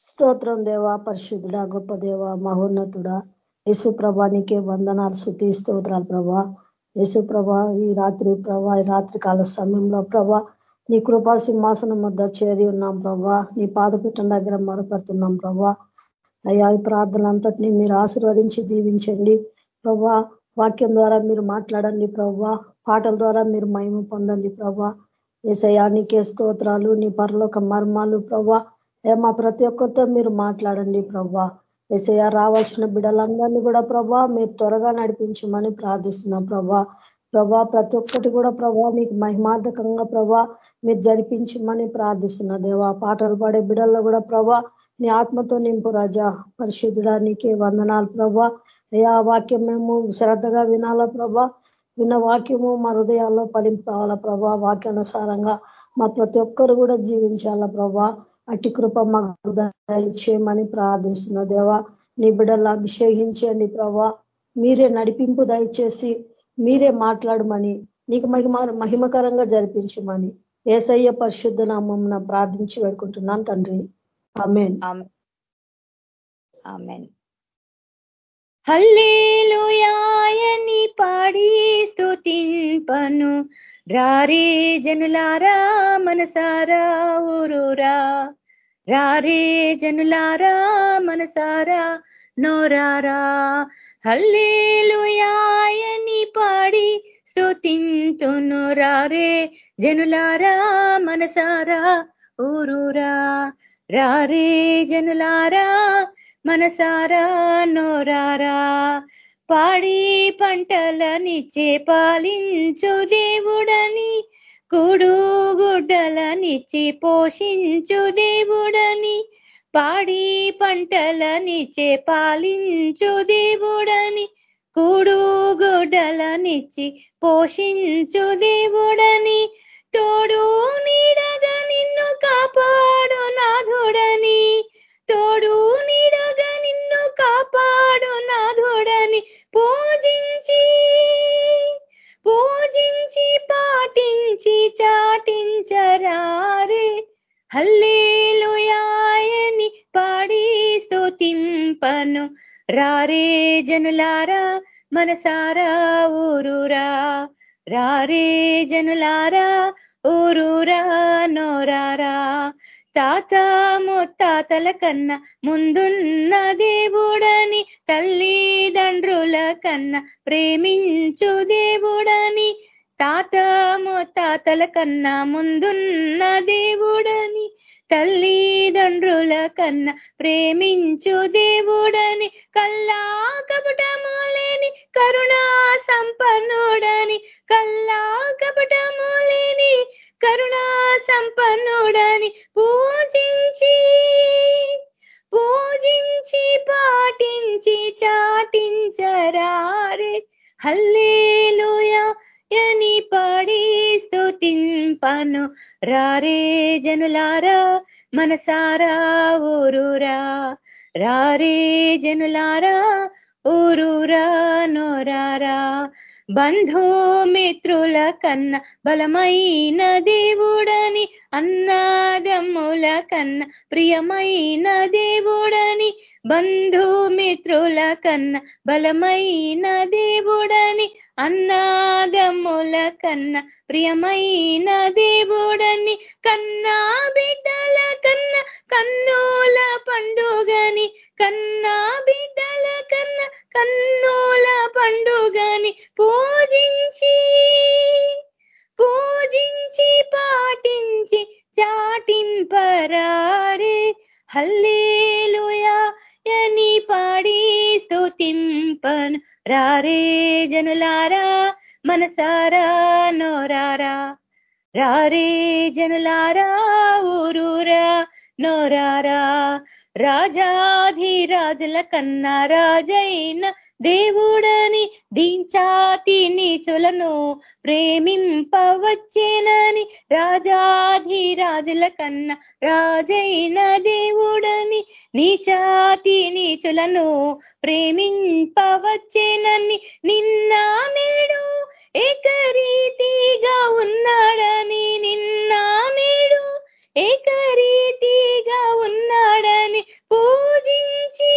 స్తోత్రం దేవా పరిశుద్ధుడా గొప్ప దేవ మహోన్నతుడా. ప్రభానికి వందనాలు శృతి స్తోత్రాలు ప్రభా. ప్రభా ఈ రాత్రి ప్రభా ఈ రాత్రి కాల సమయంలో ప్రభా నీ కృపా సింహాసనం వద్ద చేరి ఉన్నాం ప్రభా. నీ పాదపీఠం దగ్గర మొరపెడుతున్నాం ప్రభా. అయ్యా ఈ ప్రార్థనలంతటినీ మీరు ఆశీర్వదించి దీవించండి ప్రభా. వాక్యం ద్వారా మీరు మాట్లాడండి ప్రభా. పాటల ద్వారా మీరు మహిమ పొందండి ప్రభా. ఏసయానికే స్తోత్రాలు నీ పరలోక మర్మాలు ప్రభా. మా ప్రతి ఒక్కరితో మీరు మాట్లాడండి ప్రభా. ఎసయ రావాల్సిన బిడలందరినీ కూడా ప్రభా మీరు త్వరగా నడిపించమని ప్రార్థిస్తున్నాం ప్రభా. ప్రభా ప్రతి ఒక్కటి కూడా ప్రభా మీకు మహిమార్థకంగా ప్రభా మీరు జరిపించమని ప్రార్థిస్తున్న దేవా. పాటలు పాడే బిడల్లో కూడా ప్రభా నీ ఆత్మతో నింపు రాజా. పరిశుద్ధుడా నీకే వందనాలు ప్రభా. అయా వాక్యం మేము శ్రద్ధగా వినాలా ప్రభా. విన్న వాక్యము మా హృదయాల్లో ఫలింపాల ప్రభా. వాక్యానుసారంగా మా ప్రతి ఒక్కరు కూడా జీవించాలా ప్రభా. అట్టి కృప మాకు దయచేయమని ప్రార్థిస్తున్న దేవా నీ బిడ్డలు అభిషేకించండి ప్రభా. మీరే నడిపింపు దయచేసి మీరే మాట్లాడమని నీకు మహిమ మహిమకరంగా జరిపించమని ఏసయ్య పరిశుద్ధ నామం ప్రార్థించి పెడుకుంటున్నాను తండ్రి. అమేన్ హల్లేలుయాయని పాడి స్తుతింపను. రారే జనులారా మనసారా ఊరురా. రారే జనులారా మనసారా నోరారా. హల్లేలుయాయని పాడి స్తుతింతును రారే జనులారా మనసారా ఊరూరా. రారే జనులారా మనసారా నోరారా. పాడి పంటలని చేపాలించు దేవుడని గుడ్డలనిచ్చి పోషించు దేవుడని పాడి పంటలనిచ్చే పాలించు దేవుడని కూడు గుడ్డలనిచ్చి పోషించు దేవుడని తోడు నీడగా నిన్ను కాపాడు నాథుడని తోడు నీడగా నిన్ను కాపాడు నాథుడని పూజించి పూజించి పాటించి చాటించరారే. హల్లేలుయాయని పాడి స్తుతింపను. రారే జనులారా మనసారా ఊరురా. రారే జనులారా ఊరురా నోరారా. తాత ముత్తాతల కన్నా ముందున్న దేవుడని తల్లిదండ్రుల కన్నా ప్రేమించు దేవుడని తాత ముత్తాతల కన్నా ముందున్న దేవుడని తల్లిదండ్రుల కన్నా ప్రేమించు దేవుడని కల్లా కపటము లేని కరుణా సంపన్నుడని కల్లా కపటము లేని కరుణా సంపన్నుడని పూజించి పూజించి పాటించి చాటించరారే. హల్లేలుయా ఎని పడి స్తుతింపను రారే జనులారా మనసారా ఊరురా. రారే జనులారా ఊరురా నోరారా. బంధుమిత్రుల కన్న బలమైన దేవుడని అన్నాదమ్ముల కన్న ప్రియమైన దేవుడని బంధుమిత్రుల కన్న బలమైన దేవుడని అన్నాదమ్ముల కన్న ప్రియమైన దేవుడని కన్నా బిడ్డల కన్న కన్నుల పండుగని కన్నా బిడ్డల కన్న కన్నుల పండుగని పూజించి పూజించి పాటించి చాటింపరారే. హల్లేలుయా. ఎని పాడి స్థుతింపన్ రారే జనులారా మనసారా నోరారా. రారే జనులారా ఊరూరా నోరారా. రాజాధిరాజుల కన్నా రాజైన దేవుడని దించాతి నీచులను ప్రేమింపవచ్చేనని రాజాధిరాజుల కన్నా రాజైన దేవుడని నీచాతి నీచులను ప్రేమింపవచ్చేనని నిన్న నేడు ఏకరీతిగా ఉన్నాడని నిన్న నేడు ఏకరీతిగా ఉన్నాడని పూజించి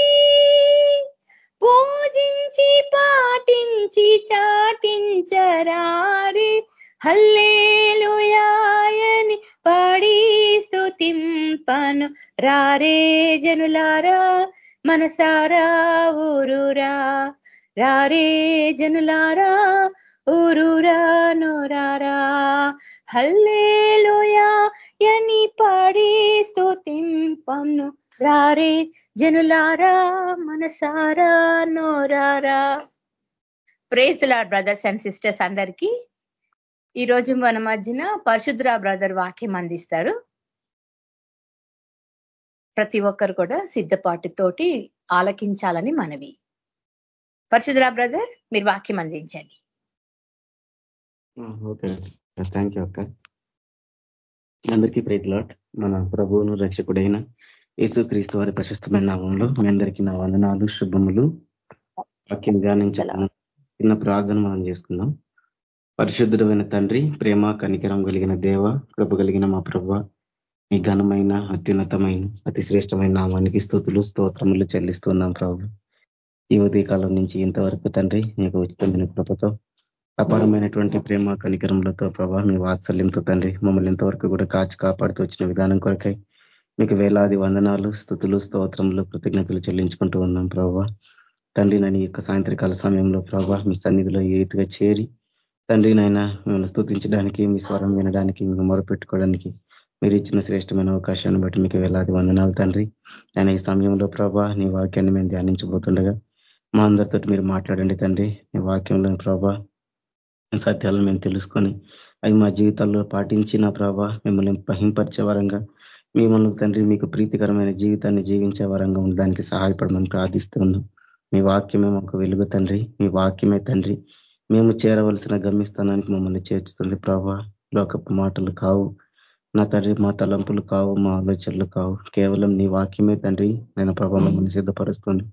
పూజించి పాటించి చాటించరారి. హల్లేలుయాయని పడి స్థుతింపను రారే జనులారా మనసారా ఊరురా. రారే జనులారా ఊరురా నోరారా. హల్లేలుయా యని పడి స్థుతింపను రారే జనులారా మనసారా నోరారా. Praise Lord brothers and sisters అందరికీ. ఈరోజు మన మధ్యన పరశుద్ర బ్రదర్ వాక్యం అందిస్తారు. ప్రతి ఒక్కరు కూడా సిద్ధపాటుతోటి ఆలకించాలని మనవి. పరశుద్ర బ్రదర్ మీరు వాక్యం అందించండి. ఓకే. థ్యాంక్ యూ అక్క. అందరికీ ప్రైజ్ లాట్ మన ప్రభువును రక్షకుడైన యేసు క్రీస్తు వారి ప్రశస్తమైన నామంలో మీ అందరికీ నా వందనాలు శుభములు. వాక్యం ధ్యానించాలను చిన్న ప్రార్థన మనం చేసుకుందాం. పరిశుద్ధుడమైన తండ్రి ప్రేమ కనికరం కలిగిన దేవ కృప కలిగిన మా ప్రభ మీ ఘనమైన అత్యున్నతమైన అతి శ్రేష్టమైన నామానికి స్థుతులు స్తోత్రములు చెల్లిస్తున్నాం ప్రభు. ఈ ఉదయకాలం నుంచి ఇంతవరకు తండ్రి మీకు ఉచితమైన కృపతో అపారమైనటువంటి ప్రేమ కనికరములతో ప్రభా మీ వాత్సల్యంతో తండ్రి మమ్మల్ని ఇంతవరకు కూడా కాచి కాపాడుతూ వచ్చిన విధానం కొరకై మీకు వేలాది వందనాలు స్థుతులు స్తోత్రములు కృతజ్ఞతలు చెల్లించుకుంటూ ఉన్నాం ప్రభా. తండ్రి నాయన యొక్క సాయంత్రకాల సమయంలో ప్రభావ మీ సన్నిధిలో ఏ రీతిగా చేరి తండ్రి నాయన మిమ్మల్ని స్థుతించడానికి మీ స్వరం వినడానికి మేము మొరపెట్టుకోవడానికి మీరు ఇచ్చిన శ్రేష్టమైన అవకాశాన్ని బట్టి మీకు వేలాది వందనాలు తండ్రి. ఆయన ఈ సమయంలో ప్రభా నీ వాక్యాన్ని మేము ధ్యానించబోతుండగా మా అందరితో మీరు మాట్లాడండి తండ్రి. నీ వాక్యంలోని ప్రభా సత్యాలను మేము తెలుసుకొని అవి మా జీవితాల్లో పాటించిన ప్రభా మిమ్మల్ని పహింపరిచే వరంగా మిమ్మల్ని తండ్రి మీకు ప్రీతికరమైన జీవితాన్ని జీవించే వరంగా ఉండడానికి సహాయపడమని ప్రార్థిస్తూ ఉన్నాం మీ వాక్యమే మాకు వెలుగు తండ్రి. మీ వాక్యమే తండ్రి. మేము చేరవలసిన గమ్యస్థానానికి మమ్మల్ని చేర్చుతుంది ప్రభా. లోకపు మాటలు కావు. నా తండ్రి మా తలంపులు కావు మా ఆలోచనలు కావు. కేవలం నీ వాక్యమే తండ్రి. నేను ప్రభా మమ్మల్ని సిద్ధపరుస్తుంది.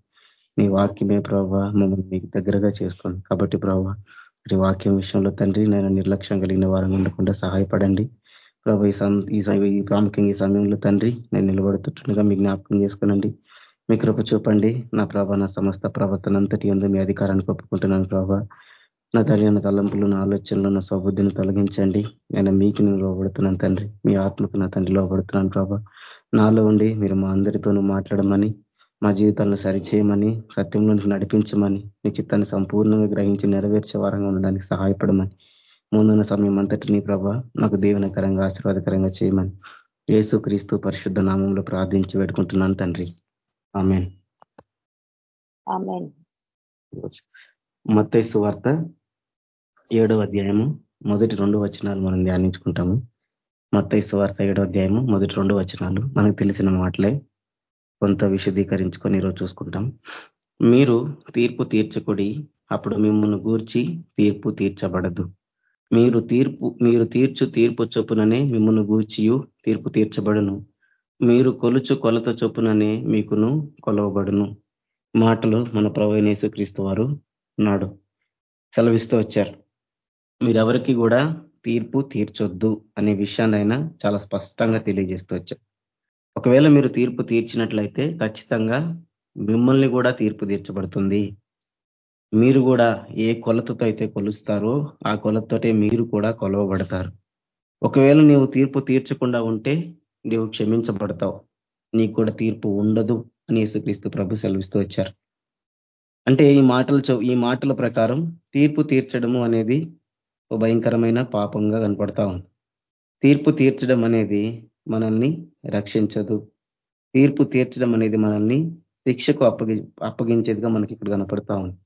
నీ వాక్యమే ప్రభా మమ్మల్ని మీకు దగ్గరగా చేస్తుంది. కాబట్టి ప్రభా మరి వాక్యం విషయంలో తండ్రి నేను నిర్లక్ష్యం కలిగిన వారం ఉండకుండా సహాయపడండి. ప్రభు ఈ ఈ ప్రాముఖ్యంగా ఈ సమయంలో తండ్రి నేను నిలబడుతుండగా మీ జ్ఞాపకం చేసుకునండి. మీ కృప చూపండి. నా ప్రభ నా సమస్త ప్రవర్తన అంతటి ఎందు మీ అధికారాన్ని ఒప్పుకుంటున్నాను ప్రభ. నా తల్లి నా తలంపులు నా ఆలోచనలు నా సౌబుద్ధిని తొలగించండి. నేను మీకు నేను లోబడుతున్నాను తండ్రి. మీ ఆత్మకు నా తండ్రి లోబడుతున్నాను ప్రభ. నాలో ఉండి మీరు మా అందరితోనూ మాట్లాడమని మా జీవితాలను సరిచేయమని సత్యంలోనికి నడిపించమని మీ చిత్తాన్ని సంపూర్ణంగా గ్రహించి నెరవేర్చే వారంగా ఉండడానికి సహాయపడమని ముందున్న సమయం అంతటినీ ప్రభా నాకు దీవనకరంగా ఆశీర్వాదకరంగా చేయమని యేసు క్రీస్తు పరిశుద్ధ నామంలో ప్రార్థించి పెట్టుకుంటున్నాను తండ్రి. ఆమెన్. మత్తైసు వార్త ఏడవ అధ్యాయము మొదటి రెండు వచనాలు మనం ధ్యానించుకుంటాము. మత్తైసు వార్త ఏడవ అధ్యాయము మొదటి రెండు వచనాలు మనకు తెలిసిన మాటలే కొంత విశదీకరించుకొని ఈరోజు చూసుకుంటాం. మీరు తీర్పు తీర్చకుడి అప్పుడు మిమ్మల్ని గూర్చి తీర్పు తీర్చబడదు. మీరు తీర్పు మీరు తీర్చు తీర్పు చొప్పుననే మిమ్మల్ని గూర్చియు తీర్పు తీర్చబడును. మీరు కొలుచు కొలత చొప్పుననే మీకును కొలవబడును. మాటలు మన ప్రవీణేశు క్రీస్తు వారు నాడు సెలవిస్తూ వచ్చారు. మీరెవరికి కూడా తీర్పు తీర్చొద్దు అనే విషయాన్ని అయినా చాలా స్పష్టంగా తెలియజేస్తూ వచ్చారు. ఒకవేళ మీరు తీర్పు తీర్చినట్లయితే ఖచ్చితంగా మిమ్మల్ని కూడా తీర్పు తీర్చబడుతుంది. మీరు కూడా ఏ కొలతతో అయితే కొలుస్తారో ఆ కొలతతోటే మీరు కూడా కొలవబడతారు. ఒకవేళ నీవు తీర్పు తీర్చకుండా ఉంటే నీవు క్షమించబడతావు. నీకు కూడా తీర్పు ఉండదు అని యేసుక్రీస్తు ప్రభు సెలవిస్తూ వచ్చారు. అంటే ఈ మాటలు ఈ మాటల ప్రకారం తీర్పు తీర్చడము అనేది భయంకరమైన పాపంగా కనపడతా ఉంది. తీర్పు తీర్చడం అనేది మనల్ని రక్షించదు. తీర్పు తీర్చడం అనేది మనల్ని శిక్షకు అప్పగి అప్పగించేదిగా మనకి ఇక్కడ కనపడతా ఉంది.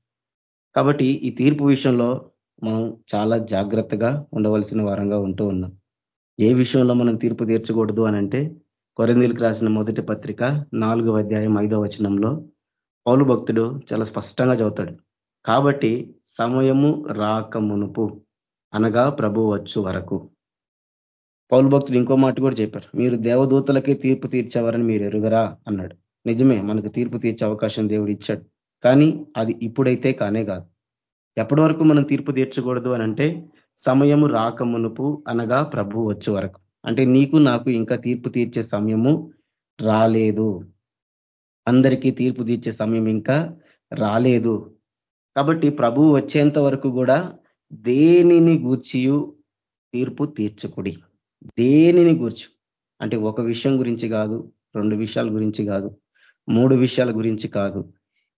కాబట్టి ఈ తీర్పు విషయంలో మనం చాలా జాగ్రత్తగా ఉండవలసిన వారంగా ఉంటూ ఉన్నాం. ఏ విషయంలో మనం తీర్పు తీర్చకూడదు అని అంటే కొరందీలకు రాసిన మొదటి పత్రిక నాలుగవ అధ్యాయం ఐదవ వచనంలో పౌలు భక్తుడు చాలా స్పష్టంగా చదువుతాడు. కాబట్టి సమయము రాక మునుపు అనగా ప్రభు వచ్చు వరకు. పౌలు భక్తుడు ఇంకో మాట కూడా చెప్పారు మీరు దేవదూతలకే తీర్పు తీర్చేవారని మీరు ఎరుగరా అన్నాడు. నిజమే మనకు తీర్పు తీర్చే అవకాశం దేవుడు ఇచ్చాడు. కానీ అది ఇప్పుడైతే కానే కాదు. ఎప్పటి వరకు మనం తీర్పు తీర్చకూడదు అని అంటే సమయము రాకమునుపు అనగా ప్రభు వచ్చే వరకు. అంటే నీకు నాకు ఇంకా తీర్పు తీర్చే సమయము రాలేదు. అందరికీ తీర్పు తీర్చే సమయం ఇంకా రాలేదు. కాబట్టి ప్రభు వచ్చేంత వరకు కూడా దేనిని గూర్చియు తీర్పు తీర్చకుడి. దేనిని గూర్చు? అంటే ఒక విషయం గురించి కాదు రెండు విషయాల గురించి కాదు మూడు విషయాల గురించి కాదు.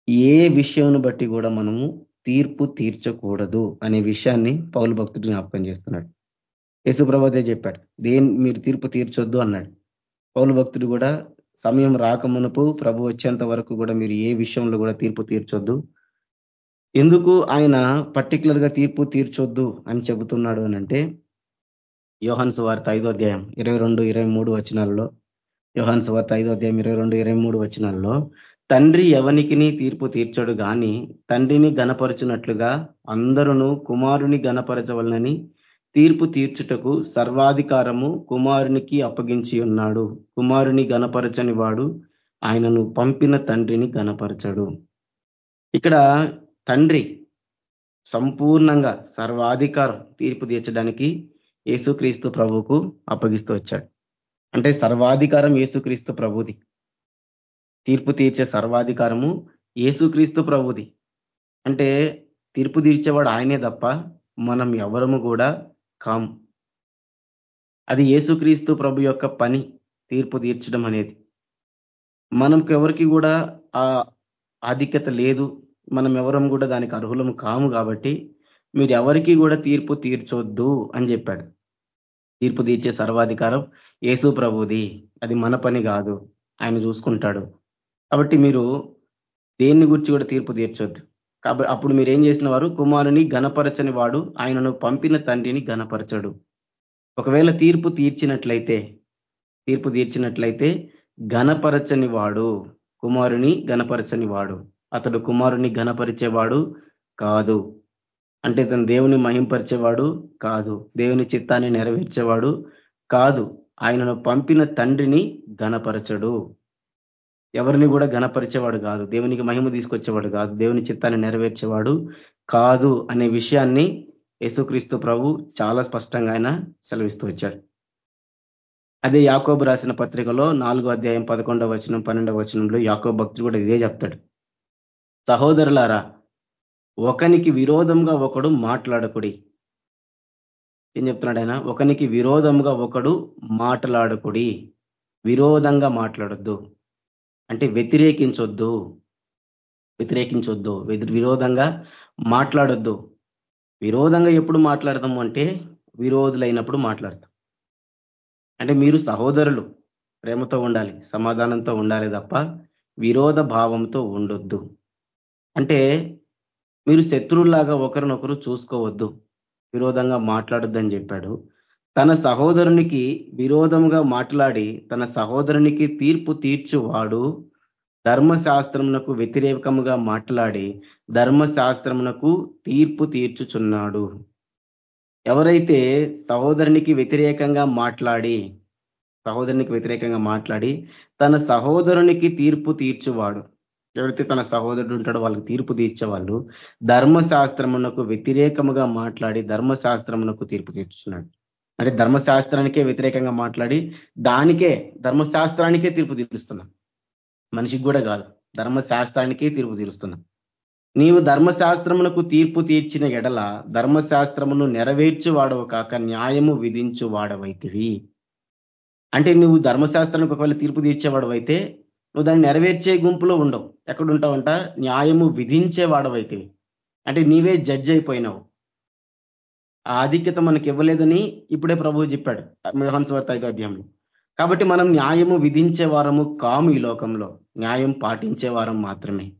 ఏ విషయంను బట్టి కూడా మనము తీర్పు తీర్చకూడదు అనే విషయాన్ని పౌలు భక్తుడు జ్ఞాపకం చేస్తున్నాడు. యేసుప్రభదే చెప్పాడు దేని మీరు తీర్పు తీర్చొద్దు అన్నాడు. పౌలు భక్తుడు కూడా సమయం రాకమునపు ప్రభు వచ్చేంత వరకు కూడా మీరు ఏ విషయంలో కూడా తీర్పు తీర్చొద్దు. ఎందుకు ఆయన పర్టికులర్గా తీర్పు తీర్చొద్దు అని చెబుతున్నాడు అని అంటే యోహన్ సువార్త ఐదో అధ్యాయం ఇరవై రెండు ఇరవై మూడు వచనాల్లో యోహన్ సువార్త ఐదో అధ్యాయం ఇరవై రెండు ఇరవై మూడు వచనాల్లో తండ్రి ఎవనికిని తీర్పు తీర్చడు గాని తండ్రిని గనపరచునట్లుగా అందరును కుమారుని గనపరచవలనని తీర్పు తీర్చుటకు సర్వాధికారము కుమారునికి అప్పగించి ఉన్నాడు. కుమారుని గనపరచని వాడు ఆయనను పంపిన తండ్రిని గనపరచడు ఇక్కడ తండ్రి సంపూర్ణంగా సర్వాధికారం తీర్పు తీర్చడానికి యేసుక్రీస్తు ప్రభువుకు అప్పగిస్తూ వచ్చాడు. అంటే సర్వాధికారం యేసుక్రీస్తు ప్రభుది. తీర్పు తీర్చే సర్వాధికారము ఏసుక్రీస్తు ప్రభుది. అంటే తీర్పు తీర్చేవాడు ఆయనే తప్ప మనం ఎవరము కూడా కాం. అది ఏసుక్రీస్తు ప్రభు యొక్క పని తీర్పు తీర్చడం అనేది. మనకు ఎవరికి కూడా ఆ ఆధిక్యత లేదు. మనం ఎవరం కూడా దానికి అర్హులము కాము కాబట్టి మీరు ఎవరికి కూడా తీర్పు తీర్చొద్దు అని చెప్పాడు. తీర్పు తీర్చే సర్వాధికారం ఏసు ప్రభుది. అది మన పని కాదు. ఆయన చూసుకుంటాడు. కాబట్టి మీరు దేన్ని గురించి కూడా తీర్పు తీర్చొద్దు. కాబట్టి అప్పుడు మీరు ఏం చేసిన వారు కుమారుని గణపరచని వాడు ఆయనను పంపిన తండ్రిని గణపరచడు ఒకవేళ తీర్పు తీర్చినట్లయితే తీర్పు తీర్చినట్లయితే గణపరచని వాడు కుమారుని గణపరచని వాడు. అతడు కుమారుని గణపరిచేవాడు కాదు. అంటే తను దేవుని మహింపరిచేవాడు కాదు. దేవుని చిత్తాన్ని నెరవేర్చేవాడు కాదు. ఆయనను పంపిన తండ్రిని గణపరచడు ఎవరిని కూడా గణపరిచేవాడు కాదు. దేవునికి మహిమ తీసుకొచ్చేవాడు కాదు. దేవుని చిత్తాన్ని నెరవేర్చేవాడు కాదు అనే విషయాన్ని యేసుక్రీస్తు ప్రభు చాలా స్పష్టంగా ఆయన సెలవిస్తూ వచ్చాడు. అదే యాకోబు రాసిన పత్రికలో నాలుగో అధ్యాయం పదకొండవ వచనం పన్నెండవ వచనంలో యాకోబు భక్తులు కూడా ఇదే చెప్తాడు. సహోదరులారా ఒకనికి విరోధంగా ఒకడు మాట్లాడకుడి. ఏం చెప్తున్నాడు ఆయన? ఒకనికి విరోధంగా ఒకడు మాట్లాడకుడి. విరోధంగా మాట్లాడొద్దు. అంటే వ్యతిరేకించొద్దు. వ్యతిరేకించొద్దు. విరోధంగా మాట్లాడొద్దు. విరోధంగా ఎప్పుడు మాట్లాడదాము అంటే విరోధులైనప్పుడు మాట్లాడతాం. అంటే మీరు సహోదరులు ప్రేమతో ఉండాలి సమాధానంతో ఉండాలి తప్ప విరోధ భావంతో ఉండొద్దు. అంటే మీరు శత్రువులాగా ఒకరినొకరు చూసుకోవద్దు. విరోధంగా మాట్లాడొద్దని చెప్పాడు. తన సహోదరునికి విరోధముగా మాట్లాడి తన సహోదరునికి తీర్పు తీర్చువాడు. ధర్మశాస్త్రమునకు వ్యతిరేకముగా మాట్లాడి ధర్మశాస్త్రమునకు తీర్పు తీర్చుచున్నాడు. ఎవరైతే సహోదరునికి వ్యతిరేకంగా మాట్లాడి సహోదరునికి వ్యతిరేకంగా మాట్లాడి తన సహోదరునికి తీర్పు తీర్చువాడు. ఎవరైతే తన సహోదరుడు ఉంటాడో వాళ్ళకి తీర్పు తీర్చేవాళ్ళు ధర్మశాస్త్రమునకు వ్యతిరేకముగా మాట్లాడి ధర్మశాస్త్రమునకు తీర్పు తీర్చున్నాడు అంటే ధర్మశాస్త్రానికే వ్యతిరేకంగా మాట్లాడి దానికే ధర్మశాస్త్రానికే తీర్పు తీరుస్తున్నాం. మనిషికి కూడా కాదు. ధర్మశాస్త్రానికే తీర్పు తీరుస్తున్నాం. నీవు ధర్మశాస్త్రమునకు తీర్పు తీర్చిన ఎడల ధర్మశాస్త్రమును నెరవేర్చు వాడవు కాక న్యాయము విధించు వాడవైతివి అంటే నువ్వు ధర్మశాస్త్రానికి ఒకవేళ తీర్పు తీర్చేవాడు అయితే నువ్వు దాన్ని నెరవేర్చే గుంపులో ఉండవు. ఎక్కడుంటావంట? న్యాయము విధించే వాడవైతివి అంటే నీవే జడ్జ్ అయిపోయినావు ఆ ఆధిక్యత మనకి ఇవ్వలేదని ఇప్పుడే ప్రభువు చెప్పాడు మోహన్ అధ్యాయంలో. కాబట్టి మనం న్యాయము విధించే వారము కాము ఈ లోకంలో. న్యాయం పాటించే వారం మాత్రమే.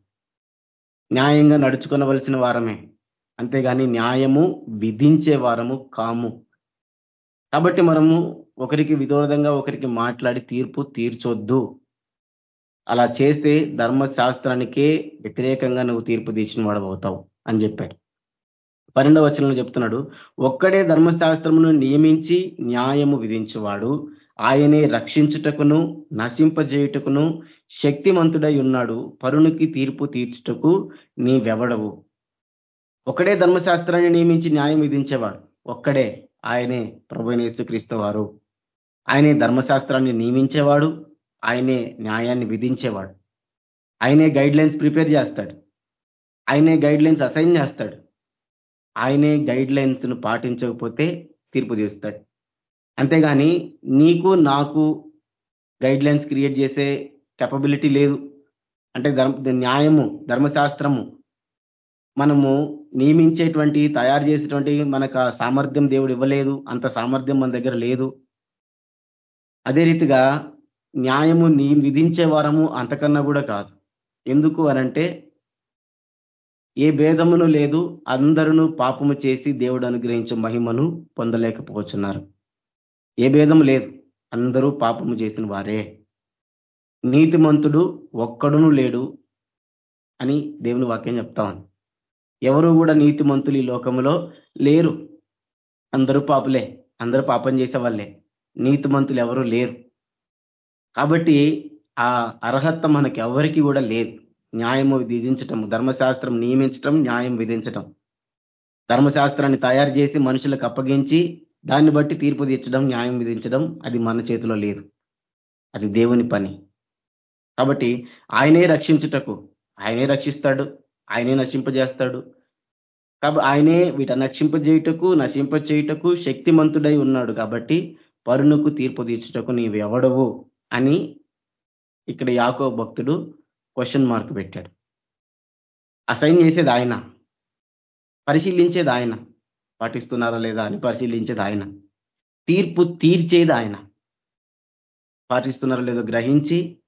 న్యాయంగా నడుచుకునవలసిన వారమే. అంతేగాని న్యాయము విధించే వారము కాము. కాబట్టి మనము ఒకరికి విరోధంగా ఒకరికి మాట్లాడి తీర్పు తీర్చొద్దు. అలా చేస్తే ధర్మశాస్త్రానికే వ్యతిరేకంగా నువ్వు తీర్పు తీర్చిన వాడు అవుతావు అని చెప్పాడు. పన్నెండవ వచనంలో చెప్తున్నాడు ఒక్కడే ధర్మశాస్త్రమును నియమించి న్యాయము విధించేవాడు. ఆయనే రక్షించుటకును నశింపజేయుటకును శక్తిమంతుడై ఉన్నాడు. పరునికి తీర్పు తీర్చుటకు నీవెవడవు. ఒకడే ధర్మశాస్త్రాన్ని నియమించి న్యాయం విధించేవాడు. ఒక్కడే ఆయనే ప్రభునేసు క్రీస్తు వారు. ఆయనే ధర్మశాస్త్రాన్ని నియమించేవాడు. ఆయనే న్యాయాన్ని విధించేవాడు. ఆయనే గైడ్ లైన్స్ ప్రిపేర్ చేస్తాడు. ఆయనే గైడ్ లైన్స్ అసైన్ చేస్తాడు. ఆయనే గైడ్ లైన్స్ను పాటించకపోతే తీర్పు చేస్తాడు. అంతేగాని నీకు నాకు గైడ్ లైన్స్ క్రియేట్ చేసే కెపబిలిటీ లేదు. అంటే ధర్మ న్యాయము ధర్మశాస్త్రము మనము నియమించేటువంటి తయారు చేసేటువంటి మనకు ఆ సామర్థ్యం దేవుడు ఇవ్వలేదు. అంత సామర్థ్యం మన దగ్గర లేదు. అదే రీతిగా న్యాయము నీ విధించే వారము అంతకన్నా కూడా కాదు. ఎందుకు అనంటే ఏ భేదమును లేదు అందరూ పాపము చేసి దేవుడు అనుగ్రహించే మహిమను పొందలేకపోతున్నారు ఏ భేదము లేదు అందరూ పాపము చేసిన వారే. నీతిమంతుడు ఒక్కడును లేడు అని దేవుని వాక్యం చెప్తామని ఎవరు కూడా నీతిమంతులు ఈ లోకంలో లేరు. అందరూ పాపులే అందరూ పాపం చేసే వాళ్ళే. నీతిమంతులు ఎవరు లేరు. కాబట్టి ఆ అర్హత మనకి ఎవరికి కూడా లేదు. న్యాయము విధించటం ధర్మశాస్త్రం నియమించటం న్యాయం విధించటం. ధర్మశాస్త్రాన్ని తయారు చేసి మనుషులకు అప్పగించి దాన్ని బట్టి తీర్పు తీర్చడం న్యాయం విధించడం అది మన చేతిలో లేదు. అది దేవుని పని. కాబట్టి ఆయనే రక్షించుటకు ఆయనే రక్షిస్తాడు ఆయనే నశింపజేస్తాడు. కాబట్టి ఆయనే వీట నశింపజేయుటకు నశింపచేయుటకు శక్తిమంతుడై ఉన్నాడు కాబట్టి పరునుకు తీర్పు తీర్చుటకు నీవెవడవు అని ఇక్కడ యాకో భక్తుడు క్వశ్చన్ మార్క్ పెట్టాడు. అసైన్ చేసేది ఆయన. పరిశీలించేది ఆయన. పాటిస్తున్నారా లేదా అని పరిశీలించేది ఆయన. తీర్పు తీర్చేది ఆయన. పాటిస్తున్నారా లేదో గ్రహించి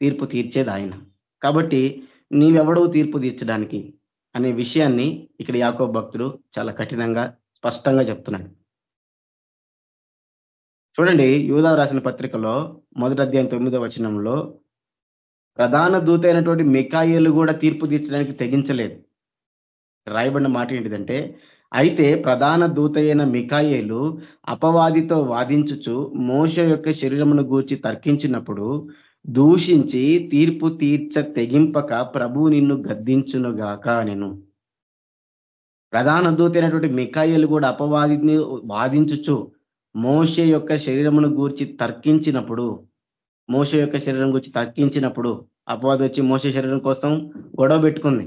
తీర్పు తీర్చేది ఆయన. కాబట్టి నీవెవడవు తీర్పు తీర్చడానికి అనే విషయాన్ని ఇక్కడ యాకో భక్తుడు చాలా కఠినంగా స్పష్టంగా చెప్తున్నాడు. చూడండి యూదా రాసిన పత్రికలో మొదటి అధ్యాయం తొమ్మిదో వచనంలో ప్రధాన దూత అయినటువంటి మికాయిలు కూడా తీర్పు తీర్చడానికి తెగించలేదు. రాయబడిన మాట ఏంటిదంటే అయితే ప్రధాన దూత అయిన మికాయేలు అపవాదితో వాదించుచు మోస యొక్క శరీరమును గూర్చి తర్కించినప్పుడు దూషించి తీర్పు తీర్చ తెగింపక ప్రభు నిన్ను గద్దించునుగాక నేను ప్రధాన దూత అయినటువంటి మికాయిలు కూడా అపవాదిని వాదించుచు మోస యొక్క శరీరమును గూర్చి తర్కించినప్పుడు మోస యొక్క శరీరం గురించి తగ్గించినప్పుడు అపవాది వచ్చి మోస శరీరం కోసం గొడవ పెట్టుకుంది.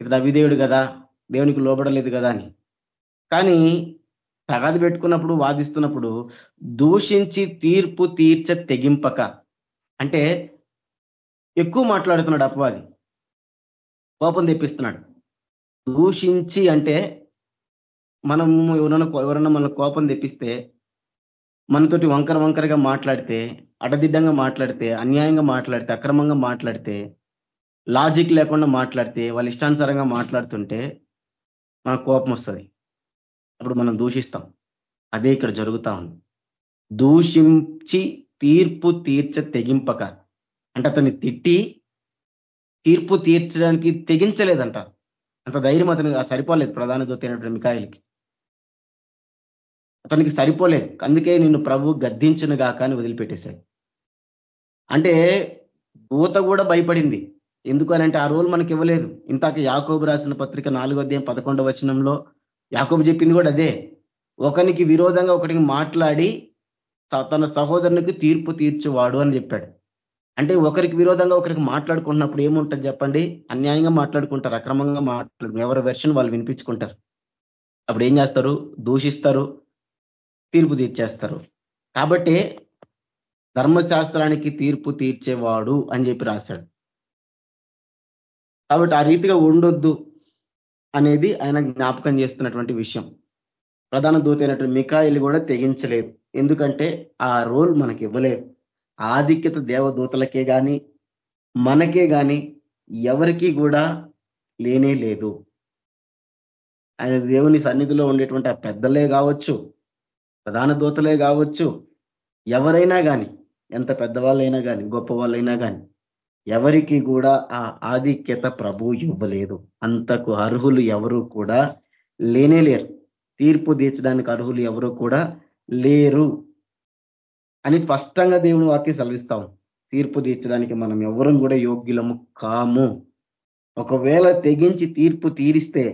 ఇక్కడ అవిదేవుడు కదా దేవునికి లోబడలేదు కదా అని. కానీ తగాది పెట్టుకున్నప్పుడు వాదిస్తున్నప్పుడు దూషించి తీర్పు తీర్చ తెగింపక. అంటే ఎక్కువ మాట్లాడుతున్నాడు అపవాది. కోపం తెప్పిస్తున్నాడు. దూషించి అంటే మనము ఎవరైనా ఎవరైనా మన కోపం తెప్పిస్తే మనతోటి వంకర వంకరగా మాట్లాడితే అడదిడ్డంగా మాట్లాడితే అన్యాయంగా మాట్లాడితే అక్రమంగా మాట్లాడితే లాజిక్ లేకుండా మాట్లాడితే వాళ్ళ ఇష్టానుసారంగా మాట్లాడుతుంటే మనకు కోపం వస్తుంది. అప్పుడు మనం దూషిస్తాం. అదే ఇక్కడ జరుగుతా ఉంది. దూషించి తీర్పు తీర్చ తెగింపక. అంటే అతన్ని తిట్టి తీర్పు తీర్చడానికి తెగించలేదంట. అంత ధైర్యం అతనికి సరిపోలేదు ప్రధాన దొత్తైనటువంటి మికాయిలకి అతనికి సరిపోలేదు. అందుకే నిన్ను ప్రభు గద్దించను గాక అని వదిలిపెట్టేశాడు. అంటే దూత కూడా భయపడింది. ఎందుకనంటే ఆ రోల్ మనకి ఇవ్వలేదు. ఇంతాక యాకోబు రాసిన పత్రిక నాలుగో అధ్యాయం పదకొండవ వచనంలో యాకోబు చెప్పింది కూడా అదే. ఒకనికి విరోధంగా ఒకటికి మాట్లాడి తన సహోదరునికి తీర్పు తీర్చువాడు అని చెప్పాడు. అంటే ఒకరికి విరోధంగా ఒకరికి మాట్లాడుకుంటున్నప్పుడు ఏముంటుంది చెప్పండి? అన్యాయంగా మాట్లాడుకుంటారు అక్రమంగా మాట్లాడు ఎవరి వెర్షన్ వాళ్ళు వినిపించుకుంటారు. అప్పుడు ఏం చేస్తారు? దూషిస్తారు. తీర్పు తీర్చేస్తారు. కాబట్టి ధర్మశాస్త్రానికి తీర్పు తీర్చేవాడు అని చెప్పి రాశాడు. కాబట్టి ఆ రీతిగా ఉండొద్దు అనేది ఆయన జ్ఞాపకం చేస్తున్నటువంటి విషయం. ప్రధాన దూత అయినటువంటి మికాయిలు కూడా తెగించలేదు. ఎందుకంటే ఆ రోల్ మనకి ఇవ్వలేదు. ఆధిక్యత దేవదూతలకే కానీ మనకే కానీ ఎవరికి కూడా లేనే లేదు. ఆయన దేవుని సన్నిధిలో ఉండేటువంటి ఆ పెద్దలే కావచ్చు ప్రధాన దూతలే కావచ్చు. ఎవరైనా కానీ ఎంత పెద్దవాళ్ళైనా కానీ గొప్ప వాళ్ళైనా కానీ ఎవరికి కూడా ఆ ఆధిక్యత ప్రభు ఇవ్వలేదు. అంతకు అర్హులు ఎవరు కూడా లేనే లేరు. తీర్పు తీర్చడానికి అర్హులు ఎవరు కూడా లేరు అని స్పష్టంగా దేవుని వాక్యం సెలవిస్తాం తీర్పు తీర్చడానికి మనం ఎవరం కూడా యోగ్యులము కాము. ఒకవేళ తెగించి తీర్పు తీరిస్తే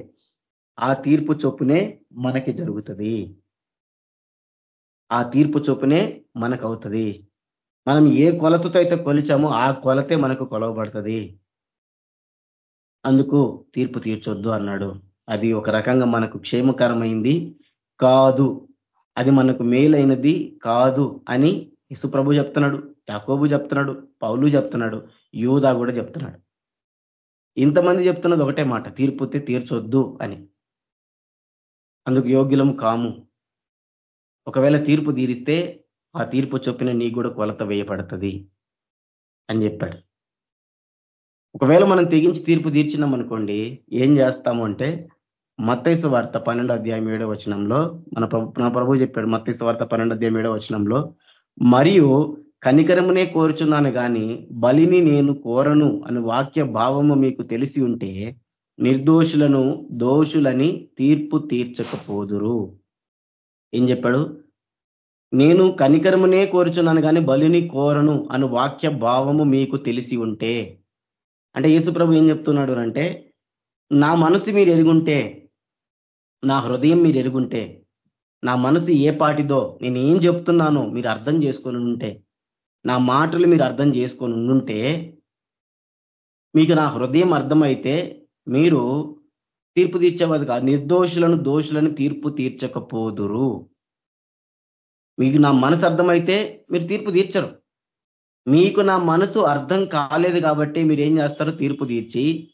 ఆ తీర్పు చొప్పునే మనకి జరుగుతుంది. ఆ తీర్పు చొప్పునే మనకు అవుతుంది మనం ఏ కొలతతో అయితే కొలిచామో ఆ కొలతే మనకు కొలవబడుతుంది. అందుకు తీర్పు తీర్చొద్దు అన్నాడు. అది ఒక రకంగా మనకు క్షేమకరమైంది. కాదు అది మనకు మేలైనది కాదు అని ఇసుప్రభు చెప్తున్నాడు యాకోబు చెప్తున్నాడు పౌలు చెప్తున్నాడు యూదా కూడా చెప్తున్నాడు. ఇంతమంది చెప్తున్నది ఒకటే మాట తీర్పుతే తీర్చొద్దు అని. అందుకు యోగ్యులం కాము. ఒకవేళ తీర్పు తీరిస్తే ఆ తీర్పు చొప్పిన నీ కూడా కొలత వేయబడుతుంది అని చెప్పాడు. ఒకవేళ మనం తెగించి తీర్పు తీర్చినాం అనుకోండి ఏం చేస్తాము అంటే మత్తైసు వార్త పన్నెండు అధ్యాయం ఏడో వచనంలో మన మన ప్రభు చెప్పాడు మత్తైసు వార్త పన్నెండు అధ్యాయం ఏడో వచనంలో మరియు కనికరమునే కోరుచున్నాను కానీ బలిని నేను కోరను అని వాక్య భావము మీకు తెలిసి ఉంటే నిర్దోషులను దోషులని తీర్పు తీర్చకపోదురు. ఏం చెప్పాడు? నేను కనికరమునే కోరుచున్నాను కానీ బలిని కోరను అని వాక్య భావము మీకు తెలిసి ఉంటే. అంటే యేసుప్రభు ఏం చెప్తున్నాడు అంటే నా మనసు మీరు ఎరుగుంటే నా హృదయం మీరు ఎరుగుంటే నా మనసు ఏ పాటిదో నేను ఏం చెప్తున్నానో మీరు అర్థం చేసుకొని ఉంటే నా మాటలు మీరు అర్థం చేసుకొని ఉండుంటే మీకు నా హృదయం అర్థమైతే మీరు తీర్పు తీర్చేవాది కాదు. నిర్దోషులను దోషులను తీర్పు తీర్చకపోదురు. మీకు నా మనసు అర్థమైతే మీరు తీర్పు తీర్చరు. మీకు నా మనసు అర్థం కాలేదు కాబట్టి మీరు ఏం చేస్తారు? తీర్పు తీర్చి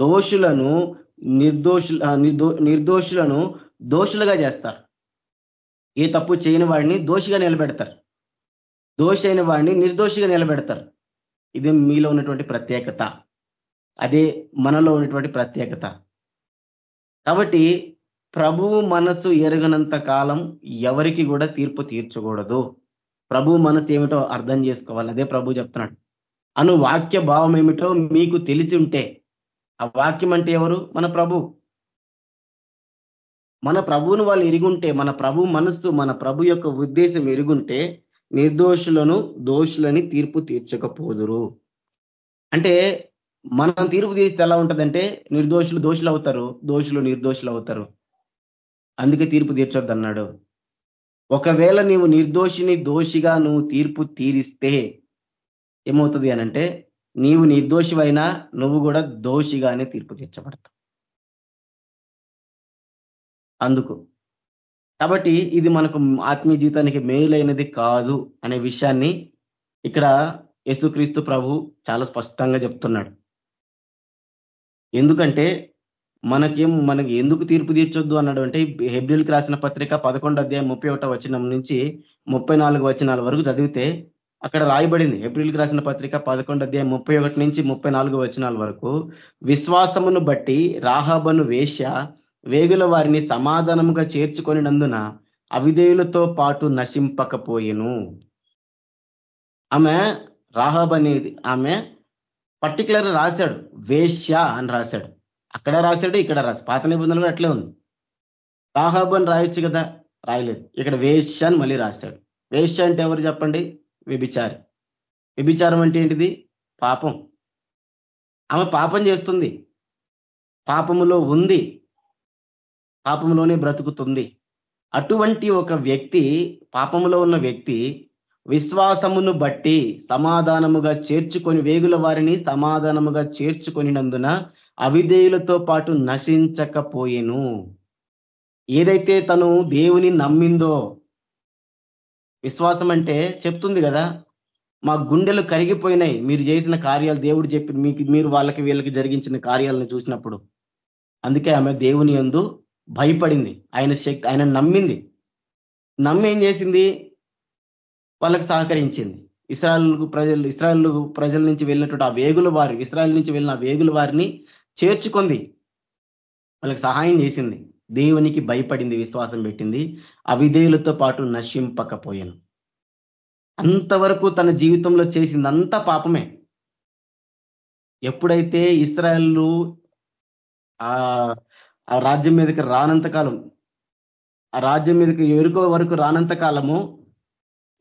దోషులను నిర్దోషు నిర్దోషులను దోషులుగా చేస్తారు. ఏ తప్పు చేయని వాడిని దోషిగా నిలబెడతారు. దోషి అయిన వాడిని నిర్దోషిగా నిలబెడతారు. ఇది మీలో ఉన్నటువంటి ప్రత్యేకత. అదే మనలో ఉన్నటువంటి ప్రత్యేకత. కాబట్టి ప్రభువు మనసు ఎరగనంత కాలం ఎవరికి కూడా తీర్పు తీర్చకూడదు. ప్రభు మనసు ఏమిటో అర్థం చేసుకోవాలి. అదే ప్రభు చెప్తున్నాడు. అను వాక్య భావం ఏమిటో మీకు తెలిసి ఉంటే ఆ వాక్యం అంటే ఎవరు? మన ప్రభు. మన ప్రభువును వాళ్ళు ఎరుగుంటే మన ప్రభు మనస్సు మన ప్రభు యొక్క ఉద్దేశం ఎరుగుంటే నిర్దోషులను దోషులని తీర్పు తీర్చకపోదురు. అంటే మనం తీర్పు తీస్తే ఎలా ఉంటుందంటే నిర్దోషులు దోషులు అవుతారు దోషులు నిర్దోషులు అవుతారు అందుకే తీర్పు తీర్చొద్దన్నాడు. ఒకవేళ నీవు నిర్దోషిని దోషిగా నువ్వు తీర్పు తీరిస్తే ఏమవుతుంది అనంటే నీవు నిర్దోషివైనా నువ్వు కూడా దోషిగానే తీర్పు తీర్చబడతావు. అందుకు. కాబట్టి ఇది మనకు ఆత్మీయ జీవితానికి మేలైనది కాదు అనే విషయాన్ని ఇక్కడ యేసుక్రీస్తు ప్రభు చాలా స్పష్టంగా చెప్తున్నాడు. ఎందుకంటే మనకేం మనకి ఎందుకు తీర్పు తీర్చొద్దు అన్నాడు అంటే హెబ్రిల్కి రాసిన పత్రిక పదకొండు అధ్యాయం ముప్పై ఒకటో వచనం నుంచి ముప్పై నాలుగు వచనాల వరకు చదివితే అక్కడ రాయబడింది. ఏప్రిల్కి రాసిన పత్రిక పదకొండు అధ్యాయం ముప్పై ఒకటి నుంచి ముప్పై నాలుగు వచనాల వరకు విశ్వాసమును బట్టి రాహాబను వేశ్య వేగుల వారిని సమాధానముగా చేర్చుకొనినందున అవిధేయులతో పాటు నశింపకపోయెను. ఆమె రాహబ్ అనేది ఆమె పర్టికులర్ రాశాడు. వేశ్య అని రాశాడు. అక్కడ రాశాడు ఇక్కడ రాశాడు. పాత నిబంధనలు అట్లే ఉంది. రాహాబు అని రాయొచ్చు కదా? రాయలేదు. ఇక్కడ వేశ్య అని మళ్ళీ రాశాడు. వేశ్య అంటే ఎవరు చెప్పండి? వ్యభిచారి. వ్యభిచారం అంటే ఏంటిది? పాపం. ఆమె పాపం చేస్తుంది. పాపములో ఉంది. పాపంలోనే బ్రతుకుతుంది. అటువంటి ఒక వ్యక్తి పాపములో ఉన్న వ్యక్తి విశ్వాసమును బట్టి సమాధానముగా చేర్చుకొని వేగుల వారిని సమాధానముగా చేర్చుకొనినందున అవిధేయులతో పాటు నశించకపోయేను. ఏదైతే తను దేవుని నమ్మిందో విశ్వాసం అంటే చెప్తుంది కదా మా గుండెలు కరిగిపోయినాయి. మీరు చేసిన కార్యాలు దేవుడు చెప్పి మీకు మీరు వాళ్ళకి వీళ్ళకి జరిగించిన కార్యాలను చూసినప్పుడు. అందుకే ఆమె దేవుని ఎందు భయపడింది. ఆయన శక్తి ఆయన నమ్మింది. నమ్మి ఏం చేసింది? వాళ్ళకి సహకరించింది. ఇస్రాయల్ ప్రజలు ఇస్రాయల్ ప్రజల నుంచి వెళ్ళినటువంటి ఆ వేగుల వారి ఇస్రాయల్ నుంచి వెళ్ళిన వేగుల వారిని చేర్చుకుంది. వాళ్ళకి సహాయం చేసింది. దేవునికి భయపడింది విశ్వాసం పెట్టింది. అవిధేయులతో పాటు నశింపకపోయాను. అంతవరకు తన జీవితంలో చేసిందంతా పాపమే. ఎప్పుడైతే ఇస్రాయల్లు ఆ రాజ్యం మీదకి రానంత కాలం ఆ రాజ్యం మీదకి ఎరుకో వరకు రానంత కాలము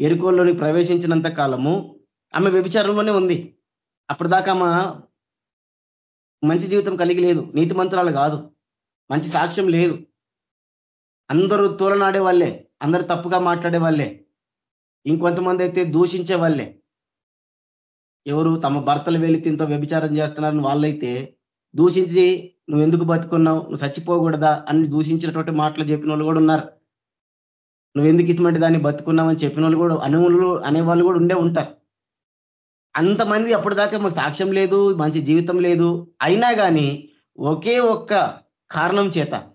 ఎరుకోలోనికి ప్రవేశించినంత కాలము ఆమె వ్యభిచారంలోనే ఉంది. అప్పటిదాకా ఆమె మంచి జీవితం కలిగి లేదు. నీతి మంత్రాలు కాదు. మంచి సాక్ష్యం లేదు. అందరూ తోలనాడే వాళ్ళే. అందరు తప్పుగా మాట్లాడే వాళ్ళే. ఇంకొంతమంది అయితే దూషించే వాళ్ళే. ఎవరు తమ భర్తలు వెళ్ళి తింతో వ్యభిచారం చేస్తున్నారని వాళ్ళైతే దూషించి నువ్వు ఎందుకు బతుకున్నావు? నువ్వు చచ్చిపోకూడదా? అని దూషించినటువంటి మాటలు చెప్పిన వాళ్ళు కూడా ఉన్నారు. నువ్వు ఎందుకు ఇటువంటి దాన్ని బతుకున్నావని చెప్పిన వాళ్ళు కూడా అనువులు అనేవాళ్ళు కూడా ఉండే ఉంటారు. అంతమంది అప్పటిదాకా మాకు సాక్ష్యం లేదు మంచి జీవితం లేదు. అయినా కానీ ఒకే ఒక్క కారణం చేత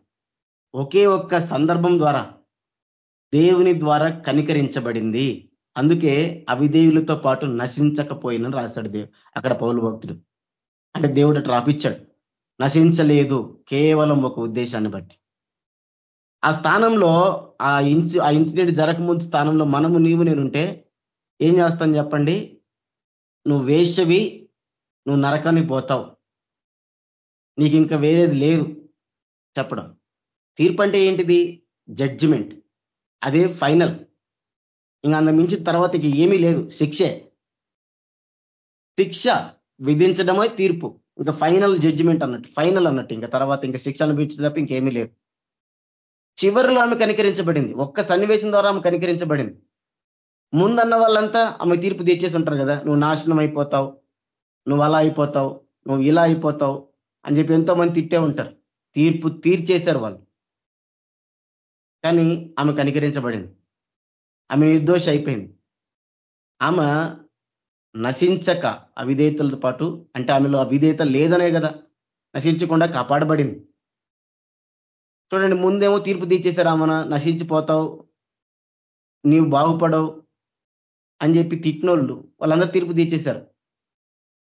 ఒకే ఒక్క సందర్భం ద్వారా దేవుని ద్వారా కనికరించబడింది. అందుకే అవిదేవులతో పాటు నశించకపోయిన రాశాడు దేవు అక్కడ పౌలు భక్తుడు. అంటే దేవుడు అట్లా రాపిచ్చాడు. నశించలేదు కేవలం ఒక ఉద్దేశాన్ని బట్టి. ఆ స్థానంలో ఆ ఇన్సి ఆ ఇన్సిడెంట్ జరగముందు స్థానంలో మనము నీవు నేనుంటే ఏం చేస్తాను చెప్పండి? నువ్వు వేషవి నువ్వు నరకానికి పోతావు. నీకు ఇంకా వేరేది లేదు. చెప్పడం. తీర్పు అంటే ఏంటిది? జడ్జిమెంట్. అదే ఫైనల్. ఇంకా అంత మించిన తర్వాత ఇక ఏమీ లేదు. శిక్షే. శిక్ష విధించడమే తీర్పు. ఇంకా ఫైనల్ జడ్జిమెంట్ అన్నట్టు. ఫైనల్ అన్నట్టు. ఇంకా తర్వాత ఇంకా శిక్ష అనిపించడం తప్ప ఇంకేమీ లేదు. చివరిలో ఆమె కనికరించబడింది. ఒక్క సన్నివేశం ద్వారా ఆమె కనికరించబడింది. ముందన్న వాళ్ళంతా ఆమె తీర్పు తెచ్చేసి ఉంటారు కదా. నువ్వు నాశనం అయిపోతావు. నువ్వు అలా అయిపోతావు. నువ్వు ఇలా అయిపోతావు అని చెప్పి ఎంతో మంది తిట్టే ఉంటారు. తీర్పు తీర్చేశారు వాళ్ళు. కానీ ఆమె కనికరించబడింది. ఆమె నిర్దోష అయిపోయింది. ఆమె నశించక అవిధేయతలతో పాటు అంటే ఆమెలో అవిధేయత లేదనే కదా నశించకుండా కాపాడబడింది. చూడండి ముందేమో తీర్పు తీర్చేశారు ఆమెన నశించిపోతావు నీవు బాగుపడవు అని చెప్పి తిట్టినోళ్ళు వాళ్ళందరూ తీర్పు తీర్చేశారు.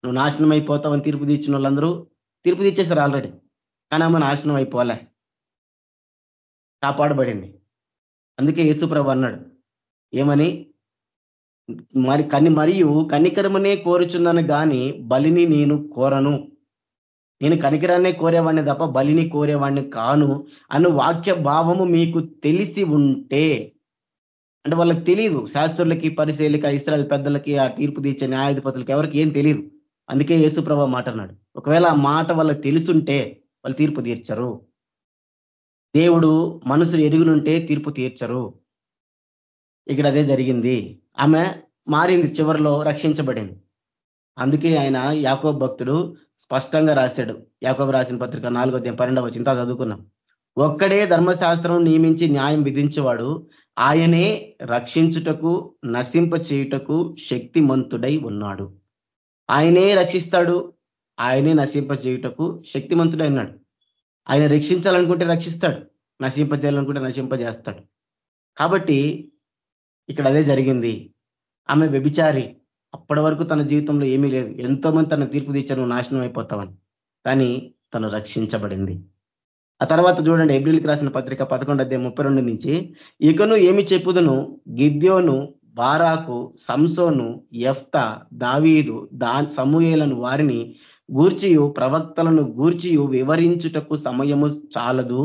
నువ్వు నాశనం అయిపోతావు అని తీర్పు తీర్చిన వాళ్ళందరూ తీర్పు తీర్చేశారు ఆల్రెడీ కానీ ఆమె నాశనం అయిపోలే కాపాడబడింది. అందుకే యేసుప్రభు అన్నాడు ఏమని? మరి కని మరియు కనికరమనే కోరుచున్నాను కానీ బలిని నేను కోరను. నేను కనికరాన్నే కోరేవాడిని తప్ప బలిని కోరేవాడిని కాను అను వాక్య భావము మీకు తెలిసి ఉంటే అంటే వాళ్ళకి తెలియదు శాస్త్రులకి పరిశీలిక ఇస్రాయల్ పెద్దలకి ఆ తీర్పు తీర్చే న్యాయాధిపతులకి ఎవరికి ఏం తెలియదు అందుకే యేసుప్రభ మాట అన్నాడు ఒకవేళ ఆ మాట వాళ్ళకి తెలుసుంటే వాళ్ళు తీర్పు తీర్చరు. దేవుడు మనసులు ఎరుగునుంటే తీర్పు తీర్చరు. ఇక్కడ అదే జరిగింది. ఆమె మారింది చివరిలో రక్షించబడింది. అందుకే ఆయన యాకో భక్తుడు స్పష్టంగా రాశాడు. యాకబు రాసిన పత్రిక నాలుగో అధ్యాయం పన్నెండవ చింత చదువుకున్నాం. ఒక్కడే ధర్మశాస్త్రం నియమించి న్యాయం విధించేవాడు ఆయనే రక్షించుటకు నశింప చేయుటకు శక్తిమంతుడై ఉన్నాడు. ఆయనే రక్షిస్తాడు ఆయనే నశింప చేయుటకు శక్తిమంతుడై ఉన్నాడు. ఆయన రక్షించాలనుకుంటే రక్షిస్తాడు నశింపజేయాలనుకుంటే నశింపజేస్తాడు కాబట్టి ఇక్కడ అదే జరిగింది. ఆమె వ్యభిచారి అప్పటి వరకు తన జీవితంలో ఏమీ లేదు. ఎంతోమంది తన తీర్పు తీర్చను నాశనం అయిపోతామని. కానీ తను రక్షించబడింది. ఆ తర్వాత చూడండి ఏప్రిల్కి రాసిన పత్రిక పదకొండు అధ్యాయం ముప్పై రెండు నుంచి ఇకను ఏమి చెప్పుదును? గిద్యోను బారాకు సంసోను ఎఫ్త దావీదు దా సమూహలను వారిని గూర్చియు ప్రవక్తలను గూర్చియు వివరించుటకు సమయము చాలదు.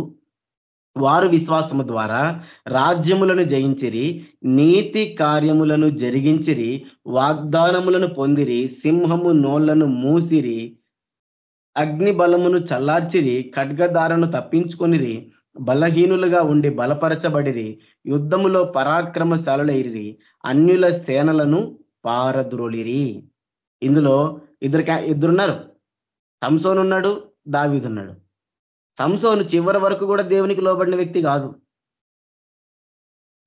వారు విశ్వాసము ద్వారా రాజ్యములను జయించిరి నీతి కార్యములను జరిగించిరి వాగ్దానములను పొందిరి సింహము నోళ్ళను మూసిరి అగ్ని బలమును చల్లార్చిరి ఖడ్గదారను తప్పించుకొనిరి బలహీనులుగా ఉండి బలపరచబడిరి యుద్ధములో పరాక్రమశాలులైరి అన్యుల సేనలను పారద్రోలిరి. ఇందులో ఇద్దరు ఇద్దరున్నారు. సంసోన్ ఉన్నాడు దావీదున్నాడు. సంసోను చివరి వరకు కూడా దేవునికి లోబడిన వ్యక్తి కాదు.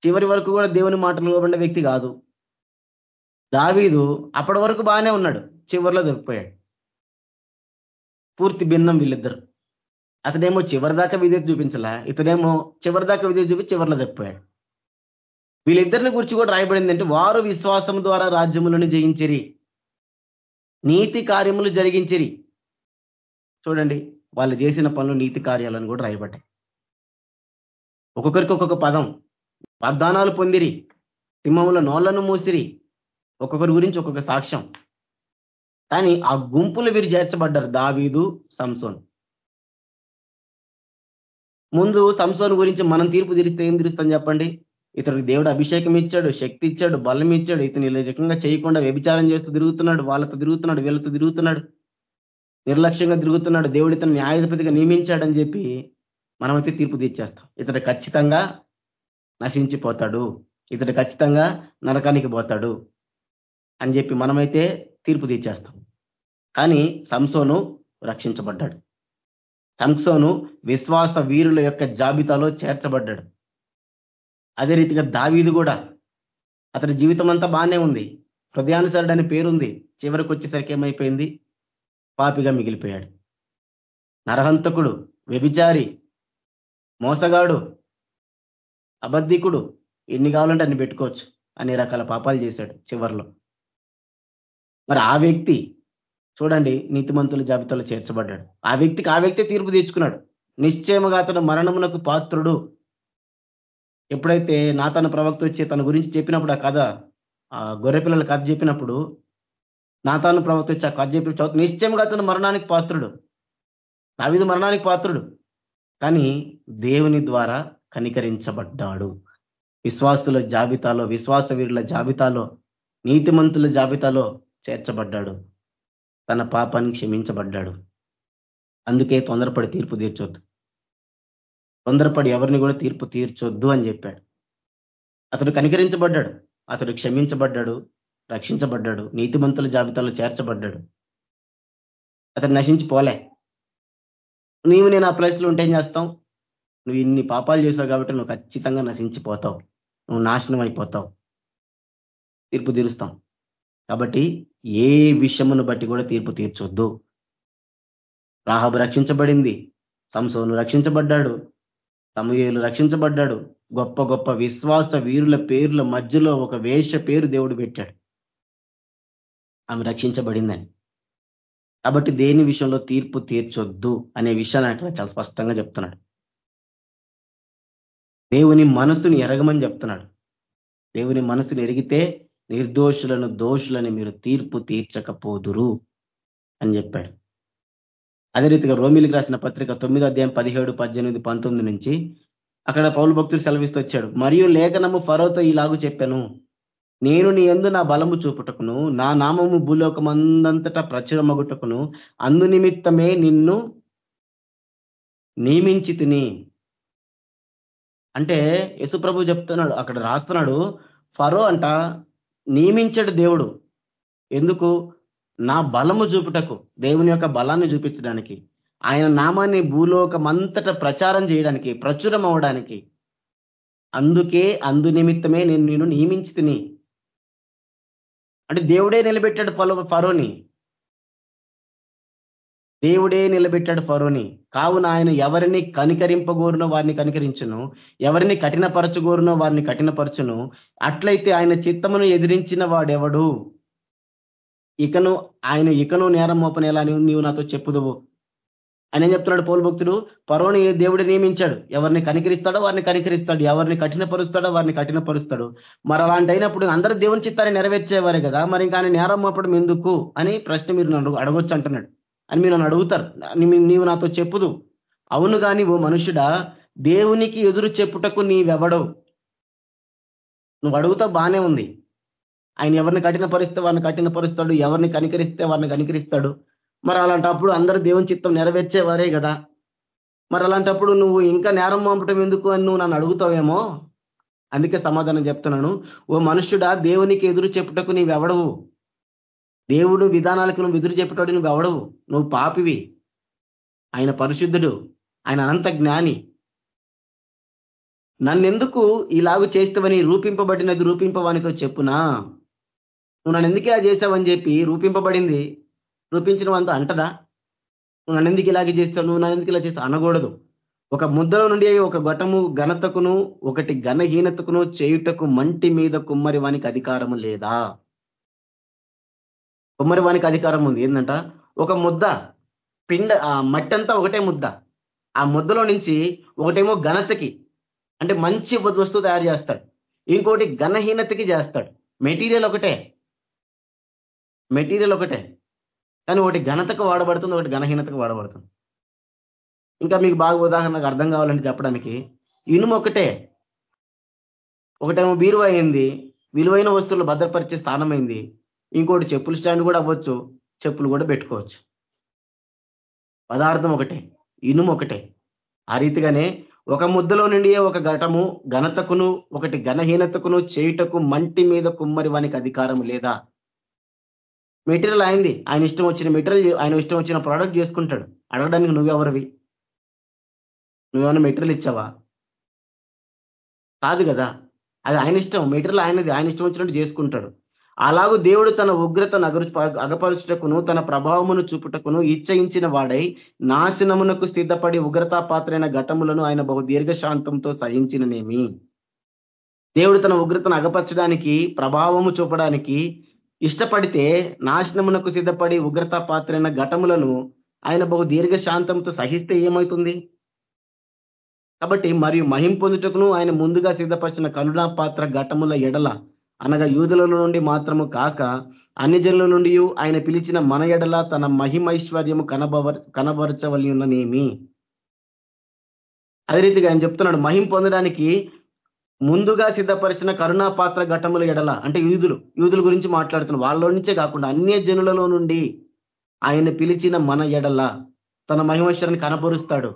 చివరి వరకు కూడా దేవుని మాటలు లోబడిన వ్యక్తి కాదు. దావీదు అప్పటి వరకు బాగానే ఉన్నాడు. చివరిలో దొరికిపోయాడు. పూర్తి భిన్నం వీళ్ళిద్దరు. అతడేమో చివరి దాకా విధేత చూపించలా ఇతడేమో చివరి దాకా విధేత చూపి చివరిలో దొరికిపోయాడు. వీళ్ళిద్దరిని గురించి కూడా రాయబడింది అంటే వారు విశ్వాసం ద్వారా రాజ్యములను జయించిరి. నీతి కార్యములు జరిగించిరి. చూడండి. వాళ్ళు చేసిన పనులు నీతి కార్యాలను కూడా రాయబడ్డాయి. ఒక్కొక్కరికి ఒక్కొక్క పదం. వాగ్దానాలు పొందిరి సింహముల నోళ్ళను మూసిరి ఒక్కొక్కరి గురించి ఒక్కొక్క సాక్ష్యం. కానీ ఆ గుంపులు వీరు చేర్చబడ్డారు. దావీదు సంసోన్. ముందు సంసోన్ గురించి మనం తీర్పు తీరిస్తే ఏం తీరుస్తాం చెప్పండి? ఇతనికి దేవుడు అభిషేకం ఇచ్చాడు శక్తి ఇచ్చాడు బలం ఇచ్చాడు. ఇతను ఇలా రకంగా చేయకుండా వ్యభిచారం చేస్తూ తిరుగుతున్నాడు వాళ్ళతో తిరుగుతున్నాడు వీళ్ళతో తిరుగుతున్నాడు. నిర్లక్ష్యంగా తిరుగుతున్నాడు దేవుడు ఇతను న్యాయాధిపతిగా నియమించాడని చెప్పి మనమైతే తీర్పు తీర్చేస్తాం. ఇతడు ఖచ్చితంగా నశించిపోతాడు ఇతడు ఖచ్చితంగా నరకానికి పోతాడు అని చెప్పి మనమైతే తీర్పు తీర్చేస్తాం. కానీ సంసోను రక్షించబడ్డాడు. సంసోను విశ్వాస వీరుల యొక్క జాబితాలో చేర్చబడ్డాడు. అదే రీతిగా దావీదు కూడా అతని జీవితం అంతా బాగానే ఉంది. హృదయానుసరుడు అనే పేరుంది. చివరికి వచ్చేసరికి ఏమైపోయింది? పాపిగా మిగిలిపోయాడు. నరహంతకుడు వ్యభిచారి మోసగాడు అబద్ధికుడు ఎన్ని కావాలంటే అన్ని పెట్టుకోవచ్చు. అన్ని రకాల పాపాలు చేశాడు చివరిలో. మరి ఆ వ్యక్తి చూడండి నీతిమంతుల జాబితాలో చేర్చబడ్డాడు. ఆ వ్యక్తికి ఆ వ్యక్తి తీర్పు తీర్చుకున్నాడు నిశ్చయముగా అతను మరణమునకు పాత్రుడు. ఎప్పుడైతే నా తన ప్రవక్త వచ్చి తన గురించి చెప్పినప్పుడు ఆ కథ ఆ గొర్రె పిల్లల కథ చెప్పినప్పుడు నా ప్రవర్తించాక ప్రవక్త వచ్చి చదువు నిశ్చయంగా అతను మరణానికి పాత్రుడు. దావిదు మరణానికి పాత్రుడు. కానీ దేవుని ద్వారా కనికరించబడ్డాడు. విశ్వాసుల జాబితాలో విశ్వాస వీరుల జాబితాలో నీతిమంతుల జాబితాలో చేర్చబడ్డాడు. తన పాపాన్ని క్షమించబడ్డాడు. అందుకే తొందరపడి తీర్పు తీర్చొద్దు. తొందరపడి ఎవరిని కూడా తీర్పు తీర్చొద్దు అని చెప్పాడు. అతడు కనికరించబడ్డాడు. అతడు క్షమించబడ్డాడు. రక్షించబడ్డాడు. నీతిమంతుల జాబితాలో చేర్చబడ్డాడు. అతను నశించిపోలే నీవు నేను ఆ ప్లేస్లో ఉంటే ఏం చేస్తావు? నువ్వు ఇన్ని పాపాలు చేసావు కాబట్టి నువ్వు ఖచ్చితంగా నశించిపోతావు నువ్వు నాశనం అయిపోతావు. తీర్పు తీరుస్తాం. కాబట్టి ఏ విషయమును బట్టి కూడా తీర్పు తీర్చొద్దు. రాహబు రక్షించబడింది. సంసోను రక్షించబడ్డాడు. సమూహలు రక్షించబడ్డాడు. గొప్ప గొప్ప విశ్వాస వీరుల పేర్ల మధ్యలో ఒక వేష పేరు దేవుడు పెట్టాడు. ఆమె రక్షించబడిందని. కాబట్టి దేని విషయంలో తీర్పు తీర్చొద్దు అనే విషయాన్ని అక్కడ చాలా స్పష్టంగా చెప్తున్నాడు. దేవుని మనసుని ఎరగమని చెప్తున్నాడు. దేవుని మనసుని ఎరిగితే నిర్దోషులను దోషులని మీరు తీర్పు తీర్చకపోదురు అని చెప్పాడు. అదే రీతిగా రోమిలికి రాసిన పత్రిక తొమ్మిది అధ్యాయం పదిహేడు పద్దెనిమిది పంతొమ్మిది నుంచి అక్కడ పౌరు భక్తులు సెలవిస్తూ వచ్చాడు. మరియు లేఖనము ఫరోతో ఇలాగూ చెప్పాను. నేను నీ ఎందు నా బలము చూపుటకును నా నామము భూలోకమందంతటా ప్రచురమగుటకును అందు నిమిత్తమే నిన్ను నియమించి తిని అంటే యశుప్రభు చెప్తున్నాడు అక్కడ రాస్తున్నాడు ఫరో అంట నియమించడు దేవుడు. ఎందుకు? నా బలము చూపుటకు దేవుని యొక్క బలాన్ని చూపించడానికి ఆయన నామాన్ని భూలోకమంతట ప్రచారం చేయడానికి ప్రచురం అవడానికి అందుకే అందు నిమిత్తమే నేను నేను నియమించి తిని అంటే దేవుడే నిలబెట్టాడు పలు ఫరోని. దేవుడే నిలబెట్టాడు ఫరోని. కావున ఆయన ఎవరిని కనికరింపగోరునో వారిని కనికరించును. ఎవరిని కఠినపరచగోరునో వారిని కఠినపరచును. అట్లయితే ఆయన చిత్తమును ఎదిరించిన వాడెవడు? ఇకను ఆయన ఇకను నేరం మోపనేలా నీవు నాతో చెప్పుదువు. ఆయన ఏం చెప్తున్నాడు పౌరు భక్తుడు? పరోని దేవుడు నియమించాడు? ఎవరిని కనికరిస్తాడో వారిని కనికరిస్తాడు. ఎవరిని కఠినపరుస్తాడో వారిని కఠినపరుస్తాడు. మరి అలాంటి అయినప్పుడు అందరూ దేవుని చిత్తాన్ని నెరవేర్చేవారే కదా? మరి ఇంకా ఆయన నేరం అప్పుడు ఎందుకు? అని ప్రశ్న మీరు నన్ను అడగొచ్చు అంటున్నాడు. అని మీరు నన్ను అడుగుతారు. నీవు నాతో చెప్పుదు. అవును కానీ ఓ మనుషుడా దేవునికి ఎదురు చెప్పుటకు నీవెవడవు? నువ్వు అడుగుతా బానే ఉంది. ఆయన ఎవరిని కఠినపరిస్తే వారిని కఠినపరుస్తాడు. ఎవరిని కనికరిస్తే వారిని కనికరిస్తాడు. మరి అలాంటప్పుడు అందరూ దేవుని చిత్తం నెరవేర్చేవారే కదా. మరి అలాంటప్పుడు నువ్వు ఇంకా నేరం పంపటం ఎందుకు అని నువ్వు నన్ను అడుగుతావేమో? అందుకే సమాధానం చెప్తున్నాను. ఓ మనుష్యుడా దేవునికి ఎదురు చెప్పుటకు నీవెవడవు? దేవుడు విధానాలకు నువ్వు ఎదురు చెప్పేటోడు నువ్వు ఎవడవు నువ్వు పాపివి. ఆయన పరిశుద్ధుడు. ఆయన అనంత జ్ఞాని. నన్నెందుకు ఇలాగు చేస్తావని రూపింపబడినది రూపింపవానితో చెప్పునా? నువ్వు నన్ను ఎందుకు ఇలా చేసావని చెప్పి రూపింపబడింది? రూపించిన అంత అంటదా? నువ్వు నన్ను ఎందుకు ఇలాగే చేస్తావు నువ్వు నన్ను ఎందుకు ఇలా చేస్తావు? అనకూడదు. ఒక ముద్దలో నుండి ఒక ఘటము ఘనతకును ఒకటి ఘనహీనతకును చేయుటకు మంటి మీద కుమ్మరి వానికి అధికారము లేదా? కుమ్మరి వానికి అధికారం ఉంది. ఏంటంట ఒక ముద్ద పిండ మట్టి అంతా ఒకటే ముద్ద. ఆ ముద్దలో నుంచి ఒకటేమో ఘనతకి అంటే మంచి వస్తువు తయారు చేస్తాడు. ఇంకోటి ఘనహీనతకి చేస్తాడు. మెటీరియల్ ఒకటే. మెటీరియల్ ఒకటే. కానీ ఒకటి ఘనతకు వాడబడుతుంది ఒకటి ఘనహీనతకు వాడబడుతుంది. ఇంకా మీకు బాగా ఉదాహరణకు అర్థం కావాలంటే చెప్పడానికి ఇనుము ఒకటే. ఒకటేమో బీరువ అయింది విలువైన వస్తువులు భద్రపరిచే స్థానమైంది ఇంకోటి చెప్పుల స్టాండ్ కూడా అవ్వచ్చు చెప్పులు కూడా పెట్టుకోవచ్చు. పదార్థం ఒకటే ఇనుము ఒకటే. ఆ రీతిగానే ఒక ముద్దలో నుండి ఒక ఘటము ఘనతకును ఒకటి ఘనహీనతకును చేయుటకు మంటి మీద కుమ్మరి వానికి అధికారం లేదా? మెటీరియల్ అయింది. ఆయన ఇష్టం వచ్చిన మెటీరియల్ ఆయన ఇష్టం వచ్చిన ప్రోడక్ట్ చేసుకుంటాడు. అడగడానికి నువ్వెవరివి? నువ్వేమైనా మెటీరియల్ ఇచ్చావా? కాదు కదా. అది ఆయన ఇష్టం. మెటీరియల్ ఆయనది. ఆయన ఇష్టం వచ్చినట్టు చేసుకుంటాడు. అలాగూ దేవుడు తన ఉగ్రతను అగరు అగపరుచుటకును తన ప్రభావమును చూపుటకును ఇచ్చయించిన వాడై నాశనమునకు స్థితపడి ఉగ్రతా పాత్రైన ఘటములను ఆయన బహు దీర్ఘశాంతంతో సహించిననేమి. దేవుడు తన ఉగ్రతను అగపరచడానికి ప్రభావము చూపడానికి ఇష్టపడితే నాశనమునకు సిద్ధపడి ఉగ్రత పాత్రైన ఘటములను ఆయన బహు దీర్ఘశాంతంతో సహిస్తే ఏమవుతుంది కాబట్టి మరియు మహిం పొందుటకును ఆయన ముందుగా సిద్ధపరిచిన కరుణా పాత్ర ఘటముల ఎడల అనగా యూదుల నుండి మాత్రము కాక అన్ని జనుల నుండి ఆయన పిలిచిన మన ఎడల తన మహిమైశ్వర్యము కనబర కనబరచవలి అదే రీతిగా ఆయన చెప్తున్నాడు మహిం పొందడానికి ముందుగా సిద్ధపరిచిన కరుణా పాత్ర ఘటముల ఎడల అంటే యూదులు యూదుల గురించి మాట్లాడుతున్నాడు వాళ్ళ నుంచే కాకుండా అన్య జనులలో నుండి ఆయన పిలిచిన మన ఎడల తన మహిమేశ్వరాన్ని కనపరుస్తాడు.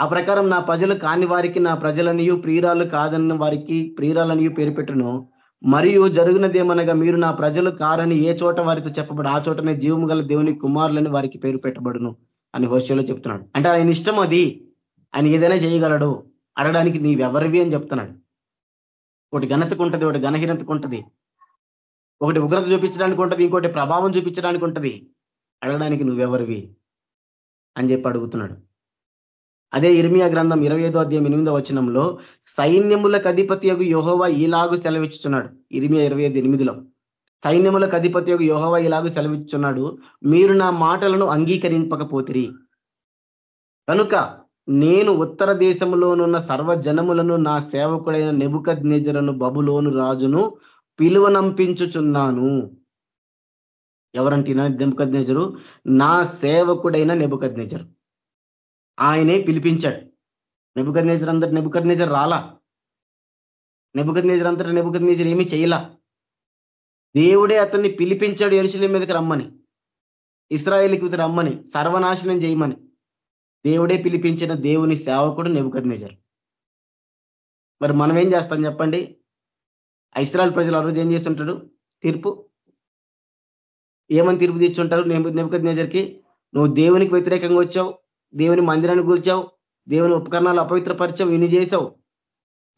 ఆ ప్రకారం నా ప్రజలు కాని వారికి నా ప్రజలనియు ప్రియురాలు కాదన్న వారికి ప్రియురాలనియు పేరు పెట్టును. మరియు జరుగునదేమనగా మీరు నా ప్రజలు కారని ఏ చోట వారితో చెప్పబడు ఆ చోటనే జీవము గల దేవుని కుమారులని వారికి పేరు పెట్టబడును అని హోస్టల్లో చెప్తున్నాడు. అంటే ఆయన ఇష్టం అది. ఆయన ఏదైనా చేయగలడు. అడగడానికి నీవెవరివి అని చెప్తున్నాడు. ఒకటి ఘనతకు ఉంటుంది ఒకటి ఘనహీనతకు ఉంటుంది. ఒకటి ఉగ్రత చూపించడానికి ఉంటుంది ఇంకోటి ప్రభావం చూపించడానికి ఉంటుంది. అడగడానికి నువ్వెవరివి అని చెప్పి అడుగుతున్నాడు. అదే ఇర్మియా గ్రంథం ఇరవై ఐదో అధ్యాయం ఎనిమిదో వచనంలో సైన్యములకు అధిపతి యొక్క యోహోవా ఈలాగు సెలవిచ్చుచున్నాడు. ఇర్మియా ఇరవై ఐదు ఎనిమిదిలో సైన్యములకు అధిపతి యొక్క యోహోవా ఇలాగు సెలవిచ్చున్నాడు మీరు నా మాటలను అంగీకరింపకపోతిరి. కనుక నేను ఉత్తర దేశంలోనున్న సర్వజనములను నా సేవకుడైన నెబుకద్ బబులోను రాజును పిలువనంపించుచున్నాను ఎవరంటే నెబుకద్ నెజరు నా సేవకుడైన నెబుకద్ ఆయనే పిలిపించాడు. నెబుకద్ నేజర్ అందరు నెబుకద్ నేజర్ రాలా? నెబుకద్ నేజర్ అంతటా నెబుకద్ నేజర్ ఏమీ చేయలా? దేవుడే అతన్ని పిలిపించాడు ఎరుశలేం మీదకి రమ్మని. ఇస్రాయేల్కి రమ్మని. సర్వనాశనం చేయమని. దేవుడే పిలిపించిన దేవుని సేవకుడు నెబుకద్ మరి మనం ఏం చేస్తాం చెప్పండి? ఇస్రాయల్ ప్రజలు ఆ రోజు ఏం చేస్తుంటాడు తీర్పు? ఏమని తీర్పు తీర్చుంటారు నెబుకద్ నేజర్కి నువ్వు దేవునికి వ్యతిరేకంగా వచ్చావు దేవుని మందిరాన్ని కూల్చావు దేవుని ఉపకరణాలు అపవిత్రపరిచావు ఇన్ని చేసావు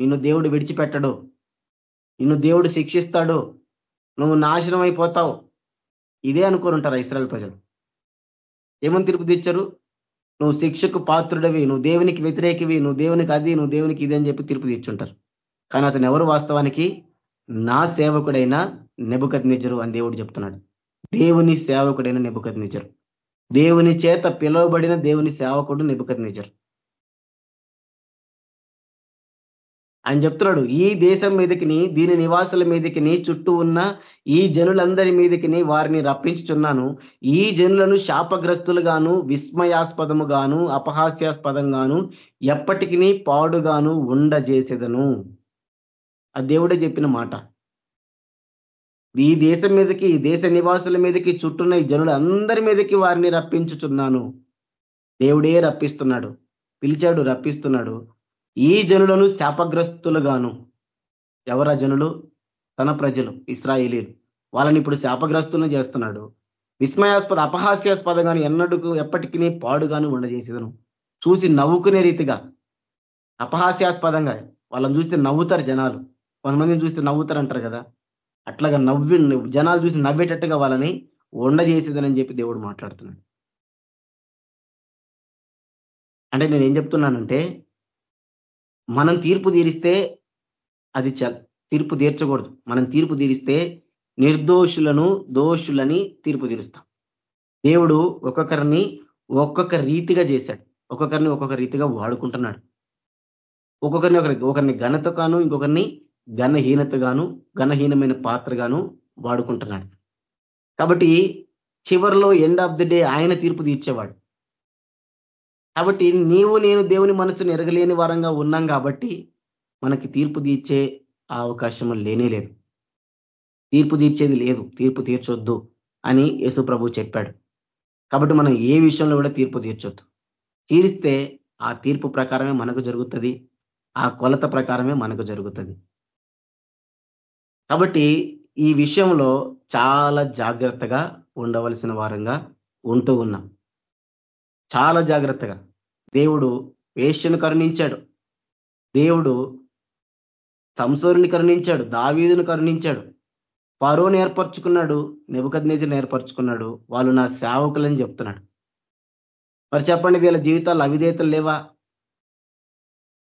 నిన్ను దేవుడు విడిచిపెట్టడు. నిన్ను దేవుడు శిక్షిస్తాడు. నువ్వు నాశనం అయిపోతావు. ఇదే అనుకోని ఉంటారు ఇస్రాయల్ ప్రజలు. ఏమని తీర్పు తెచ్చారు? నువ్వు శిక్షకు పాత్రుడవి నువ్వు దేవునికి వ్యతిరేకివి నువ్వు దేవునికి అది నువ్వు దేవునికి ఇది అని చెప్పి తీర్పు తీర్చుంటారు. కానీ అతను ఎవరు వాస్తవానికి? నా సేవకుడైన నెబుకత్ నిజరు అని దేవుడు చెప్తున్నాడు. దేవుని సేవకుడైన నెబుకత్ నిజరు దేవుని చేత పిలువబడిన దేవుని సేవకుడు నిబుకత్ నిజరు ఆయన చెప్తున్నాడు. ఈ దేశం మీదకిని దీని నివాసుల మీదకిని చుట్టూ ఉన్న ఈ జనులందరి మీదకిని వారిని రప్పించుచున్నాను. ఈ జనులను శాపగ్రస్తులుగాను విస్మయాస్పదముగాను అపహాస్యాస్పదంగాను ఎప్పటికీ పాడుగాను ఉండజేసేదను. ఆ దేవుడే చెప్పిన మాట. ఈ దేశం మీదకి ఈ దేశ నివాసుల మీదకి చుట్టూన్న ఈ జనులు అందరి మీదకి వారిని రప్పించుచున్నాను. దేవుడే రప్పిస్తున్నాడు. పిలిచాడు రప్పిస్తున్నాడు. ఈ జనులను శాపగ్రస్తులుగాను ఎవర జనులు? తన ప్రజలు ఇస్రాయేలీలు. వాళ్ళని ఇప్పుడు శాపగ్రస్తులను చేస్తున్నాడు. విస్మయాస్పద అపహాస్యాస్పదంగాను ఎన్నడుకు ఎప్పటికీ పాడుగాను ఉండజేసేదను. చూసి నవ్వుకునే రీతిగా అపహాస్యాస్పదంగా వాళ్ళని చూస్తే నవ్వుతారు జనాలు. కొంతమందిని చూస్తే నవ్వుతారు అంటారు కదా. అట్లాగా నవ్వి జనాలు చూసి నవ్వేటట్టుగా వాళ్ళని ఉండజేసేదనని చెప్పి దేవుడు మాట్లాడుతున్నాడు. అంటే నేను ఏం చెప్తున్నానంటే మనం తీర్పు తీరిస్తే అది తీర్పు తీర్చకూడదు. మనం తీర్పు తీరిస్తే నిర్దోషులను దోషులని తీర్పు తీరుస్తాం. దేవుడు ఒక్కొక్కరిని ఒక్కొక్క రీతిగా చేశాడు. ఒక్కొక్కరిని ఒక్కొక్క రీతిగా వాడుకుంటున్నాడు. ఒక్కొక్కరిని ఒకరికి ఒకరిని ఘనతగాను ఇంకొకరిని ఘనహీనతగాను ఘనహీనమైన పాత్రగాను వాడుకుంటున్నాడు. కాబట్టి చివరిలో ఎండ్ ఆఫ్ ది డే ఆయన తీర్పు తీర్చేవాడు. కాబట్టి నీవు నేను దేవుని మనసును ఎరగలేని వారంగా ఉన్నాం కాబట్టి మనకి తీర్పు తీర్చే ఆ అవకాశం లేనే లేదు. తీర్పు తీర్చేది లేదు. తీర్పు తీర్చొద్దు అని యేసు ప్రభు చెప్పాడు. కాబట్టి మనం ఏ విషయంలో కూడా తీర్పు తీర్చొద్దు. తీరిస్తే ఆ తీర్పు ప్రకారమే మనకు జరుగుతుంది ఆ కొలత ప్రకారమే మనకు జరుగుతుంది. కాబట్టి ఈ విషయంలో చాలా జాగ్రత్తగా ఉండవలసిన వారంగా ఉంటూ ఉన్నాం. చాలా జాగ్రత్తగా. దేవుడు వేష్యను కరుణించాడు. దేవుడు సంసూరుని కరుణించాడు. దావీదును కరుణించాడు. పరోని ఏర్పరచుకున్నాడు. నెబద్ ఏర్పరచుకున్నాడు. వాళ్ళు నా సేవకులని చెప్తున్నాడు. మరి చెప్పండి వీళ్ళ జీవితాలు అవిధేతలు లేవా?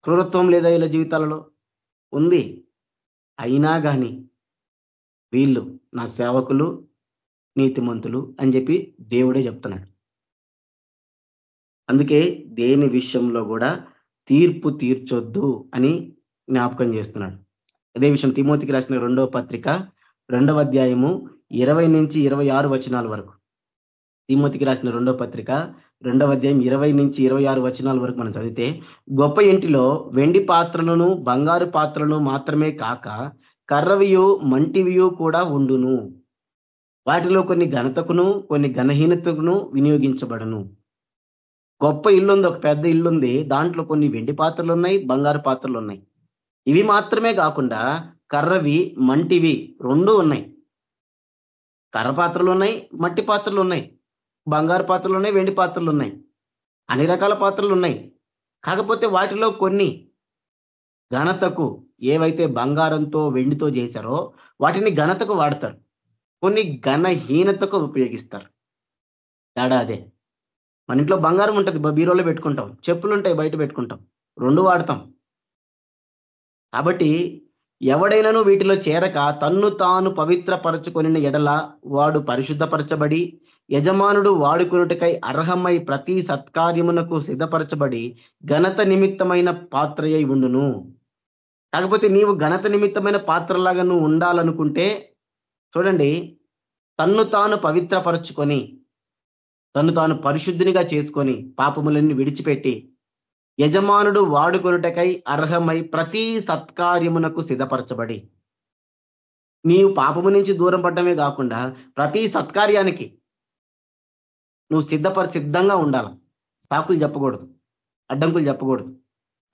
క్రూరత్వం లేదా వీళ్ళ జీవితాలలో? ఉంది. అయినా కానీ వీళ్ళు నా సేవకులు నీతిమంతులు అని చెప్పి దేవుడే చెప్తున్నాడు. అందుకే దేని విషయంలో కూడా తీర్పు తీర్చొద్దు అని జ్ఞాపకం చేస్తున్నాడు. అదే విషయం తిమోతికి రాసిన రెండవ పత్రిక రెండవ అధ్యాయము ఇరవై నుంచి ఇరవై ఆరు వచనాల వరకు. తిమోతికి రాసిన రెండవ పత్రిక రెండవ అధ్యాయం ఇరవై నుంచి ఇరవై ఆరు వచనాల వరకు మనం చదివితే గొప్ప ఇంటిలో వెండి పాత్రలను బంగారు పాత్రలను మాత్రమే కాక కర్రవియు మంటివియు కూడా ఉండును. వాటిలో కొన్ని ఘనతకును కొన్ని ఘనహీనతకును వినియోగించబడను. గొప్ప ఇల్లుంది ఒక పెద్ద ఇల్లుంది. దాంట్లో కొన్ని వెండి పాత్రలు ఉన్నాయి బంగారు పాత్రలు ఉన్నాయి ఇవి మాత్రమే కాకుండా కర్రవి మంటివి రెండు ఉన్నాయి. కర్ర పాత్రలు ఉన్నాయి మట్టి పాత్రలు ఉన్నాయి బంగారు పాత్రలు ఉన్నాయి వెండి పాత్రలు ఉన్నాయి అన్ని రకాల పాత్రలు ఉన్నాయి కాకపోతే వాటిలో కొన్ని ఘనతకు ఏవైతే బంగారంతో వెండితో చేశారో వాటిని ఘనతకు వాడతారు. కొన్ని ఘనహీనతకు ఉపయోగిస్తారు. తేడా అదే. మన ఇంట్లో బంగారం ఉంటుంది బీరోలో పెట్టుకుంటాం. చెప్పులు ఉంటాయి బయట పెట్టుకుంటాం. రెండు వాడతాం. కాబట్టి ఎవడైనాను వీటిలో చేరక తన్ను తాను పవిత్రపరచుకొని ఎడల వాడు పరిశుద్ధపరచబడి యజమానుడు వాడుకున్నటకై అర్హమై ప్రతి సత్కార్యమునకు సిద్ధపరచబడి ఘనత నిమిత్తమైన పాత్రయై ఉండును. కాకపోతే నీవు ఘనత నిమిత్తమైన పాత్రలాగా నువ్వు ఉండాలనుకుంటే చూడండి తన్ను తాను పవిత్రపరచుకొని తను తాను పరిశుద్ధినిగా చేసుకొని పాపములన్నీ విడిచిపెట్టి యజమానుడు వాడుకొనుటకై అర్హమై ప్రతి సత్కార్యమునకు సిద్ధపరచబడి. నీవు పాపము నుంచి దూరం పడటమే కాకుండా ప్రతి సత్కార్యానికి నువ్వు సిద్ధపర సిద్ధంగా ఉండాల. సాకులు చెప్పకూడదు అడ్డంకులు చెప్పకూడదు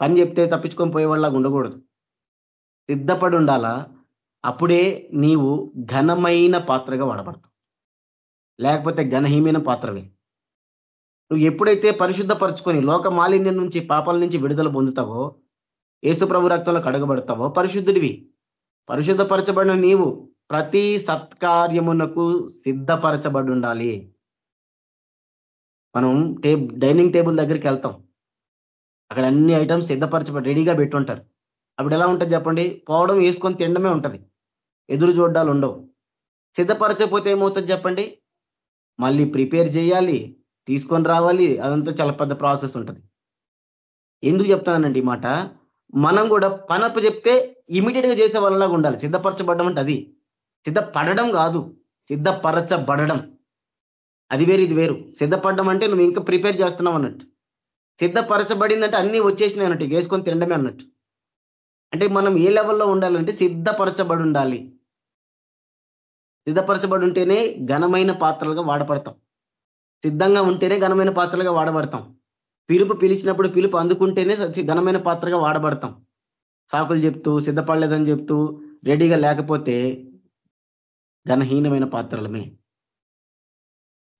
పని చెప్తే తప్పించుకొని పోయేవాళ్ళగా ఉండకూడదు. సిద్ధపడి ఉండాలా? అప్పుడే నీవు ఘనమైన పాత్రగా వాడబడతావు. లేకపోతే ఘనహీమైన పాత్రవే నువ్వు ఎప్పుడైతే పరిశుద్ధపరచుకొని లోక మాలిన్యం నుంచి పాపాల నుంచి విడుదల పొందుతావో ఏసు ప్రభు రక్తంలో కడగబడతావో పరిశుద్ధుడివి. పరిశుద్ధపరచబడిన నీవు ప్రతి సత్కార్యమునకు సిద్ధపరచబడి ఉండాలి. మనం టేబ్ డైనింగ్ టేబుల్ దగ్గరికి వెళ్తాం. అక్కడ అన్ని ఐటమ్స్ సిద్ధపరచబడి రెడీగా పెట్టుంటారు. అప్పుడు ఎలా ఉంటుంది చెప్పండి? పోవడం వేసుకొని తినడమే ఉంటుంది. ఎదురు చూడ్డాలు ఉండవు. సిద్ధపరచకపోతే ఏమవుతుంది చెప్పండి? మళ్ళీ ప్రిపేర్ చేయాలి తీసుకొని రావాలి అదంతా చాలా పెద్ద ప్రాసెస్ ఉంటుంది. ఎందుకు చెప్తానండి ఈ మాట? మనం కూడా పనప్పు చెప్తే ఇమీడియట్గా చేసే వాళ్ళలాగా ఉండాలి. సిద్ధపరచబడడం అంటే అది. సిద్ధపడడం కాదు సిద్ధపరచబడడం. అది వేరు ఇది వేరు. సిద్ధపడడం అంటే నువ్వు ఇంకా ప్రిపేర్ చేస్తున్నావు అన్నట్టు. సిద్ధపరచబడిందంటే అన్నీ వచ్చేసినాయి అన్నట్టు వేసుకొని తినడమే అన్నట్టు. అంటే మనం ఏ లెవెల్లో ఉండాలంటే సిద్ధపరచబడి ఉండాలి. సిద్ధపరచబడి ఉంటేనే ఘనమైన పాత్రలుగా వాడబడతాం. సిద్ధంగా ఉంటేనే ఘనమైన పాత్రలుగా వాడబడతాం. పిలుపు పిలిచినప్పుడు పిలుపు అందుకుంటేనే ఘనమైన పాత్రగా వాడబడతాం. సాకులు చెప్తూ సిద్ధపడలేదని చెప్తూ రెడీగా లేకపోతే ఘనహీనమైన పాత్రలమే.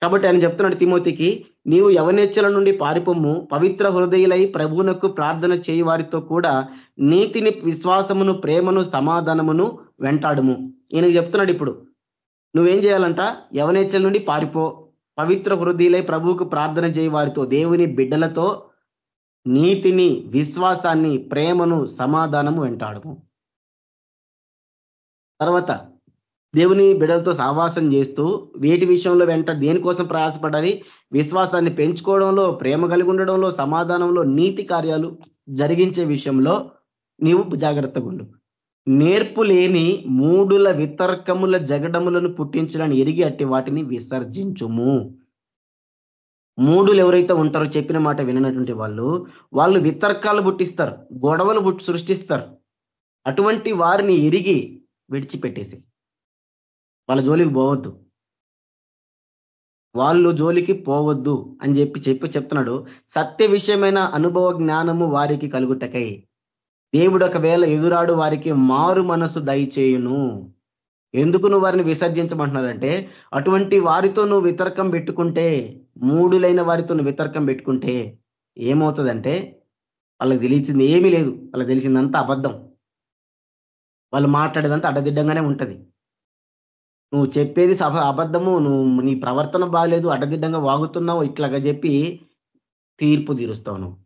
కాబట్టి ఆయన చెప్తున్నాడు తిమోతికి నీవు యవనేచ్చల నుండి పారిపొమ్ము పవిత్ర హృదయులై ప్రభువునకు ప్రార్థన చేయి వారితో కూడా నీతిని విశ్వాసమును ప్రేమను సమాధానమును వెంటాడము. ఈయనకు చెప్తున్నాడు ఇప్పుడు నువ్వేం చేయాలంట? యవనేచ్చల నుండి పారిపో. పవిత్ర హృదయలై ప్రభువుకు ప్రార్థన చేయి వారితో దేవుని బిడ్డలతో నీతిని విశ్వాసాన్ని ప్రేమను సమాధానము వెంటాడము. తర్వాత దేవుని బిడ్డలతో సహవాసం చేస్తూ వేటి విషయంలో వెంట దేనికోసం ప్రయాసపడాలి? విశ్వాసాన్ని పెంచుకోవడంలో ప్రేమ కలిగి ఉండడంలో సమాధానంలో నీతి కార్యాలు జరిగించే విషయంలో నీవు జాగ్రత్తగా ఉండు నేర్పు లేని మూడుల వితర్కముల జగడములను పుట్టించడానికి ఎరిగి అట్టి వాటిని విసర్జించుము. మూడులు ఎవరైతే ఉంటారో చెప్పిన మాట వినటువంటి వాళ్ళు వాళ్ళు వితర్కాలు పుట్టిస్తారు గొడవలు సృష్టిస్తారు. అటువంటి వారిని ఎరిగి విడిచిపెట్టేసి వాళ్ళ జోలికి పోవద్దు. వాళ్ళు జోలికి పోవద్దు అని చెప్పి చెప్పి చెప్తున్నాడు. సత్య విషయమైన అనుభవ జ్ఞానము వారికి కలుగుటకై. దేవుడు ఒకవేళ ఎదురాడు వారికి మారు మనసు దయచేయును. ఎందుకు నువ్వు వారిని విసర్జించమంటున్నారంటే అటువంటి వారితో నువ్వు వితర్కం పెట్టుకుంటే మూడులైన వారితో నువ్వు వితర్కం పెట్టుకుంటే ఏమవుతుందంటే వాళ్ళకి తెలిసింది ఏమీ లేదు. వాళ్ళకి తెలిసిందంతా అబద్ధం. వాళ్ళు మాట్లాడేదంతా అడ్డదిడ్డంగానే ఉంటుంది. నువ్వు చెప్పేది అబద్ధము నువ్వు నీ ప్రవర్తన బాగాలేదు అడ్డదిడ్డంగా వాగుతున్నావు ఇట్లాగా చెప్పి తీర్పు తీరుస్తావు నువ్వు.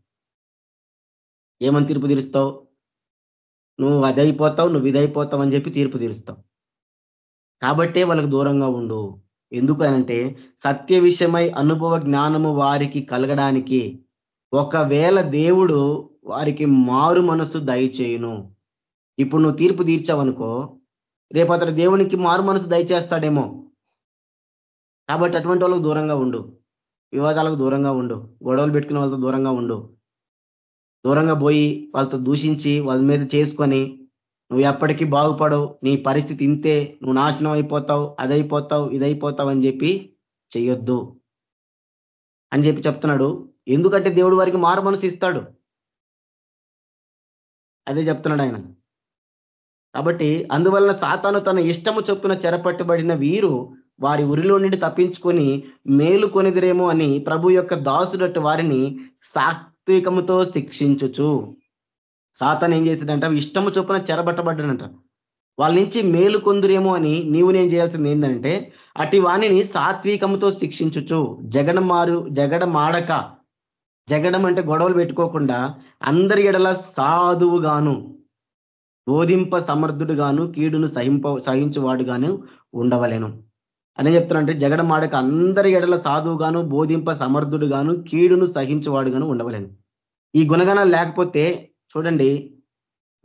ఏమని తీర్పు తీరుస్తావు? నువ్వు అదైపోతావు నువ్వు ఇదైపోతావు అని చెప్పి తీర్పు తీరుస్తావు కాబట్టే వాళ్ళకు దూరంగా ఉండు. ఎందుకు అంటే సత్య విషయమై అనుభవ జ్ఞానము వారికి కలగడానికి ఒకవేళ దేవుడు వారికి మారు మనసు దయచేయును. ఇప్పుడు నువ్వు తీర్పు తీర్చావనుకో రేపు అతడు దేవునికి మారు మనసు దయచేస్తాడేమో. కాబట్టి అటువంటి వాళ్ళకు దూరంగా ఉండు. వివాదాలకు దూరంగా ఉండు. గొడవలు పెట్టుకునే వాళ్ళతో దూరంగా ఉండు. దూరంగా పోయి వాళ్ళతో దూషించి వాళ్ళ మీద చేసుకొని నువ్వు ఎప్పటికీ బాగుపడవు. నీ పరిస్థితి ఇంతే. నువ్వు నాశనం అయిపోతావు అదైపోతావు ఇదైపోతావు అని చెప్పి చెయ్యొద్దు. అని చెప్పి చెప్తున్నాడు. ఎందుకంటే దేవుడు వారికి మారు మనసు ఇస్తాడు. అదే చెప్తున్నాడు ఆయన. కాబట్టి అందువలన సాతాను తన ఇష్టము చొప్పున చెరపట్టబడిన వీరు వారి ఉరిలో నుండి తప్పించుకొని మేలు కొనిదిరేమో అని ప్రభు యొక్క దాసుడట్టు వారిని సాత్వికముతో శిక్షించుచు. సాతాన్ ఏం చేసిందంట? ఇష్టము చొప్పున చెరబట్టబడ్డాడంట. వాళ్ళ నుంచి మేలు కొందురేమో అని నీవు నేను చేయాల్సింది ఏంటంటే అటు వాణిని సాత్వికముతో శిక్షించుచు. జగడ మారు జగడ మాడక జగడం అంటే గొడవలు పెట్టుకోకుండా అందరి ఎడల సాధువుగాను బోధింప సమర్థుడుగాను కీడును సహింప సహించువాడుగాను ఉండవలేను. అని చెప్తున్నారంటే జగడం మాడక అందరి ఎడల సాధువుగాను బోధింప సమర్థుడుగాను కీడును సహించువాడుగాను ఉండవలేను. ఈ గుణగణాలు లేకపోతే చూడండి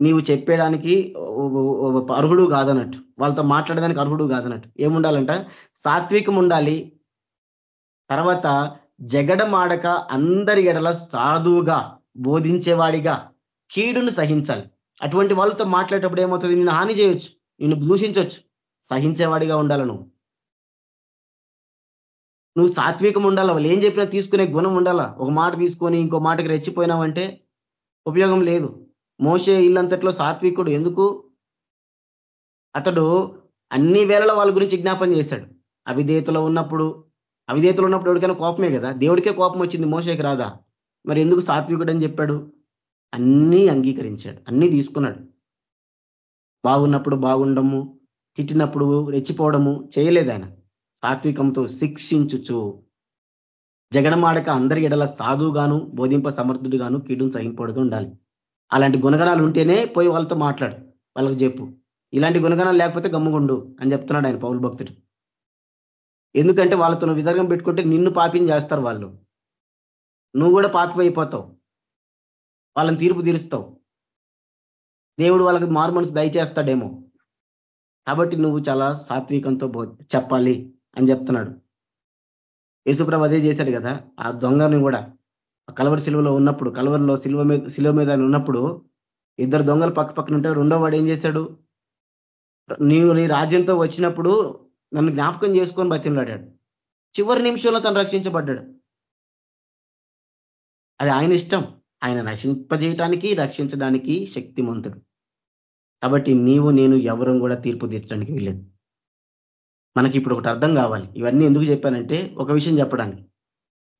నీవు చెప్పేయడానికి అర్హుడు కాదన్నట్టు. వాళ్ళతో మాట్లాడడానికి అర్హుడు కాదన్నట్టు. ఏముండాలంట? సాత్వికం ఉండాలి తర్వాత జగడమాడక అందరి ఎడల సాధువుగా బోధించేవాడిగా కీడును సహించాలి. అటువంటి వాళ్ళతో మాట్లాడేటప్పుడు ఏమవుతుంది? నిన్ను హాని చేయొచ్చు. నిన్ను దూషించవచ్చు సహించేవాడిగా ఉండాలి నువ్వు. నువ్వు సాత్వికం ఉండాలా? వాళ్ళు ఏం చెప్పినా తీసుకునే గుణం ఉండాలా? ఒక మాట తీసుకొని ఇంకో మాటకి రెచ్చిపోయినావంటే ఉపయోగం లేదు. మోసే ఇల్లంతట్లో సాత్వికుడు. ఎందుకు? అతడు అన్ని వేళల వాళ్ళ గురించి జ్ఞాపం చేశాడు. అవిధేతలో ఉన్నప్పుడు అవిధేతలో ఉన్నప్పుడు ఎవరికైనా కోపమే కదా? దేవుడికే కోపం వచ్చింది మోసేకి రాదా? మరి ఎందుకు సాత్వికుడు అని చెప్పాడు? అన్నీ అంగీకరించాడు. అన్నీ తీసుకున్నాడు. బాగున్నప్పుడు బాగుండము తిట్టినప్పుడు రెచ్చిపోవడము చేయలేదు ఆయన. సాత్వికంతో శిక్షించుచు జగడమాడక అందరి ఎడల సాధువుగాను బోధింప సమర్థుడుగాను కీడును సహింపడుతూ ఉండాలి. అలాంటి గుణగణాలు ఉంటేనే పోయి వాళ్ళతో మాట్లాడు వాళ్ళకి చెప్పు. ఇలాంటి గుణగణాలు లేకపోతే గమ్ముగుండు అని చెప్తున్నాడు ఆయన పౌరు భక్తుడు. ఎందుకంటే వాళ్ళతో నువ్వు విదర్గం పెట్టుకుంటే నిన్ను పాపిని చేస్తారు వాళ్ళు. నువ్వు కూడా పాపి అయిపోతావు. వాళ్ళని తీర్పు తీరుస్తావు. దేవుడు వాళ్ళకి మారు మనసు దయచేస్తాడేమో. కాబట్టి నువ్వు చాలా సాత్వికంతో చెప్పాలి. అని చెప్తున్నాడు. యేసుప్రభు అదే చేశాడు కదా. ఆ దొంగని కూడా కలవరి సిలువలో ఉన్నప్పుడు కలవరిలో సిలువ మీద సిలువ మీద ఉన్నప్పుడు ఇద్దరు దొంగలు పక్క పక్కన ఉంటే రెండో వాడు ఏం చేశాడు? నీవు నీ రాజ్యంతో వచ్చినప్పుడు నన్ను జ్ఞాపకం చేసుకొని బతిలాడాడు చివరి నిమిషంలో తను రక్షించబడ్డాడు. అది ఆయన ఇష్టం. ఆయన నశింపజేయటానికి రక్షించడానికి శక్తిమంతుడు. కాబట్టి నీవు నేను ఎవరు కూడా తీర్పు తీర్చడానికి వీలేదు మనకి ఇప్పుడు ఒకటి అర్థం కావాలి. ఇవన్నీ ఎందుకు చెప్పానంటే ఒక విషయం చెప్పడానికి.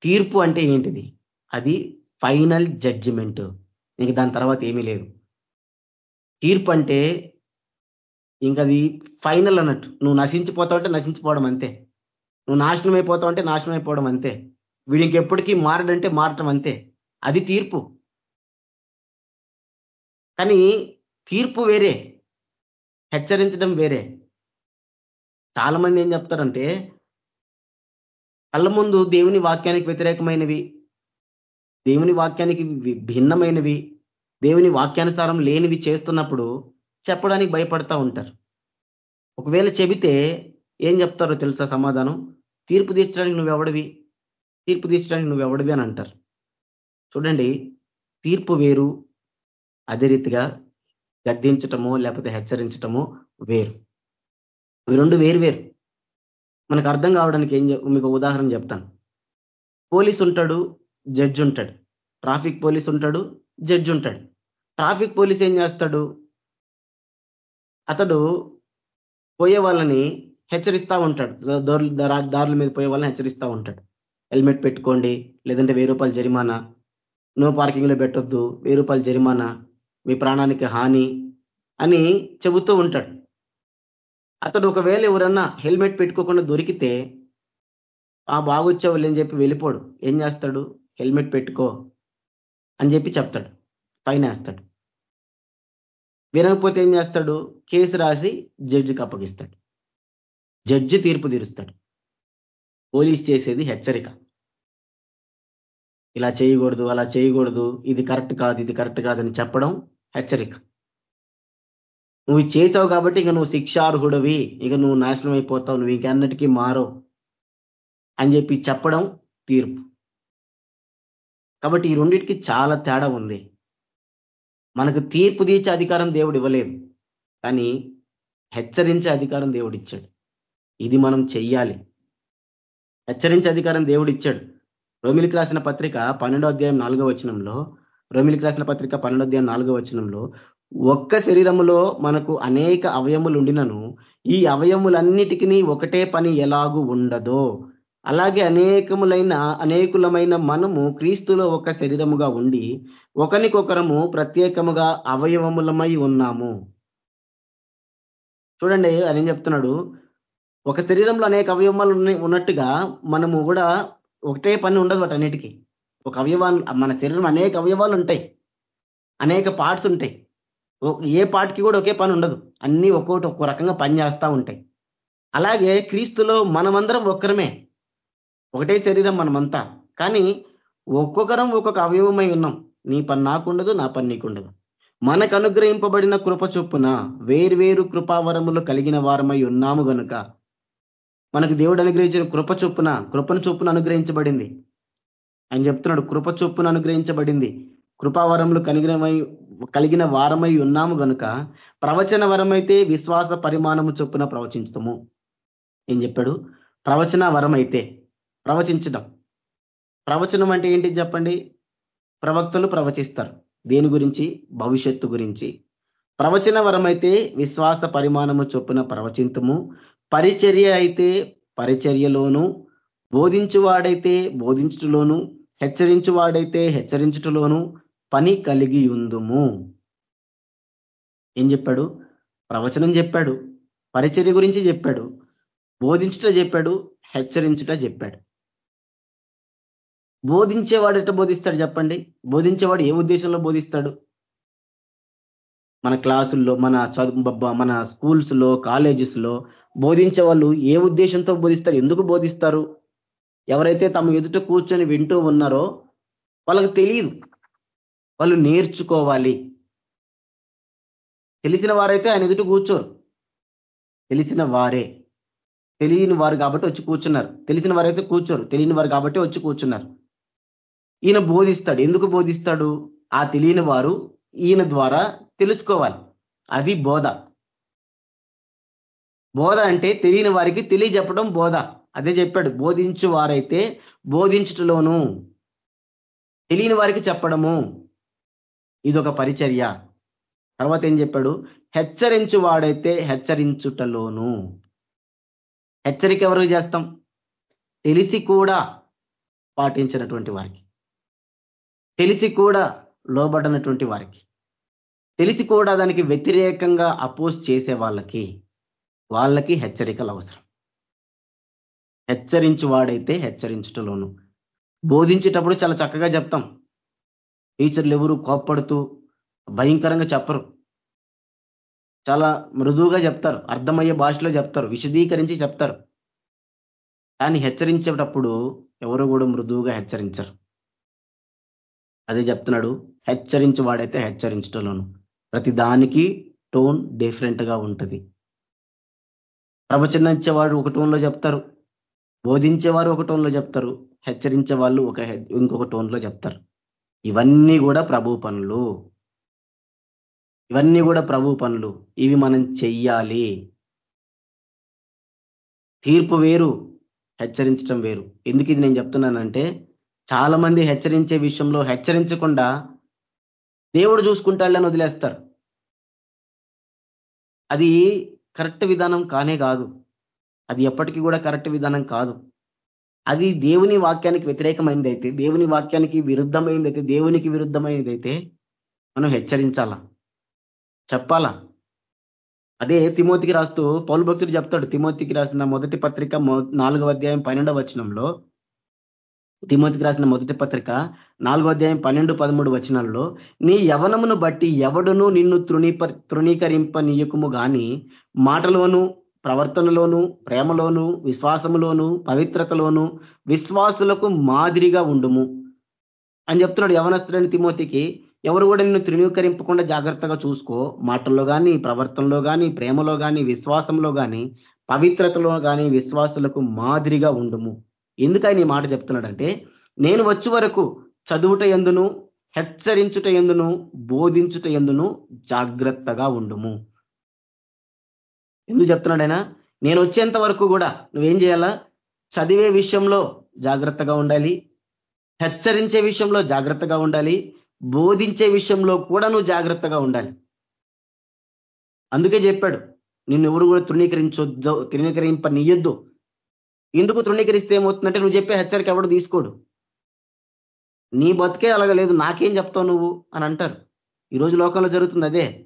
తీర్పు అంటే ఏంటిది? అది ఫైనల్ జడ్జిమెంట్. ఇంక దాని తర్వాత ఏమీ లేదు. తీర్పు అంటే ఇంకది ఫైనల్ అన్నట్టు. నువ్వు నశించిపోతావు అంటే నశించిపోవడం అంతే. నువ్వు నాశనం అయిపోతావు అంటే నాశనం అయిపోవడం అంతే. వీడు ఇంకెప్పటికీ మారడంటే మారటం అంతే. అది తీర్పు. కానీ తీర్పు వేరే. హెచ్చరించడం వేరే. చాలా మంది ఏం చెప్తారంటే కళ్ళ ముందు దేవుని వాక్యానికి వ్యతిరేకమైనవి దేవుని వాక్యానికి భిన్నమైనవి దేవుని వాక్యానుసారం లేనివి చేస్తున్నప్పుడు చెప్పడానికి భయపడతా ఉంటారు. ఒకవేళ చెబితే ఏం చెప్తారో తెలుసా సమాధానం? తీర్పు తీర్చడానికి నువ్వెవడివి? తీర్పు తీర్చడానికి నువ్వెవడివి అని అంటారు. చూడండి తీర్పు వేరు అదే రీతిగా గద్దించటమో లేకపోతే హెచ్చరించటమో వేరు. అవి రెండు వేరు వేరు. మనకు అర్థం కావడానికి ఏం మీకు ఉదాహరణ చెప్తాను. పోలీస్ ఉంటాడు జడ్జి ఉంటాడు. ట్రాఫిక్ పోలీస్ ఉంటాడు జడ్జి ఉంటాడు. ట్రాఫిక్ పోలీస్ ఏం చేస్తాడు? అతడు పోయే వాళ్ళని హెచ్చరిస్తూ ఉంటాడు. దారుల మీద పోయే వాళ్ళని హెచ్చరిస్తూ ఉంటాడు. హెల్మెట్ పెట్టుకోండి లేదంటే వెయ్యి రూపాయలు జరిమానా. నో పార్కింగ్లో పెట్టొద్దు వెయ్యి రూపాయలు జరిమానా. మీ ప్రాణానికి హాని అని చెబుతూ ఉంటాడు. అతడు ఒకవేళ ఎవరన్నా హెల్మెట్ పెట్టుకోకుండా దొరికితే ఆ బాగొచ్చావు అని చెప్పి వెళ్ళిపోడు. ఏం చేస్తాడు? హెల్మెట్ పెట్టుకో అని చెప్పి చెప్తాడు. ఫైన్ వేస్తాడు వినకపోతే ఏం చేస్తాడు? కేసు రాసి జడ్జికి అప్పగిస్తాడు. జడ్జి తీర్పు తీరుస్తాడు. పోలీస్ చేసేది హెచ్చరిక. ఇలా చేయకూడదు అలా చేయకూడదు ఇది కరెక్ట్ కాదు ఇది కరెక్ట్ కాదని చెప్పడం హెచ్చరిక. నువ్వు చేసావు కాబట్టి ఇక నువ్వు శిక్షార్హుడవి. ఇక నువ్వు నాశనం అయిపోతావు నువ్వు ఇంకన్నిటికీ మారవు. అని చెప్పి చెప్పడం తీర్పు. కాబట్టి ఈ రెండింటికి చాలా తేడా ఉంది. మనకు తీర్పు తీర్చే అధికారం దేవుడు ఇవ్వలేదు. కానీ హెచ్చరించే అధికారం దేవుడు ఇచ్చాడు. ఇది మనం చెయ్యాలి. హెచ్చరించే అధికారం దేవుడు ఇచ్చాడు. రోమిలికి రాసిన పత్రిక పన్నెండో అధ్యాయం నాలుగో వచనంలో రోమిలికి రాసిన పత్రిక పన్నెండో అధ్యాయం నాలుగో వచనంలో ఒక్క శరీరములో మనకు అనేక అవయములు ఉండినను ఈ అవయములన్నిటికీ ఒకటే పని ఎలాగూ ఉండదో. అలాగే అనేకములైన అనేకులమైన మనము క్రీస్తులో ఒక శరీరముగా ఉండి ఒకరికొకరము ప్రత్యేకముగా అవయవములమై ఉన్నాము. చూడండి అదేం చెప్తున్నాడు? ఒక శరీరంలో అనేక అవయవాలు ఉన్నట్టుగా మనము కూడా ఒకటే పని ఉండదు వాటన్నిటికీ ఒక అవయవాలు మన శరీరం అనేక అవయవాలు ఉంటాయి అనేక పార్ట్స్ ఉంటాయి. ఏ పాటికి కూడా ఒకే పని ఉండదు. అన్నీ ఒక్కొక్కటి ఒక్కో రకంగా పని చేస్తూ ఉంటాయి. అలాగే క్రీస్తులో మనమందరం ఒక్కరమే. ఒకటే శరీరం మనమంతా. కానీ ఒక్కొక్కరం ఒక్కొక్క అవయవమై ఉన్నాం. నీ పని నాకుండదు నా పని నీకుండదు. మనకు అనుగ్రహింపబడిన కృప చొప్పున వేర్వేరు కృపావరములు కలిగిన వారమై ఉన్నాము గనుక మనకు దేవుడు అనుగ్రహించిన కృప చొప్పున కృపను చొప్పున అనుగ్రహించబడింది. ఆయన చెప్తున్నాడు కృప చొప్పున అనుగ్రహించబడింది. కృపావరములు కనిగినమై కలిగిన వారమై ఉన్నాము గనుక ప్రవచన వరమైతే విశ్వాస పరిమాణము చొప్పున ప్రవచించటము ఏం చెప్పాడు? ప్రవచన వరమైతే ప్రవచించడం. ప్రవచనం అంటే ఏంటి చెప్పండి? ప్రవక్తలు ప్రవచిస్తారు. దేని గురించి? భవిష్యత్తు గురించి. ప్రవచన వరమైతే విశ్వాస పరిమాణము చొప్పున ప్రవచింతము. పరిచర్య అయితే పరిచర్యలోను బోధించువాడైతే బోధించుటలోను హెచ్చరించువాడైతే హెచ్చరించుటలోను పని కలిగి ఉందుము ఏం చెప్పాడు? ప్రవచనం చెప్పాడు. పరిచర్య గురించి చెప్పాడు. బోధించుట చెప్పాడు. హెచ్చరించుట చెప్పాడు. బోధించేవాడు ఎట్లా బోధిస్తాడు చెప్పండి? బోధించేవాడు ఏ ఉద్దేశంలో బోధిస్తాడు? మన క్లాసుల్లో మన చదువు మన స్కూల్స్లో కాలేజెస్లో బోధించే వాళ్ళు ఏ ఉద్దేశంతో బోధిస్తారు? ఎందుకు బోధిస్తారు? ఎవరైతే తమ ఎదుట కూర్చొని వింటూ ఉన్నారో వాళ్ళకి తెలియదు. వాళ్ళు నేర్చుకోవాలి. తెలిసిన వారైతే ఆయన ఎదుట కూర్చోరు. తెలిసిన వారే. తెలియని వారు కాబట్టి వచ్చి కూర్చున్నారు. తెలిసిన వారైతే కూర్చోరు. తెలియని వారు కాబట్టి వచ్చి కూర్చున్నారు. ఈయన బోధిస్తాడు. ఎందుకు బోధిస్తాడు? ఆ తెలియని వారు ఈయన ద్వారా తెలుసుకోవాలి. అది బోధ. బోధ అంటే తెలియని వారికి తెలియజెప్పడం బోధ. అదే చెప్పాడు. బోధించు వారైతే బోధించుటలోను. తెలియని వారికి చెప్పడము. ఇదొక పరిచర్య. తర్వాత ఏం చెప్పాడు? హెచ్చరించు వాడైతే హెచ్చరించుటలోను. హెచ్చరిక ఎవరికి చేస్తాం? తెలిసి కూడా పాటించినటువంటి వారికి. తెలిసి కూడా లోబడినటువంటి వారికి. తెలిసి కూడా దానికి వ్యతిరేకంగా అపోజ్ చేసే వాళ్ళకి వాళ్ళకి హెచ్చరికలు అవసరం. హెచ్చరించు వాడైతే హెచ్చరించుటలోను. బోధించేటప్పుడు చాలా చక్కగా చెప్తాం. టీచర్లు ఎవరు కోప్పడుతూ భయంకరంగా చెప్పరు. చాలా మృదువుగా చెప్తారు. అర్థమయ్యే భాషలో చెప్తారు. విశదీకరించి చెప్తారు. కానీ హెచ్చరించేటప్పుడు ఎవరు కూడా మృదువుగా హెచ్చరించరు. అదే చెప్తున్నాడు. హెచ్చరించి వాడైతే హెచ్చరించడంలోను. ప్రతి దానికి టోన్ డిఫరెంట్గా ఉంటుంది. ప్రవచనించేవాడు ఒక టోన్లో చెప్తారు. బోధించేవారు ఒక టోన్లో చెప్తారు. హెచ్చరించే వాళ్ళు ఒక ఇంకొక టోన్లో చెప్తారు. ఇవన్నీ కూడా ప్రభు పనులు. ఇవన్నీ కూడా ప్రభు పనులు. ఇవి మనం చెయ్యాలి. తీర్పు వేరు హెచ్చరించడం వేరు. ఎందుకు ఇది నేను చెప్తున్నానంటే చాలా మంది హెచ్చరించే విషయంలో హెచ్చరించకుండా దేవుడు చూసుకుంటాళ్ళని వదిలేస్తారు. అది కరెక్ట్ విధానం కానే కాదు. అది ఎప్పటికీ కూడా కరెక్ట్ విధానం కాదు. అది దేవుని వాక్యానికి వ్యతిరేకమైనది అయితే దేవుని వాక్యానికి విరుద్ధమైనది అయితే దేవునికి విరుద్ధమైనది అయితే మనం హెచ్చరించాలా? చెప్పాలా? అదే తిమోతికి రాస్తూ పౌరు భక్తుడు చెప్తాడు తిమోతికి రాసిన మొదటి పత్రిక నాలుగవ అధ్యాయం పన్నెండవ వచనంలో తిమోతికి రాసిన మొదటి పత్రిక నాలుగో అధ్యాయం పన్నెండు పదమూడు వచనాల్లో నీ యవనమును బట్టి ఎవడును నిన్ను తృణీప తృణీకరింప నీయకుము గాని మాటలోను ప్రవర్తనలోను ప్రేమలోను విశ్వాసములోను పవిత్రతలోను విశ్వాసులకు మాదిరిగా ఉండుము. అని చెప్తున్నాడు యవనస్తుడని తిమోతికి ఎవరు కూడా నిన్ను తృణీకరింపకుండా జాగ్రత్తగా చూసుకో. మాటల్లో కానీ ప్రవర్తనలో కానీ ప్రేమలో కానీ విశ్వాసంలో కానీ పవిత్రతలో కానీ విశ్వాసులకు మాదిరిగా ఉండుము. ఎందుకని ఈ మాట చెప్తున్నాడంటే నేను వచ్చే వరకు చదువుట ఎందును హెచ్చరించుట ఎందును బోధించుట ఎందును జాగ్రత్తగా ఉండుము. ఎందుకు చెప్తున్నాడైనా నేను వచ్చేంత వరకు కూడా నువ్వేం చేయాలా? చదివే విషయంలో జాగ్రత్తగా ఉండాలి. హెచ్చరించే విషయంలో జాగ్రత్తగా ఉండాలి. బోధించే విషయంలో కూడా నువ్వు జాగ్రత్తగా ఉండాలి. అందుకే చెప్పాడు నిన్ను ఎవరు కూడా తృణీకరించొద్దు తృణీకరింప నీయొద్దు ఎందుకు తృణీకరిస్తే ఏమవుతుందంటే నువ్వు చెప్పే హెచ్చరిక ఎవడు తీసుకోడు. నీ బతికే అలాగలేదు నాకేం చెప్తావు నువ్వు అని అంటారు. ఈరోజు లోకంలో జరుగుతుంది అదే.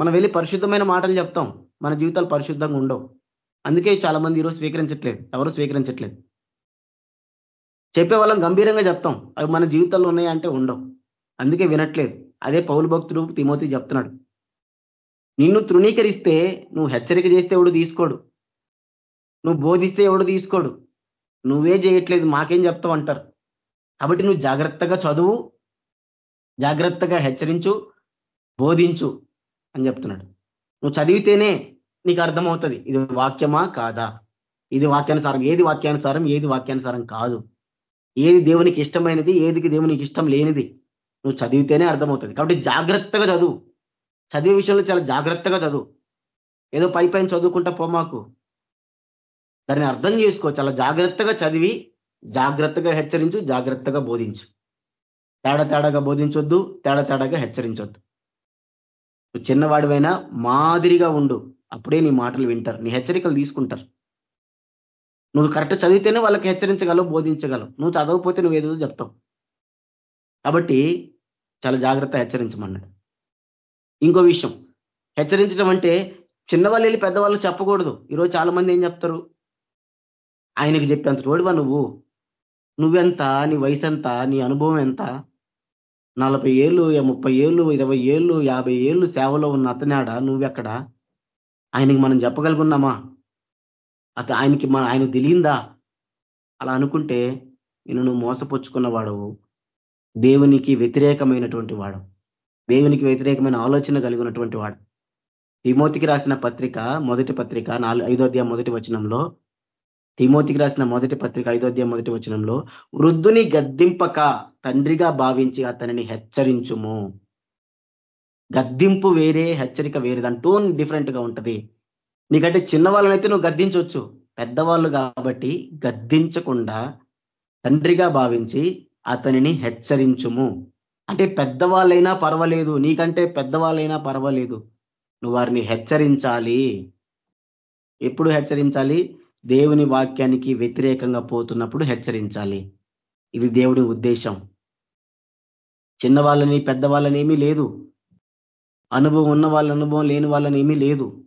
మనం వెళ్ళి పరిశుద్ధమైన మాటలు చెప్తాం. మన జీవితాలు పరిశుద్ధంగా ఉండవు. అందుకే చాలా మంది ఈరోజు స్వీకరించట్లేదు. ఎవరు స్వీకరించట్లేదు? చెప్పే వాళ్ళం గంభీరంగా చెప్తాం. అవి మన జీవితాల్లో ఉన్నాయంటే ఉండవు. అందుకే వినట్లేదు. అదే పౌలు భక్తుడు తిమోతి చెప్తున్నాడు. నిన్ను తృణీకరిస్తే నువ్వు హెచ్చరిక చేస్తే ఎవడు తీసుకోడు. నువ్వు బోధిస్తే ఎవడు తీసుకోడు. నువ్వే చేయట్లేదు మాకేం చెప్తావు అంటారు. కాబట్టి నువ్వు జాగ్రత్తగా చదువు జాగ్రత్తగా హెచ్చరించు బోధించు. అని చెప్తున్నాడు. నువ్వు చదివితేనే నీకు అర్థమవుతుంది ఇది వాక్యమా కాదా? ఇది వాక్యానుసారం ఏది వాక్యానుసారం ఏది వాక్యానుసారం కాదు. ఏది దేవునికి ఇష్టమైనది ఏదికి దేవునికి ఇష్టం లేనిది నువ్వు చదివితేనే అర్థమవుతుంది. కాబట్టి జాగ్రత్తగా చదువు. చదివే విషయంలో చాలా జాగ్రత్తగా చదువు. ఏదో పై పైన చదువుకుంటా పోమాకు దాన్ని అర్థం చేసుకో. చాలా జాగ్రత్తగా చదివి జాగ్రత్తగా హెచ్చరించు జాగ్రత్తగా బోధించు. తేడా తేడాగా బోధించొద్దు తేడా తేడాగా హెచ్చరించొద్దు. నువ్వు చిన్నవాడివైనా మాదిరిగా ఉండు. అప్పుడే నీ మాటలు వింటారు. నీ హెచ్చరికలు తీసుకుంటారు. నువ్వు కరెక్ట్ చదివితేనే వాళ్ళకి హెచ్చరించగలవు బోధించగలవు. నువ్వు చదవకపోతే నువ్వు ఏదో చెప్తావు. కాబట్టి చాలా జాగ్రత్త హెచ్చరించమన్నాడు. ఇంకో విషయం. హెచ్చరించడం అంటే చిన్నవాళ్ళు వెళ్ళి పెద్దవాళ్ళు చెప్పకూడదు. ఈరోజు చాలా మంది ఏం చెప్తారు? ఆయనకి చెప్పేంత తోడువా నువ్వు? నువ్వెంత? నీ వయసు ఎంత నీ అనుభవం ఎంత? నలభై ఏళ్ళు ముప్పై ఏళ్ళు ఇరవై ఏళ్ళు యాభై ఏళ్ళు సేవలో ఉన్న అతనాడ నువ్వెక్కడ? ఆయనకి మనం చెప్పగలుగున్నామా? అత ఆయనకి మన ఆయన తెలియందా? అలా అనుకుంటే నేను నువ్వు మోసపుచ్చుకున్న వాడవు దేవునికి వ్యతిరేకమైనటువంటి వాడు దేవునికి వ్యతిరేకమైన ఆలోచన కలిగినటువంటి వాడు. తిమోతికి రాసిన పత్రిక మొదటి పత్రిక నాలుగు ఐదో అధ్యాయం మొదటి వచనంలో తిమోతికి రాసిన మొదటి పత్రిక ఐదో అధ్యాయం మొదటి వచనంలో వృద్ధుని గద్దింపక తండ్రిగా భావించి అతనిని హెచ్చరించుము. గద్దింపు వేరే హెచ్చరిక వేరే దాని టోన్ డిఫరెంట్గా ఉంటది. నీకంటే చిన్నవాళ్ళనైతే నువ్వు గద్దించవచ్చు పెద్దవాళ్ళు కాబట్టి గద్దించకుండా తండ్రిగా భావించి అతనిని హెచ్చరించుము. అంటే పెద్దవాళ్ళైనా పర్వాలేదు నీకంటే పెద్దవాళ్ళైనా పర్వాలేదు. నువ్వు వారిని హెచ్చరించాలి. ఎప్పుడు హెచ్చరించాలి? దేవుని వాక్యానికి వ్యతిరేకంగా పోతున్నప్పుడు హెచ్చరించాలి. ఇది దేవుని ఉద్దేశం. చిన్నవాళ్ళని పెద్దవాళ్ళని ఏమీ లేదు. అనుభవం ఉన్న వాళ్ళ అనుభవం లేని వాళ్ళని ఏమీ లేదు.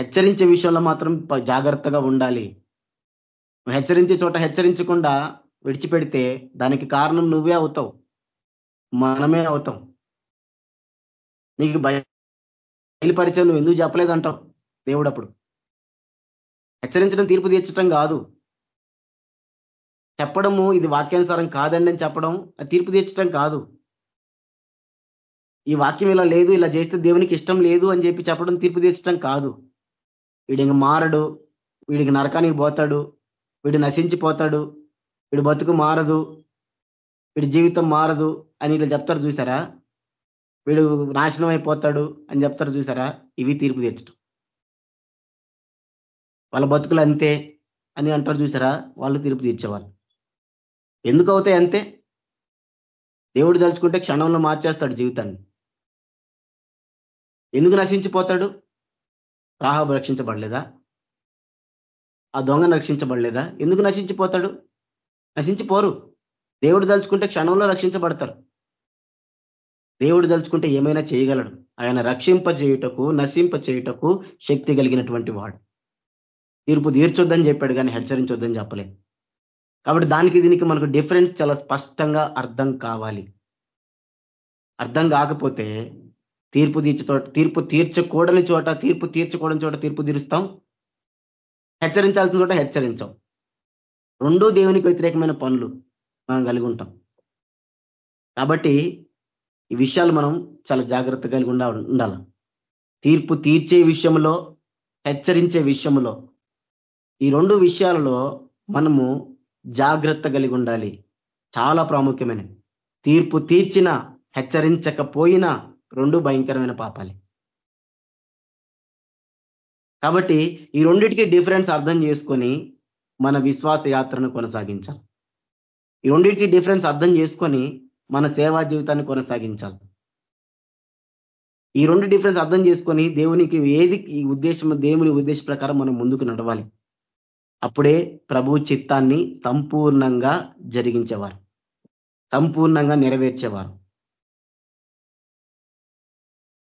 హెచ్చరించే విషయంలో మాత్రం జాగ్రత్తగా ఉండాలి. హెచ్చరించే చోట హెచ్చరించకుండా విడిచిపెడితే దానికి కారణం నువ్వే అవుతావు. మనమే అవుతాం. నీకు బయలుపరిచయం నువ్వు ఎందుకు చెప్పలేదంటావు దేవుడు అప్పుడు హెచ్చరించడం తీర్పు తీర్చడం కాదు. చెప్పడము ఇది వాక్యానుసారం కాదండి అని చెప్పడం అది తీర్పు తీర్చడం కాదు. ఈ వాక్యం ఇలా లేదు ఇలా చేస్తే దేవునికి ఇష్టం లేదు అని చెప్పి చెప్పడం తీర్పు తీర్చడం కాదు. వీడి మారడు వీడికి నరకానికి పోతాడు వీడు నశించిపోతాడు వీడు బతుకు మారదు వీడి జీవితం మారదు అని ఇలా చెప్తారు చూసారా? వీడు నాశనం అయిపోతాడు అని చెప్తారు చూసారా? ఇవి తీర్పు తీర్చడం వాళ్ళ బతుకులు అంతే అని అంటారు చూసారా? వాళ్ళు తీర్పు తీర్చేవాళ్ళు. ఎందుకు అవుతాయి అంతే? దేవుడు తలుచుకుంటే క్షణంలో మార్చేస్తాడు జీవితాన్ని. ఎందుకు నశించిపోతాడు? రాహబు రక్షించబడలేదా? ఆ దొంగను రక్షించబడలేదా? ఎందుకు నశించిపోతాడు? నశించిపోరు. దేవుడు తలుచుకుంటే క్షణంలో రక్షించబడతారు. దేవుడు తలుచుకుంటే ఏమైనా చేయగలడు? ఆయన రక్షింప చేయుటకు నశింప చేయుటకు శక్తి కలిగినటువంటి వాడు. తీర్పు తీర్చొద్దని చెప్పాడు కానీ హెచ్చరించొద్దని చెప్పలే కాబట్టి దానికి దీనికి మనకు డిఫరెన్స్ చాలా స్పష్టంగా అర్థం కావాలి. అర్థం కాకపోతే తీర్పు తీర్చు తీర్పు తీర్చకూడని చోట తీర్పు తీర్చకూడని చోట తీర్పు తీరుస్తాం. హెచ్చరించాల్సిన చోట హెచ్చరించాం. రెండూ దేవునికి వ్యతిరేకమైన పనులు మనం కలిగి ఉంటాం. కాబట్టి ఈ విషయాలు మనం చాలా జాగ్రత్త కలిగి ఉండాలి. తీర్పు తీర్చే విషయంలో హెచ్చరించే విషయంలో ఈ రెండు విషయాలలో మనము జాగ్రత్త కలిగి ఉండాలి. చాలా ప్రాముఖ్యమైనవి. తీర్పు తీర్చిన హెచ్చరించకపోయినా రెండు భయంకరమైన పాపాలి. కాబట్టి ఈ రెండింటికి డిఫరెన్స్ అర్థం చేసుకొని మన విశ్వాస యాత్రను కొనసాగించాలి. ఈ రెండింటికి డిఫరెన్స్ అర్థం చేసుకొని మన సేవా జీవితాన్ని కొనసాగించాలి. ఈ రెండు డిఫరెన్స్ అర్థం చేసుకొని దేవునికి ఏది ఈ ఉద్దేశం దేవుని ఉద్దేశ ప్రకారం మనం ముందుకు నడవాలి. అప్పుడే ప్రభు చిత్తాన్ని సంపూర్ణంగా జరిగించేవారు. సంపూర్ణంగా నెరవేర్చేవారు.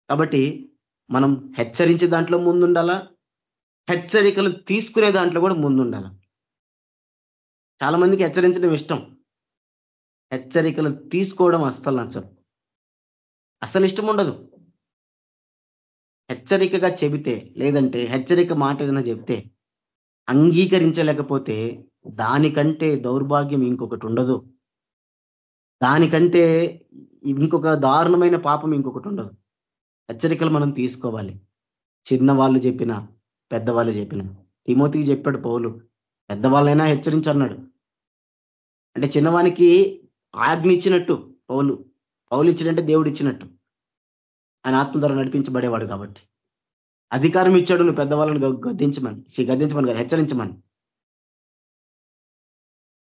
కాబట్టి మనం హెచ్చరించే దాంట్లో ముందుండాలా? హెచ్చరికలు తీసుకునే దాంట్లో కూడా ముందుండాల? చాలా మందికి హెచ్చరించడం ఇష్టం. హెచ్చరికలు తీసుకోవడం అస్సలు నచ్చదు. అసలు ఇష్టం ఉండదు. హెచ్చరికగా చెబితే లేదంటే హెచ్చరిక మాట ఏదైనా చెబితే అంగీకరించలేకపోతే దానికంటే దౌర్భాగ్యం ఇంకొకటి ఉండదు. దానికంటే ఇంకొక దారుణమైన పాపం ఇంకొకటి ఉండదు. హెచ్చరికలు మనం తీసుకోవాలి. చిన్నవాళ్ళు చెప్పిన పెద్దవాళ్ళు చెప్పిన. తిమోతికి చెప్పాడు పౌలు పెద్దవాళ్ళైనా హెచ్చరించన్నాడు. అంటే చిన్నవానికి ఆజ్ఞ ఇచ్చినట్టు పౌలు. పౌలు ఇచ్చినంటే దేవుడు ఇచ్చినట్టు. ఆయన ఆత్మ ద్వారా నడిపించబడేవాడు కాబట్టి. అధికారం ఇచ్చాడు నువ్వు పెద్దవాళ్ళని గద్దించమని గద్దించమని కదా హెచ్చరించమని.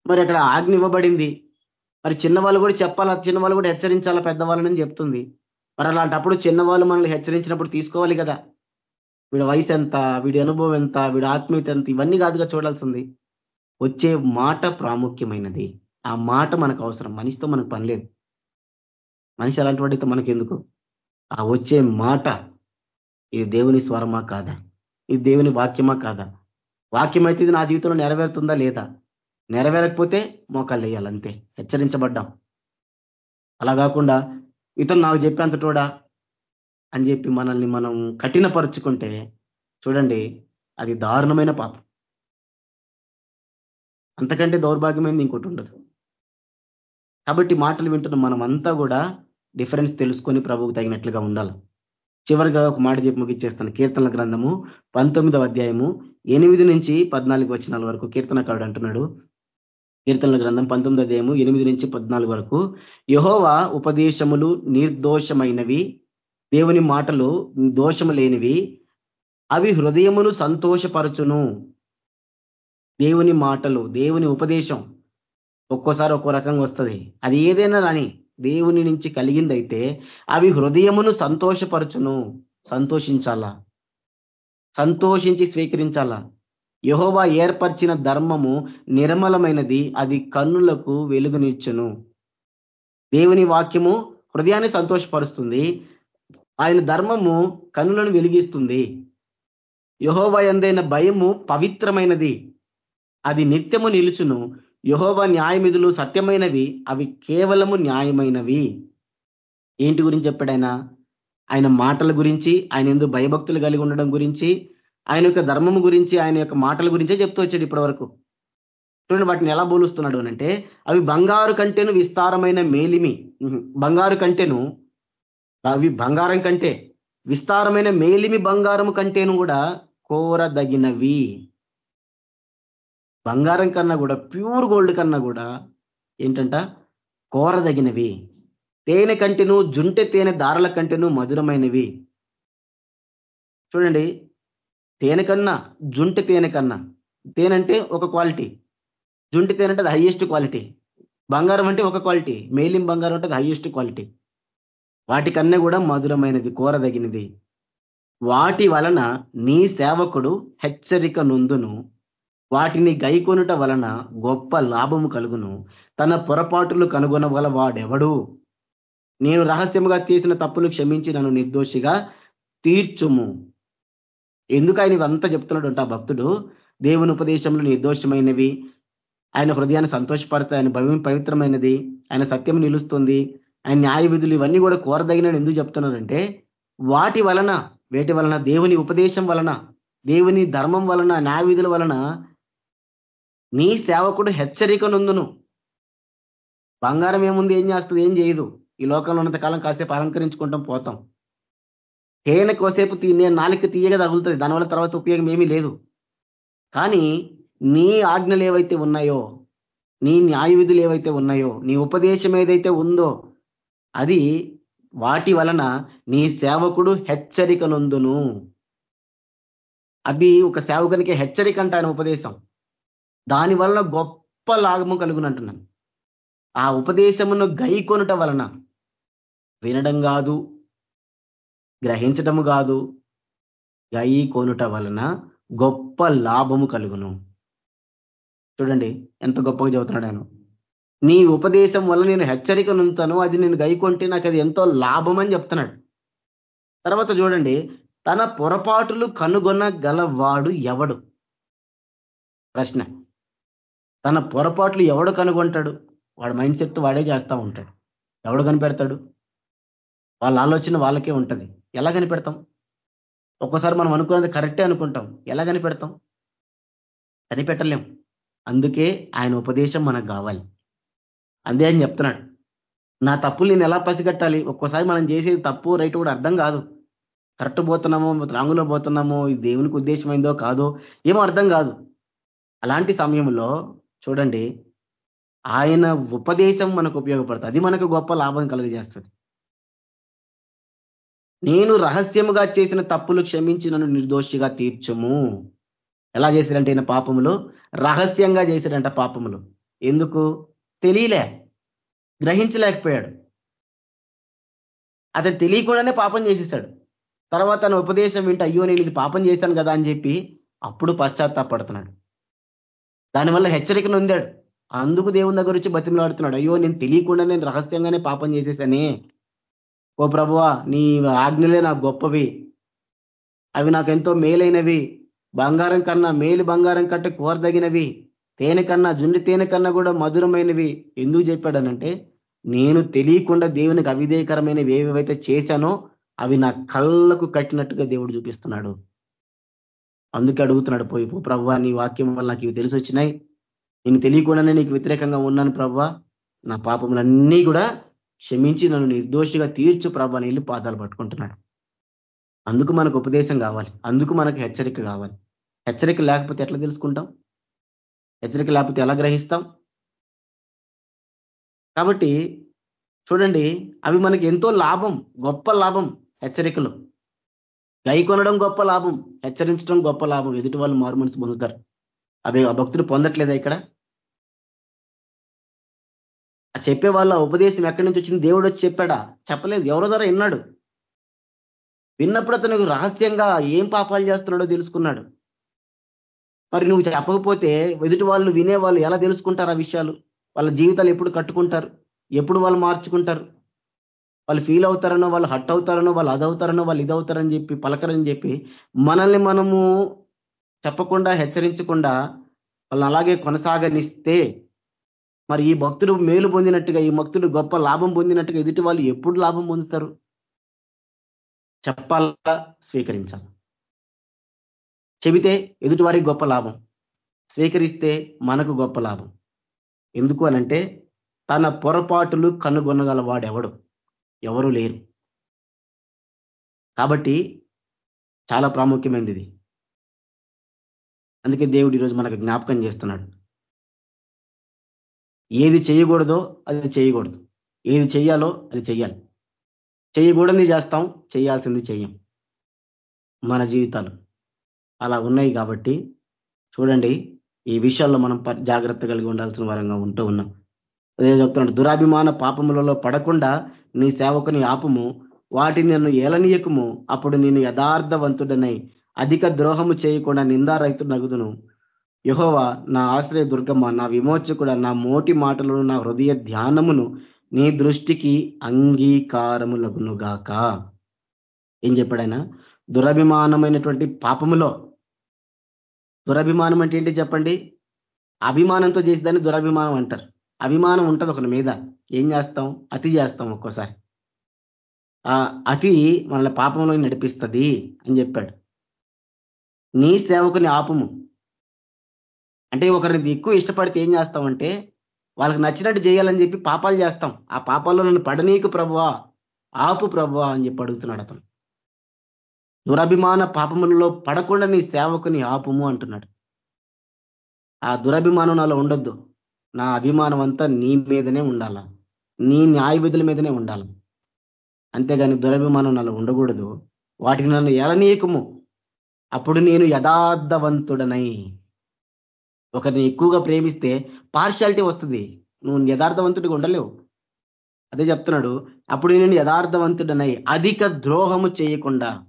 మరి అక్కడ ఆజ్ఞ ఇవ్వబడింది. మరి చిన్నవాళ్ళు కూడా చెప్పాలా చిన్నవాళ్ళు కూడా హెచ్చరించాలా పెద్దవాళ్ళని చెప్తుంది. మరి అలాంటప్పుడు చిన్నవాళ్ళు మనల్ని హెచ్చరించినప్పుడు తీసుకోవాలి కదా. వీడి వయసు ఎంత వీడి అనుభవం ఎంత వీడి ఆత్మీయత ఎంత ఇవన్నీ కాదుగా చూడాల్సింది. వచ్చే మాట ప్రాముఖ్యమైనది. ఆ మాట మనకు అవసరం. మనిషితో మనకు పని లేదు. మనిషి అలాంటి వాడితో మనకెందుకు? ఆ వచ్చే మాట ఇది దేవుని స్వరమా కాదా? ఇది దేవుని వాక్యమా కాదా? వాక్యం అయితే ఇది నా జీవితంలో నెరవేరుతుందా లేదా? నెరవేరకపోతే మోకాళ్ళు వేయాలంతే హెచ్చరించబడ్డాం. అలా కాకుండా ఇతను నాకు చెప్పేంతటోడా అని చెప్పి మనల్ని మనం కఠినపరుచుకుంటే చూడండి అది దారుణమైన పాపం. అంతకంటే దౌర్భాగ్యమైంది ఇంకోటి ఉండదు. కాబట్టి మాటలు వింటున్న మనమంతా కూడా డిఫరెన్స్ తెలుసుకొని ప్రభువుకు తగినట్లుగా ఉండాలి. చివరిగా ఒక మాట చెప్పి ముగిచ్చేస్తాను. కీర్తనల గ్రంథము పంతొమ్మిదవ అధ్యాయము ఎనిమిది నుంచి పద్నాలుగు వచనాల వరకు కీర్తనకారుడు అంటున్నాడు. కీర్తనల గ్రంథం పంతొమ్మిది అధ్యాయము ఎనిమిది నుంచి పద్నాలుగు వరకు యహోవా ఉపదేశములు నిర్దోషమైనవి దేవుని మాటలు దోషము లేనివి అవి హృదయమును సంతోషపరచును. దేవుని మాటలు దేవుని ఉపదేశం ఒక్కోసారి ఒక్కో రకంగా వస్తుంది. అది ఏదైనా రాని దేవుని నుంచి కలిగిందైతే అవి హృదయమును సంతోషపరచును. సంతోషించాలా? సంతోషించి స్వీకరించాలా? యహోవా ఏర్పరిచిన ధర్మము నిర్మలమైనది అది కన్నులకు వెలుగునిచ్చును. దేవుని వాక్యము హృదయాన్ని సంతోషపరుస్తుంది. ఆయన ధర్మము కన్నులను వెలిగిస్తుంది. యహోవా ఎందైన భయము పవిత్రమైనది. అది నిత్యము నిలుచును. యహోవ న్యాయమిధులు సత్యమైనవి అవి కేవలము న్యాయమైనవి. ఏంటి గురించి చెప్పాడు ఆయన? ఆయన మాటల గురించి ఆయన ఎందుకు భయభక్తులు కలిగి ఉండడం గురించి ఆయన యొక్క ధర్మము గురించి ఆయన యొక్క మాటల గురించే చెప్తూ వచ్చాడు ఇప్పటి వరకు చూడండి వాటిని ఎలా పోలుస్తున్నాడు అంటే అవి బంగారు కంటేను విస్తారమైన మేలిమి. బంగారు కంటేను అవి బంగారం కంటే విస్తారమైన మేలిమి బంగారం కంటేను కూడా కోరదగినవి. బంగారం కన్నా కూడా ప్యూర్ గోల్డ్ కన్నా కూడా ఏంటంట? కోరదగినవి. తేనె కంటెను జుంటె తేనె దారల కంటెను మధురమైనవి. చూడండి తేనె కన్నా జుంటె తేనె కన్నా తేనె అంటే ఒక క్వాలిటీ. జుంటి తేనె అంటే అది హైయెస్ట్ క్వాలిటీ బంగారం అంటే ఒక క్వాలిటీ. మేలిం బంగారం అంటే అది హైయెస్ట్ క్వాలిటీ వాటికన్నా కూడా మధురమైనది కోరదగినది. వాటి వలన నీ సేవకుడు హెచ్చరిక నుందును. వాటిని గైకొనుట వలన గొప్ప లాభము కలుగును. తన పొరపాటులు కనుగొనగల వాడెవడు? నేను రహస్యముగా చేసిన తప్పులు క్షమించి నన్ను నిర్దోషిగా తీర్చుము. ఎందుకు ఆయన ఇవంతా చెప్తున్నాడు ఆ భక్తుడు? దేవుని ఉపదేశంలో నిర్దోషమైనవి. ఆయన హృదయాన్ని సంతోషపడతాయి ఆయన భవ్యం పవిత్రమైనది ఆయన సత్యం నిలుస్తుంది ఆయన న్యాయ విధులు ఇవన్నీ కూడా కోరదగిన ఎందుకు చెప్తున్నారంటే వాటి వలన వేటి వలన దేవుని ఉపదేశం వలన దేవుని ధర్మం వలన న్యాయ విధుల వలన నీ సేవకుడు హెచ్చరిక నుందును. బంగారం ఏముంది ఏం చేస్తుంది ఏం చేయదు. ఈ లోకంలో ఉన్నంత కాలం కాసేపు అలంకరించుకుంటాం పోతాం. తేనె కోసేపు నేను నాలుక తీయగా తగులుతుంది దానివల్ల తర్వాత ఉపయోగం ఏమీ లేదు. కానీ నీ ఆజ్ఞలు ఏవైతే ఉన్నాయో నీ న్యాయ విధులు ఏవైతే ఉన్నాయో నీ ఉపదేశం ఏదైతే ఉందో అది వాటి వలన నీ సేవకుడు హెచ్చరిక నొందును. అది ఒక సేవకునికి హెచ్చరిక అంట ఆయన ఉపదేశం. దాని వలన గొప్ప లాభము కలుగునంటున్నాను. ఆ ఉపదేశమును గై కొనుట వలన వినడం కాదు గ్రహించటము కాదు గై కొనుట వలన గొప్ప లాభము కలుగును. చూడండి ఎంత గొప్పగా చదువుతున్నాడు ఆయన. నీ ఉపదేశం వల్ల నేను హెచ్చరిక నుంతాను అది నేను గైకొంటే నాకు అది ఎంతో లాభం అని చెప్తున్నాడు. తర్వాత చూడండి తన పొరపాటులు కనుగొనగలవాడు ఎవడు? ప్రశ్న. తన పొరపాట్లు ఎవడు కనుగొంటాడు? వాడు మైండ్ సెట్ వాడే చేస్తూ ఉంటాడు. ఎవడు కనిపెడతాడు? వాళ్ళ ఆలోచన వాళ్ళకే ఉంటుంది. ఎలా కనిపెడతాం? ఒక్కోసారి మనం అనుకున్నది కరెక్టే అనుకుంటాం. ఎలా కనిపెడతాం? కనిపెట్టలేం. అందుకే ఆయన ఉపదేశం మనకు కావాలి. అందే అని చెప్తున్నాడు. నా తప్పులు నేను ఎలా పసిగట్టాలి? ఒక్కోసారి మనం చేసేది తప్పు రైట్ కూడా అర్థం కాదు. కరెక్ట్ పోతున్నామో రాంగులో పోతున్నామో ఇది దేవునికి ఉద్దేశమైందో కాదో ఏమో అర్థం కాదు. అలాంటి సమయంలో చూడండి ఆయన ఉపదేశం మనకు ఉపయోగపడుతుంది అది మనకు గొప్ప లాభం కలుగజేస్తుంది. నేను రహస్యముగా చేసిన తప్పులు క్షమించి నన్ను నిర్దోషిగా తీర్చము. ఎలా చేశాడంటే ఈయన పాపములు? రహస్యంగా చేశాడంట పాపములు. ఎందుకు? తెలియలే. గ్రహించలేకపోయాడు. అతను తెలియకుండానే పాపం చేసేసాడు. తర్వాత తన ఉపదేశం వింటే అయ్యో నేను ఇది పాపం చేశాను కదా అని చెప్పి అప్పుడు పశ్చాత్తాపడుతున్నాడు. దానివల్ల హెచ్చరిక నొందాడు అందుకు దేవుని దగ్గర వచ్చి బతిమలాడుతున్నాడు. అయ్యో నేను తెలియకుండా నేను రహస్యంగానే పాపం చేసేసానే. ఓ ప్రభువా నీ ఆజ్ఞలే నాకు గొప్పవి. అవి నాకు ఎంతో మేలైనవి. బంగారం కన్నా మేలు బంగారం కంటే కోరదగినవి. తేనె కన్నా జుండి తేనె కన్నా కూడా మధురమైనవి. ఎందుకు చెప్పాడనంటే నేను తెలియకుండా దేవునికి అవిధేయకరమైనవి ఏవేవైతే చేశానో అవి నా కళ్ళకు కట్టినట్టుగా దేవుడు చూపిస్తున్నాడు. అందుకే అడుగుతున్నాడు పోయి ప్రభా నీ వాక్యం వల్ల నాకు ఇవి తెలిసి వచ్చినాయి నేను తెలియకుండానే నీకు వ్యతిరేకంగా ఉన్నాను ప్రభా నా పాపములన్నీ కూడా క్షమించి నన్ను నిర్దోషిగా తీర్చు ప్రభా అని వెళ్ళి పాదాలు పట్టుకుంటున్నాడు. అందుకు మనకు ఉపదేశం కావాలి. అందుకు మనకు హెచ్చరిక కావాలి. హెచ్చరిక లేకపోతే ఎట్లా తెలుసుకుంటాం? హెచ్చరిక లేకపోతే ఎలా గ్రహిస్తాం? కాబట్టి చూడండి అవి మనకి ఎంతో లాభం గొప్ప లాభం హెచ్చరికలు. గై కొనడం గొప్ప లాభం హెచ్చరించడం గొప్ప లాభం. ఎదుటి వాళ్ళు మారు మనసు పొందుతారు. అవి ఆ భక్తుడు పొందట్లేదా ఇక్కడ? ఆ చెప్పే వాళ్ళ ఉపదేశం ఎక్కడి నుంచి వచ్చింది? దేవుడు వచ్చి చెప్పాడా? చెప్పలేదు. ఎవరో ద్వారా విన్నాడు. విన్నప్పుడు అతను రహస్యంగా ఏం పాపాలు చేస్తున్నాడో తెలుసుకున్నాడు. మరి నువ్వు చెప్పకపోతే ఎదుటి వాళ్ళు వినే వాళ్ళు ఎలా తెలుసుకుంటారు ఆ విషయాలు? వాళ్ళ జీవితాలు ఎప్పుడు కట్టుకుంటారు? ఎప్పుడు వాళ్ళు మార్చుకుంటారు? వాళ్ళు ఫీల్ అవుతారనో వాళ్ళు హట్ అవుతారనో వాళ్ళు అదవుతారనో వాళ్ళు ఇదవుతారని చెప్పి పలకరని చెప్పి మనల్ని మనము చెప్పకుండా హెచ్చరించకుండా వాళ్ళని అలాగే కొనసాగనిస్తే మరి ఈ భక్తుడు మేలు పొందినట్టుగా ఈ భక్తుడు గొప్ప లాభం పొందినట్టుగా ఎదుటి వాళ్ళు ఎప్పుడు లాభం పొందుతారు? చెప్పాలా? స్వీకరించాలి? చెబితే ఎదుటి వారికి గొప్ప లాభం స్వీకరిస్తే మనకు గొప్ప లాభం. ఎందుకు అనంటే తన పొరపాటులు కనుగొనగలవాడెవడు? ఎవరు లేరు. కాబట్టి చాలా ప్రాముఖ్యమైనది ఇది. అందుకే దేవుడు ఈరోజు మనకు జ్ఞాపకం చేస్తున్నాడు. ఏది చేయకూడదో అది చేయకూడదు. ఏది చేయాలో అది చెయ్యాలి. చేయకూడని చేస్తాం చేయాల్సింది చెయ్యం. మన జీవితాలు అలా ఉన్నాయి కాబట్టి చూడండి ఈ విషయాల్లో మనం జాగ్రత్త కలిగి ఉండాల్సిన వరంగా ఉంటూ ఉన్నాం. అదే చెప్తున్నాడు దురాభిమాన పాపములలో పడకుండా నీ సేవకుని ఆపము. వాటిని నన్ను ఏలనీయకము. అప్పుడు నేను యథార్థవంతుడనై అధిక ద్రోహము చేయకుండా నిందారైతు నగుదును. యహోవా నా ఆశ్రయ దుర్గమ్మ నా విమోచకుడ నా మోటి మాటలను నా హృదయ ధ్యానమును నీ దృష్టికి అంగీకారములగునుగాక ఏం చెప్పాడైనా దురభిమానమైనటువంటి పాపములో. దురభిమానం అంటే ఏంటి చెప్పండి? అభిమానంతో చేసేదాన్ని దురభిమానం అంటారు. అభిమానం ఉంటుంది ఒకరి మీద. ఏం చేస్తాం? అతి చేస్తాం ఒక్కోసారి. ఆ అతి మనల్ని పాపంలో నడిపిస్తుంది అని చెప్పాడు. నీ సేవకుని ఆపము. అంటే ఒకరిని ఎక్కువ ఇష్టపడితే ఏం చేస్తామంటే వాళ్ళకి నచ్చినట్టు చేయాలని చెప్పి పాపాలు చేస్తాం. ఆ పాపాల్లో నన్ను పడనీకు ప్రభువా ఆపు ప్రభువా అని చెప్పి అడుగుతున్నాడు అతను. దురభిమాన పాపములలో పడకుండా నీ సేవకుని ఆపుము అంటున్నాడు. ఆ దురభిమానం నాలో ఉండొద్దు. నా అభిమానం అంతా నీ మీదనే ఉండాల. నీ న్యాయ విధుల మీదనే ఉండాలి. అంతేగాని దురభిమానం నాలో ఉండకూడదు. వాటికి నన్ను ఎలనీయకము అప్పుడు నేను యథార్థవంతుడనై. ఒకరిని ఎక్కువగా ప్రేమిస్తే పార్షాలిటీ వస్తుంది. నువ్వు యథార్థవంతుడిగా ఉండలేవు. అదే చెప్తున్నాడు. అప్పుడు నేను యథార్థవంతుడనై అధిక ద్రోహము చేయకుండా.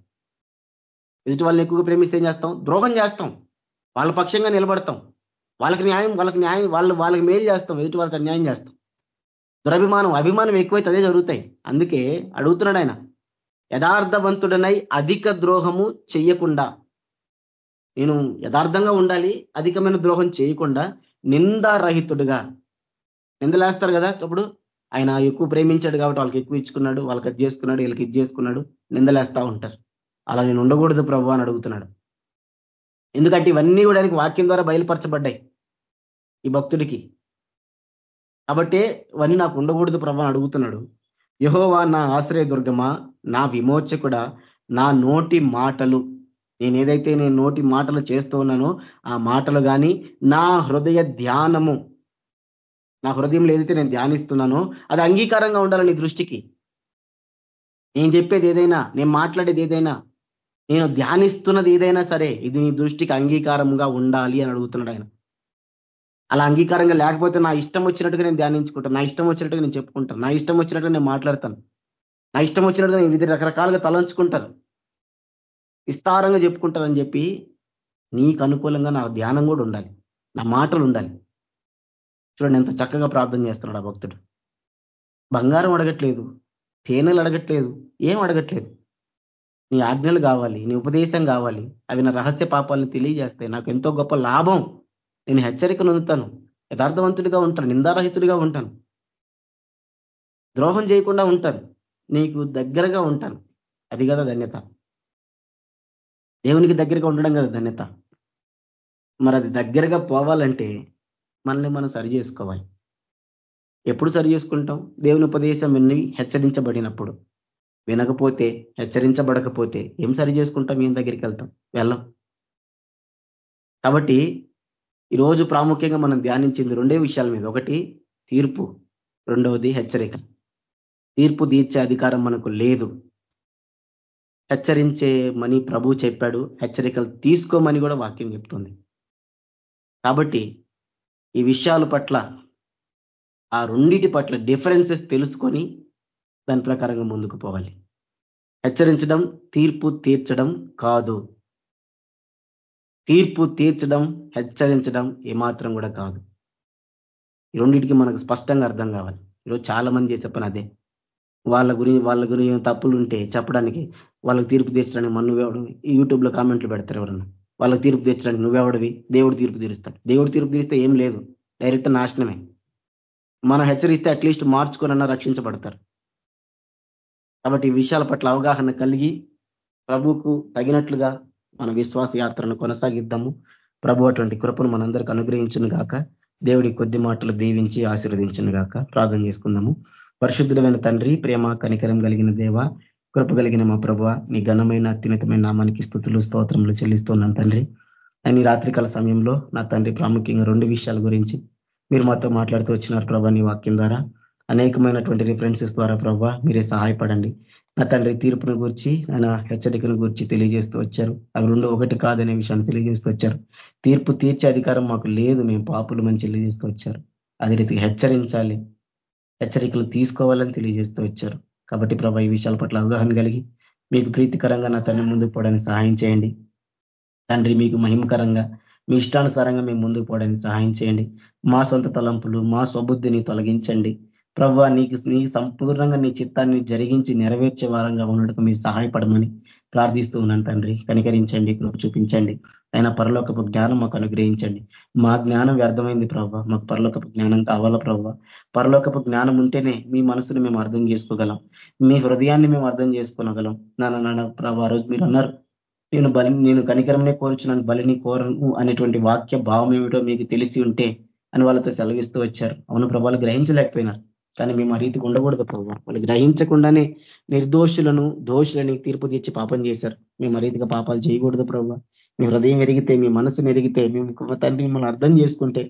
ఎదుటి వాళ్ళని ఎక్కువగా ప్రేమిస్తే ఏం చేస్తాం? ద్రోహం చేస్తాం. వాళ్ళ పక్షంగా నిలబడతాం. వాళ్ళకి న్యాయం వాళ్ళకి న్యాయం వాళ్ళు వాళ్ళకి మేలు చేస్తాం ఎదుటి వాళ్ళకి అన్యాయం చేస్తాం. దురభిమానం అభిమానం ఎక్కువైతే అదే జరుగుతాయి. అందుకే అడుగుతున్నాడు ఆయన యథార్థవంతుడనై అధిక ద్రోహము చెయ్యకుండా. నేను యథార్థంగా ఉండాలి అధికమైన ద్రోహం చేయకుండా నిందారహితుడుగా. నిందలేస్తారు కదా అప్పుడు ఆయన ఎక్కువ ప్రేమించాడు కాబట్టి వాళ్ళకి ఎక్కువ ఇచ్చుకున్నాడు వాళ్ళకి అది చేసుకున్నాడు వీళ్ళకి ఇది చేసుకున్నాడు నిందలేస్తా ఉంటారు. అలా నేను ఉండకూడదు ప్రభు అని అడుగుతున్నాడు. ఎందుకంటే ఇవన్నీ కూడా ఆయనకి వాక్యం ద్వారా బయలుపరచబడ్డాయి. ఈ భక్తుడికి. కాబట్టి ఇవన్నీ నాకు ఉండకూడదు ప్రభా అడుగుతున్నాడు. యహోవా నా ఆశ్రయ దుర్గమా నా విమోచకుడ నా నోటి మాటలు. నేను ఏదైతే నేను నోటి మాటలు చేస్తూ ఉన్నానో ఆ మాటలు కానీ నా హృదయ ధ్యానము. నా హృదయంలో ఏదైతే నేను ధ్యానిస్తున్నానో అది అంగీకారంగా ఉండాలి నీ దృష్టికి. నేను చెప్పేది ఏదైనా నేను మాట్లాడేది ఏదైనా నేను ధ్యానిస్తున్నది ఏదైనా సరే ఇది నీ దృష్టికి అంగీకారంగా ఉండాలి అని అడుగుతున్నాడు ఆయన. అలా అంగీకారంగా లేకపోతే నా ఇష్టం వచ్చినట్టుగా నేను ధ్యానించుకుంటాను. నా ఇష్టం వచ్చినట్టుగా నేను చెప్పుకుంటాను. నా ఇష్టం వచ్చినట్టుగా నేను మాట్లాడతాను. నా ఇష్టం వచ్చినట్టుగా నేను వివిధ రకరకాలుగా తలంచుకుంటాను. విస్తారంగా చెప్పుకుంటానని చెప్పి నీకు అనుకూలంగా నా ధ్యానం కూడా ఉండాలి. నా మాటలు ఉండాలి. చూడండి ఎంత చక్కగా ప్రార్థన చేస్తున్నాడు ఆ భక్తుడు. బంగారం అడగట్లేదు. తేనెలు అడగట్లేదు. ఏం అడగట్లేదు. నీ ఆజ్ఞలు కావాలి. నీ ఉపదేశం కావాలి. అవి నా రహస్య పాపాలను తెలియజేస్తాయి. నాకు ఎంతో గొప్ప లాభం. నేను హెచ్చరికను అందుతాను యథార్థవంతుడిగా ఉంటాను నిందారహితుడిగా ఉంటాను. ద్రోహం చేయకుండా ఉంటాను నీకు దగ్గరగా ఉంటాను. అది కదా ధన్యత. దేవునికి దగ్గరగా ఉండడం కదా ధన్యత. మరి అది దగ్గరగా పోవాలంటే మనల్ని మనం సరి చేసుకోవాలి. ఎప్పుడు సరి చేసుకుంటాం? దేవుని ఉపదేశం విని హెచ్చరించబడినప్పుడు. వినకపోతే హెచ్చరించబడకపోతే ఏం సరి చేసుకుంటాం? ఏం దగ్గరికి వెళ్తాం? వెళ్ళం. కాబట్టి ఈరోజు ప్రాముఖ్యంగా మనం ధ్యానించింది రెండే విషయాల మీద. ఒకటి తీర్పు. రెండవది హెచ్చరిక. తీర్పు తీర్చే అధికారం మనకు లేదు. హెచ్చరించేమని ప్రభు చెప్పాడు. హెచ్చరికలు తీసుకోమని కూడా వాక్యం చెప్తుంది. కాబట్టి ఈ విషయాల పట్ల ఆ రెండింటి పట్ల డిఫరెన్సెస్ తెలుసుకొని దాని ప్రకారంగా ముందుకు పోవాలి. హెచ్చరించడం తీర్పు తీర్చడం కాదు. తీర్పు తీర్చడం హెచ్చరించడం ఏమాత్రం కూడా కాదు. ఈ రెండింటికి మనకు స్పష్టంగా అర్థం కావాలి. ఈరోజు చాలా మంది చేసే పని అదే. వాళ్ళ గురించి వాళ్ళ గురించి తప్పులు ఉంటే చెప్పడానికి వాళ్ళకి తీర్పు తీర్చడానికి మన నువ్వెవడివి యూట్యూబ్లో కామెంట్లు పెడతారు ఎవరన్నా. వాళ్ళకి తీర్పు తీర్చడానికి నువ్వెవడివి దేవుడు తీర్పు తీరుస్తాడు. దేవుడు తీర్పు తీరిస్తే ఏం లేదు. డైరెక్ట్ నాశనమే. మనం హెచ్చరిస్తే అట్లీస్ట్ మార్చుకునన్నా రక్షించబడతారు. కాబట్టి ఈ విషయాల పట్ల అవగాహన కలిగి ప్రభుకు తగినట్లుగా మన విశ్వాస యాత్రను కొనసాగిద్దాము. ప్రభు అటువంటి కృపను మనందరికి అనుగ్రహించను గాక. దేవుడి కొద్ది మాటలు దీవించి ఆశీర్వదించను గాక. ప్రార్థన చేసుకుందాము. పరిశుద్ధులమైన తండ్రి ప్రేమ కనికరం కలిగిన దేవ కృప కలిగిన మా ప్రభు నీ ఘనమైన అత్యున్నతమైన నామానికి స్థుతులు స్తోత్రములు చెల్లిస్తున్నాను తండ్రి. అని రాత్రికాల సమయంలో నా తండ్రి ప్రాముఖ్యంగా రెండు విషయాల గురించి మీరు మాతో మాట్లాడుతూ వచ్చినారు ప్రభా నీ వాక్యం ద్వారా. అనేకమైనటువంటి రిఫరెన్సెస్ ద్వారా ప్రభా మీరే సహాయపడండి. నా తండ్రి తీర్పును గురించి ఆయన హెచ్చరికను గురించి తెలియజేస్తూ వచ్చారు. అవి రెండు ఒకటి కాదనే విషయాన్ని తెలియజేస్తూ వచ్చారు. తీర్పు తీర్చే అధికారం మాకు లేదు మేము పాపులు మంచి తెలియజేస్తూ వచ్చారు. అదే రీతికి హెచ్చరించాలి. హెచ్చరికలు తీసుకోవాలని తెలియజేస్తూ వచ్చారు. కాబట్టి ప్రభా ఈ విషయాల పట్ల అవగాహన కలిగి మీకు ప్రీతికరంగా నా తండ్రి ముందుకు పోవడానికి సహాయం చేయండి. తండ్రి మీకు మహిమకరంగా మీ ఇష్టానుసారంగా మేము ముందుకు పోవడానికి సహాయం చేయండి. మా సొంత తలంపులు మా స్వబుద్ధిని తొలగించండి. ప్రభా నీకు నీ సంపూర్ణంగా నీ చిత్తాన్ని జరిగించి నెరవేర్చే వారంగా ఉండటం మీరు సహాయపడమని ప్రార్థిస్తూ ఉన్నాను తండ్రి. కనికరించండి కృప చూపించండి. ఆయన పరలోకపు జ్ఞానం మాకు అనుగ్రహించండి. మా జ్ఞానం వ్యర్థమైంది ప్రభావ మాకు పరలోకపు జ్ఞానం కావాలా ప్రభావ పరలోకపు జ్ఞానం ఉంటేనే మీ మనసుని మేము అర్థం చేసుకోగలం. మీ హృదయాన్ని మేము అర్థం చేసుకోగలం నాన్న నాన్న ప్రభావ రోజు మీరు అన్నారు నేను బలి నేను కనికరమనే కోరుచున్నాను బలిని కోరను అనేటువంటి వాక్య భావం ఏమిటో మీకు తెలిసి ఉంటే అని వాళ్ళతో సెలవిస్తూ వచ్చారు. అవును ప్రభావాలు గ్రహించలేకపోయినారు. కానీ మేము ఆ రీతికి ఉండకూడదు ప్రభావ వాళ్ళు గ్రహించకుండానే నిర్దోషులను దోషులని తీర్పు తీర్చి పాపం చేశారు. మేము ఆ రీతిగా పాపాలు చేయకూడదు ప్రభావ మీ హృదయం ఎరిగితే మీ మనసును ఎరిగితే మేము తండ్రి మిమ్మల్ని అర్థం చేసుకుంటే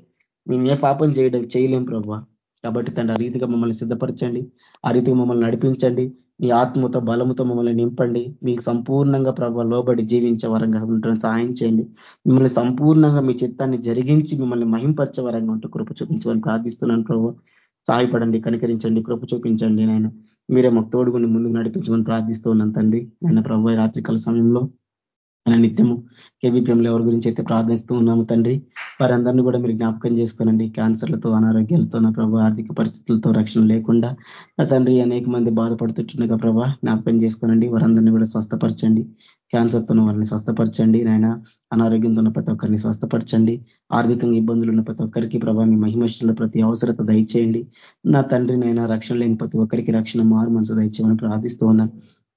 మేము ఏ పాపం చేయడం చేయలేం ప్రభావ కాబట్టి తండ్రి ఆ రీతిగా మమ్మల్ని సిద్ధపరచండి. ఆ రీతిగా మమ్మల్ని నడిపించండి. మీ ఆత్మతో బలముతో మమ్మల్ని నింపండి. మీకు సంపూర్ణంగా ప్రభావ లోబడి జీవించే వరంగా ఉండడం సహాయం చేయండి. మిమ్మల్ని సంపూర్ణంగా మీ చిత్తాన్ని జరిగించి మిమ్మల్ని మహింపరిచే వరంగా ఉంటూ కృప చూపించమని ప్రార్థిస్తున్నాను ప్రభావ సహాయపడండి కనికరించండి కృప చూపించండి నేను మీరే మాకు తోడుగుండి ముందుకు నడిపించమని ప్రార్థిస్తూ ఉన్నాను తండ్రి. ఆయన ప్రభు రాత్రికాల సమయంలో ఆయన నిత్యము కేబీపీఎంలో ఎవరి గురించి అయితే ప్రార్థిస్తూ ఉన్నాము తండ్రి వారందరినీ కూడా మీరు జ్ఞాపకం చేసుకోనండి. క్యాన్సర్లతో అనారోగ్యాలతో నా ప్రభు ఆర్థిక పరిస్థితులతో రక్షణ లేకుండా నా తండ్రి అనేక మంది బాధపడుతుంటుండగా ప్రభా జ్ఞాపకం చేసుకోనండి. వారందరినీ కూడా స్వస్థపరచండి. క్యాన్సర్తో ఉన్న వారిని స్వస్థపరచండి నాయన. అనారోగ్యంతో ఉన్న ప్రతి ఒక్కరిని స్వస్థపరచండి. ఆర్థికంగా ఇబ్బందులు ఉన్న ప్రతి ఒక్కరికి ప్రభావ మీ మహిమశుల ప్రతి అవసరత దయచేయండి. నా తండ్రి నైనా రక్షణ లేని ప్రతి ఒక్కరికి రక్షణ మారు మనసు దయచేయమని ప్రార్థిస్తూ ఉన్నాను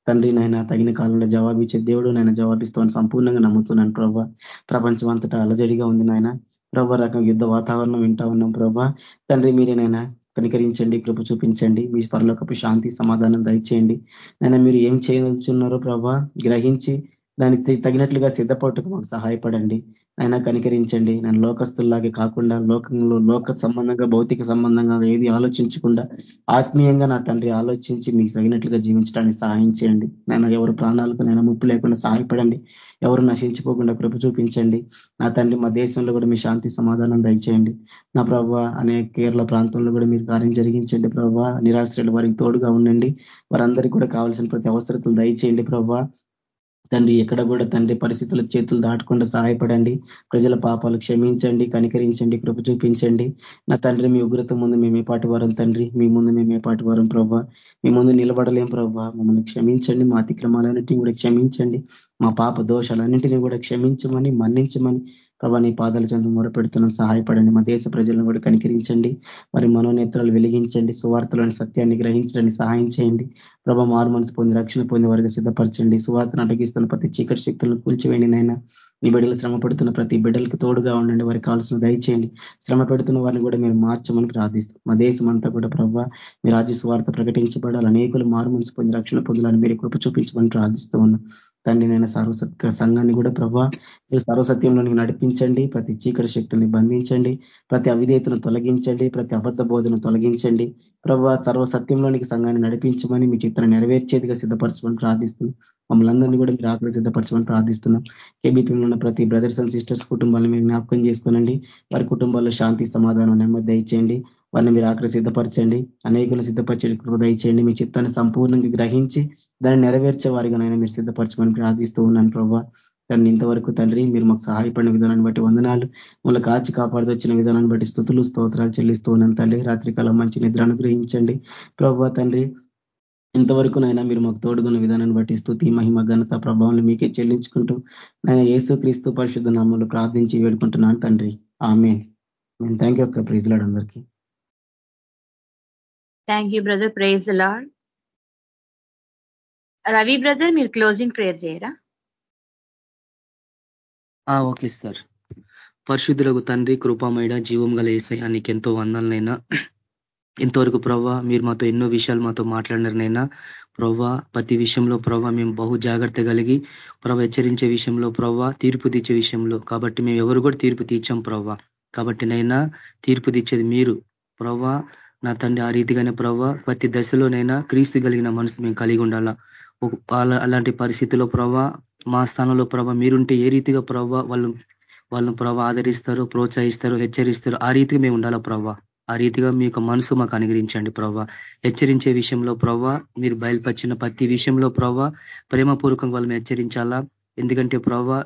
తండ్రి నాయన తగిన కాలంలో జవాబిచ్చే దేవుడు నాయన జవాబిస్తామని సంపూర్ణంగా నమ్ముతున్నాను ప్రభా. ప్రపంచం అంతటా అలజడిగా ఉంది నాయన. ప్రభా రకం యుద్ధ వాతావరణం వింటా ఉన్నాం ప్రభా. తండ్రి మీరేనైనా కనికరించండి కృప చూపించండి మీ పరలోకపు శాంతి సమాధానం దయచేయండి. నైనా మీరు ఏం చేయవచ్చున్నారో ప్రభా గ్రహించి దానికి తగినట్లుగా సిద్ధపడటకు మాకు సహాయపడండి. ఆయన కనికరించండి. నేను లోకస్తుల్లాగే కాకుండా లోకంలో లోక సంబంధంగా భౌతిక సంబంధంగా ఏది ఆలోచించకుండా ఆత్మీయంగా నా తండ్రి ఆలోచించి మీకు తగినట్లుగా జీవించడానికి సహాయం చేయండి. నేను ఎవరు ప్రాణాలకు నేను ముప్పు లేకుండా సహాయపడండి. ఎవరు నశించిపోకుండా కృప చూపించండి. నా తండ్రి మా దేశంలో కూడా మీ శాంతి సమాధానం దయచేయండి. నా ప్రభావ అనే కేరళ ప్రాంతంలో కూడా మీరు కార్యం జరిగించండి ప్రభావ నిరాశ్రయులు వారికి తోడుగా ఉండండి. వారందరికీ కూడా కావాల్సిన ప్రతి అవసరతలు దయచేయండి ప్రభావ తండ్రి ఎక్కడ కూడా తండ్రి పరిస్థితుల చేతులు దాటకుండా సహాయపడండి. ప్రజల పాపాలు క్షమించండి కనికరించండి కృప చూపించండి. నా తండ్రి మీ ఉగ్రత ముందు మేమే పాటి వారం తండ్రి మీ ముందు మేమే పాటి వారం ప్రభావ మీ ముందు నిలబడలేం ప్రభావ మమ్మల్ని క్షమించండి మా అతిక్రమాలన్నింటినీ కూడా క్షమించండి. మా పాప దోషాలన్నింటినీ కూడా క్షమించమని మన్నించమని ప్రభా నీ పాదాల చెంత మొరపెడుతున్నాం సహాయపడండి. మా దేశ ప్రజలను కూడా కనికరించండి. వారి మనోనేత్రాలు వెలిగించండి. సువార్తలను సత్యాన్ని గ్రహించడానికి సహాయం చేయండి. ప్రభా మారు మనసు పొంది రక్షణ పొంది వారికి సిద్ధపరచండి. సువార్తను అటగిస్తున్న ప్రతి చీకటి శక్తులను కూల్చివేయండి నైనా మీ బిడ్డలు శ్రమ పడుతున్న ప్రతి బిడ్డలకు తోడుగా ఉండండి. వారికి కావాల్సిన దయచేయండి శ్రమ పెడుతున్న వారిని కూడా మీరు మార్చమని ప్రార్థిస్తాం మా దేశం అంతా కూడా ప్రభావ మీ రాజ్య స్వార్థ ప్రకటించబడాలి. అనేకులు మారు మనసు పొంది రక్షణ పొందాలని మీరు కృప చూపించమని ప్రార్థిస్తూ ఉన్నాం. తండ్రి నేను సర్వసత్య సంఘాన్ని కూడా ప్రభా మీరు సర్వసత్యంలోనికి నడిపించండి. ప్రతి చీకటి శక్తుల్ని బంధించండి. ప్రతి అవిధేతను తొలగించండి. ప్రతి అబద్ధ బోధను తొలగించండి. ప్రభా సర్వసత్యంలోనికి సంఘాన్ని నడిపించమని మీ చిత్రం నెరవేర్చేదిగా సిద్ధపరచమని ప్రార్థిస్తున్నాం. మమ్మల్ని అందరినీ కూడా మీరు ఆకలి సిద్ధపరచమని ప్రార్థిస్తున్నాం. కేబీపీలో ఉన్న ప్రతి బ్రదర్స్ అండ్ సిస్టర్స్ కుటుంబాలను మీరు జ్ఞాపకం చేసుకోనండి. వారి కుటుంబాల్లో శాంతి సమాధానం నెమ్మది దయచేయండి. వారిని మీరు ఆకలి సిద్ధపరచండి. అనేకులు సిద్ధపరచే కృప దయచేయండి. మీ చిత్తాన్ని సంపూర్ణంగా గ్రహించి దాన్ని నెరవేర్చే వారిగా నైనా మీరు సిద్ధపరచమని ప్రార్థిస్తూ ఉన్నాను ప్రభావ కానీ ఇంతవరకు తండ్రి మీరు మాకు సహాయపడిన విధానాన్ని బట్టి వందనాలు. మళ్ళీ కాచి కాపాడుతూ వచ్చిన విధానాన్ని బట్టి స్థుతులు స్తోత్రాలు చెల్లిస్తూ ఉన్నాను తండ్రి. రాత్రికాలం మంచి నిద్ర అనుగ్రహించండి. ప్రభావ తండ్రి ఇంతవరకు నైనా మీరు మాకు తోడుగున్న విధానాన్ని బట్టి స్థుతి మహిమ ఘనత ప్రభావం మీకే చెల్లించుకుంటూ నేను యేసు క్రీస్తు పరిశుద్ధ నామంలో ప్రార్థించి వేడుకుంటున్నాను తండ్రి. ఆమె థ్యాంక్ యూ అక్క. ప్రైజ్లాడ్ అందరికీ. Thank you brother. Praise Lord. Ravi brother మీరు క్లోజింగ్ ప్రేయర్ చేయరా? Okay sir. పరిశుద్ధులకు తండ్రి కృపామైడ జీవం గల ఏసయ్యా నీకెంతో వందలనైనా ఇంతవరకు ప్రవ్వా మీరు మాతో ఎన్నో విషయాలు మాతో మాట్లాడినారనైనా ప్రవ్వా ప్రతి విషయంలో ప్రవ్వా మేము బహు జాగ్రత్త కలిగి ప్రవ హెచ్చరించే విషయంలో ప్రవ్వా తీర్పు తీర్చే విషయంలో. కాబట్టి మేము ఎవరు కూడా తీర్పు తీర్చాం ప్రవ్వా. కాబట్టి నైనా తీర్పు తీర్చేది మీరు. ప్రవ్వా నా తండ్రి ఆ రీతిగానే ప్రవ్వా ప్రతి దశలోనైనా క్రీస్తు కలిగిన మనసు మేము కలిగి ఉండాలా. అలాంటి పరిస్థితిలో ప్రభా మా స్థానంలో ప్రభా మీరుంటే ఏ రీతిగా ప్రభ వాళ్ళు వాళ్ళు ప్రభా ఆదరిస్తారు ప్రోత్సహిస్తారు హెచ్చరిస్తారు ఆ రీతిగా మేము ఉండాలా ప్రభా? ఆ రీతిగా మీ యొక్క మనసు మాకు అనుగ్రహించండి ప్రభా. హెచ్చరించే విషయంలో ప్రభా మీరు బయలుపరిచిన ప్రతి విషయంలో ప్రభా ప్రేమపూర్వకంగా వాళ్ళని హెచ్చరించాలా? ఎందుకంటే ప్రభా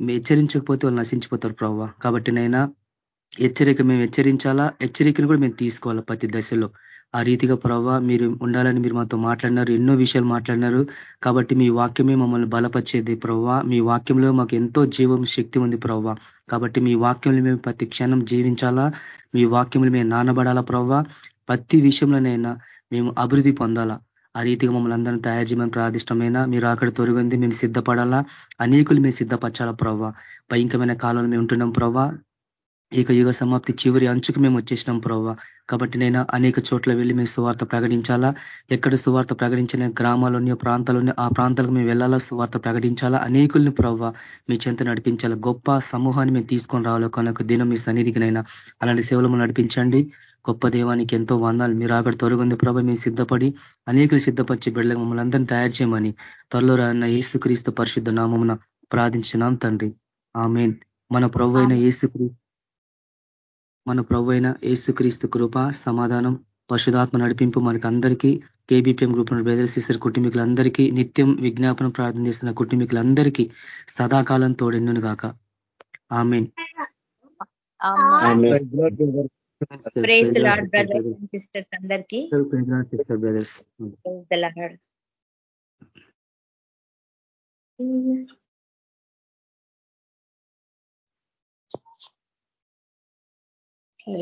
హెచ్చరించకపోతే వాళ్ళు నశించిపోతారు ప్రవ్వ కాబట్టి నైనా హెచ్చరిక మేము హెచ్చరించాలా? హెచ్చరికను కూడా మేము తీసుకోవాలా ప్రతి దశలో. ఆ రీతిగా ప్రభావ మీరు ఉండాలని మీరు మాతో మాట్లాడినారు ఎన్నో విషయాలు మాట్లాడినారు. కాబట్టి మీ వాక్యమే మమ్మల్ని బలపరిచేది ప్రవ్వ. మీ వాక్యంలో మాకు ఎంతో జీవం శక్తి ఉంది ప్రభావ కాబట్టి మీ వాక్యంలో మేము ప్రతి క్షణం జీవించాలా? మీ వాక్యంలో మేము నానబడాలా ప్రభావ ప్రతి విషయంలోనైనా మేము అభివృద్ధి పొందాలా? ఆ రీతిగా మమ్మల్ని అందరినీ తయారు చేయమని ప్రాదిష్టమైన మీరు అక్కడ తొలగింది మేము సిద్ధపడాలా? అనేకులు మేము సిద్ధపరచాలా ప్రవ్వ? భయంకరమైన కాలంలో మేము ఉంటున్నాం ప్రవ్వ. ఇక యుగ సమాప్తి చివరి అంచుకు మేము వచ్చేసినాం ప్రవ్వ. కాబట్టి నేను అనేక చోట్ల వెళ్ళి మేము సువార్త ప్రకటించాలా? ఎక్కడ సువార్త ప్రకటించిన గ్రామాల్లోని ప్రాంతాల్లోని ఆ ప్రాంతాలకు మేము వెళ్ళాలా? సువార్త ప్రకటించాలా? అనేకుల్ని ప్రవ్వ మీ చెంత నడిపించాలా? గొప్ప సమూహాన్ని మేము తీసుకొని రావాలో? కనుక దినం మీ సన్నిధికినైనా అలాంటి సేవలు నడిపించండి. గొప్ప దేవానికి ఎంతో వందాలు. మీరు అక్కడ తొలగింది ప్రభ మేము సిద్ధపడి అనేకులు సిద్ధపరిచి బిడ్డలకు మమ్మల్ని అందరినీ తయారు చేయమని త్వరలో రాన్న ఏసుక్రీస్తు పరిశుద్ధ నామమున ప్రార్థించినాం తండ్రి. ఆమెన్. మన ప్రభు అయిన ఏసుక్రీస్తు మన ప్రభు అయిన ఏసుక్రీస్తు కృప సమాధానం పశుధాత్మ నడిపింపు మనకి అందరికీ కేబీపీఎం గ్రూప్ బ్రదర్ సిస్టర్ కుటుంబీకులందరికీ నిత్యం విజ్ఞాపన ప్రార్థన చేస్తున్న కుటుంబీకులందరికీ సదాకాలం తోడెన్నును గాక. ఆమెన్. అండ్ సిస్టర్స్ అందరికీ. Sister brothers